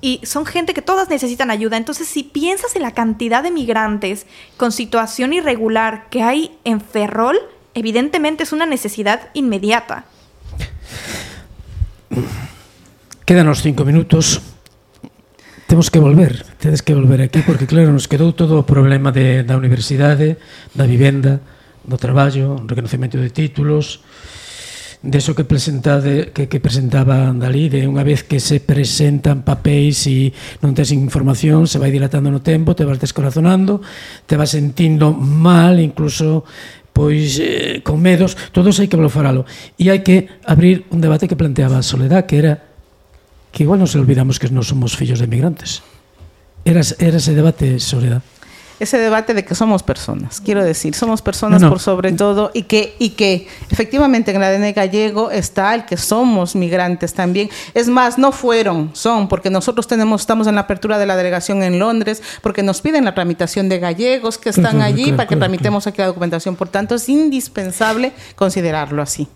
Y son gente que todas necesitan ayuda. Entonces, si piensas en la cantidad de migrantes con situación irregular que hay en Ferrol, evidentemente es una necesidad inmediata. Quédanos cinco minutos. Temos que volver, tedes que volver aquí porque claro, nos quedou todo o problema de, da universidade, da vivenda, do traballo, o reconocimento de títulos, deso que presentade que, que presentaba Dalí de unha vez que se presentan papéis e non tes información se vai dilatando no tempo te vas descorazonando te vas sentindo mal incluso pois eh, con medos todos hai que blofaralo e hai que abrir un debate que planteaba a Soledad que era que igual nos olvidamos que non somos fillos de emigrantes. Era, era ese debate Soledad. Ese debate de que somos personas, quiero decir, somos personas No, no. por sobre todo y que, y que efectivamente en el ADN gallego está el que somos migrantes también. Es más, no fueron, son, porque nosotros tenemos, estamos en la apertura de la delegación en Londres, porque nos piden la tramitación de gallegos que están allí para que tramitemos aquí la documentación. Por tanto, es indispensable considerarlo así.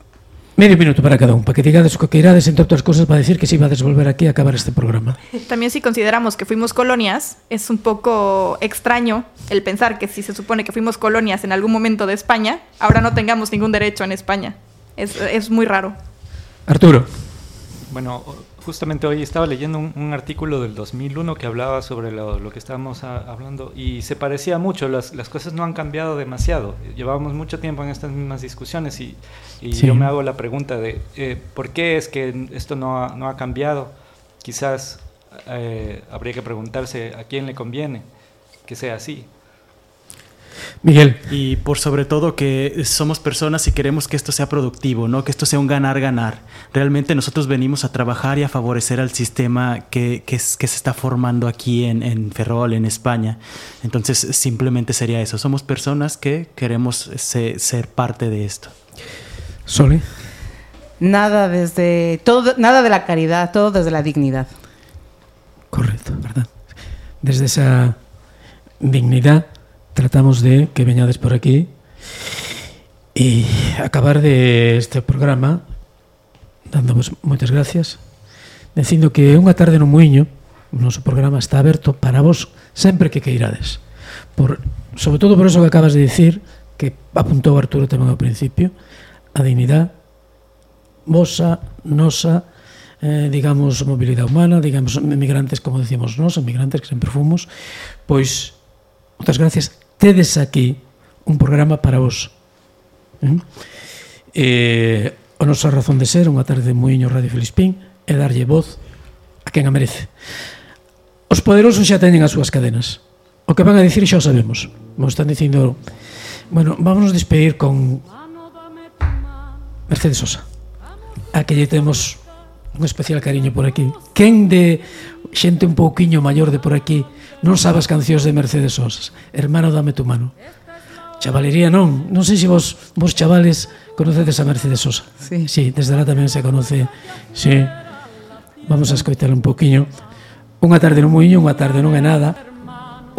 Medio minuto para cada un, para que digades o que queirades, entre outras cosas, para decir que si ibades volver aquí a acabar este programa. También si consideramos que fuimos colonias, es un poco extraño el pensar que si se supone que fuimos colonias en algún momento de España, ahora no tengamos ningún derecho en España. Es, es muy raro. Arturo. Bueno, justamente hoy estaba leyendo un, un artículo del 2001 que hablaba sobre lo, lo que estábamos a- hablando y se parecía mucho, las, las cosas no han cambiado demasiado. Llevábamos mucho tiempo en estas mismas discusiones y, y Sí. yo me hago la pregunta de eh, por qué es que esto no ha, no ha cambiado. Quizás eh, habría que preguntarse a quién le conviene que sea así. Miguel. Y por sobre todo que somos personas y queremos que esto sea productivo, ¿no? Que esto sea un ganar-ganar. Realmente nosotros venimos a trabajar y a favorecer al sistema que, que, es- que se está formando aquí en, en Ferrol, en España. Entonces simplemente sería eso. Somos personas que queremos se- ser parte de esto. Sole. Nada desde todo, nada de la caridad, todo desde la dignidad. Correcto, verdad. Desde esa dignidad tratamos de que veñades por aquí e acabar de este programa dándovos moitas gracias dicindo que unha tarde no muiño o noso programa está aberto para vos sempre que queirades. Por, sobre todo por eso que acabas de dicir que apuntou Arturo tamén ao principio a dignidade vosa, nosa eh, digamos, mobilidade humana digamos, emigrantes, como decimos nós emigrantes que sempre fomos pois, moitas gracias tedes aquí un programa para vos. Eh, a nosa razón de ser, unha tarde de Moinho Radio Felispín, é darlle voz a quen a merece. Os poderosos xa teñen as súas cadenas. O que van a dicir xa o sabemos. Nos están dicindo... Bueno, vámonos despedir con Mercedes Sosa, a que lle temos un especial cariño por aquí. Quen de xente un pouquiño maior de por aquí non sabe as cancións de Mercedes Sosa Hermano, dame tu mano. Chavalería non, non sei se vos vos chavales conocedes a Mercedes Sosa. Sí, sí desde lá tamén se conoce. Sí. Vamos a escoitar un pouquiño Unha tarde no muiño, unha tarde non é nada.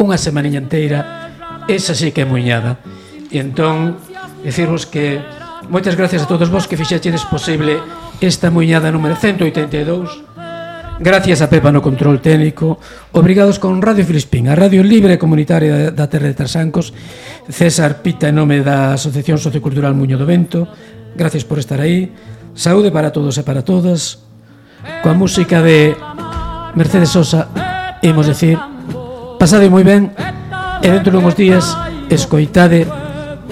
Unha semaniña inteira, esa sí que é muiñada. E entón, decirvos que moitas gracias a todos vos que fixachedes posible esta muñada número 182 Gracias a Pepa no control técnico Obrigados con Radio Filispín A radio libre comunitaria da Terra de Tarsancos César Pita en nome da Asociación Sociocultural Muño do Vento Gracias por estar aí. Saúde para todos e para todas. Coa música de Mercedes Sosa Imos decir Pasade moi ben E dentro de uns días Escoitade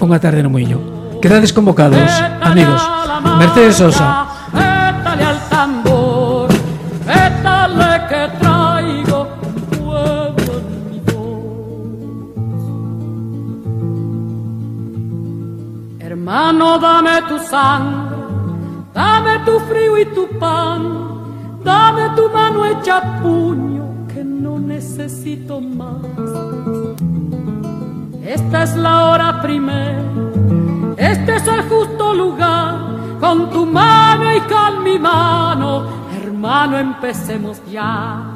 unha tarde no muiño. Quedades convocados, amigos. Mercedes Sosa Hermano, dame tu sangre, dame tu frío y tu pan, dame tu mano hecha puño que no necesito más. Esta es la hora primera este es el justo lugar, con tu mano y con mi mano, hermano, empecemos ya.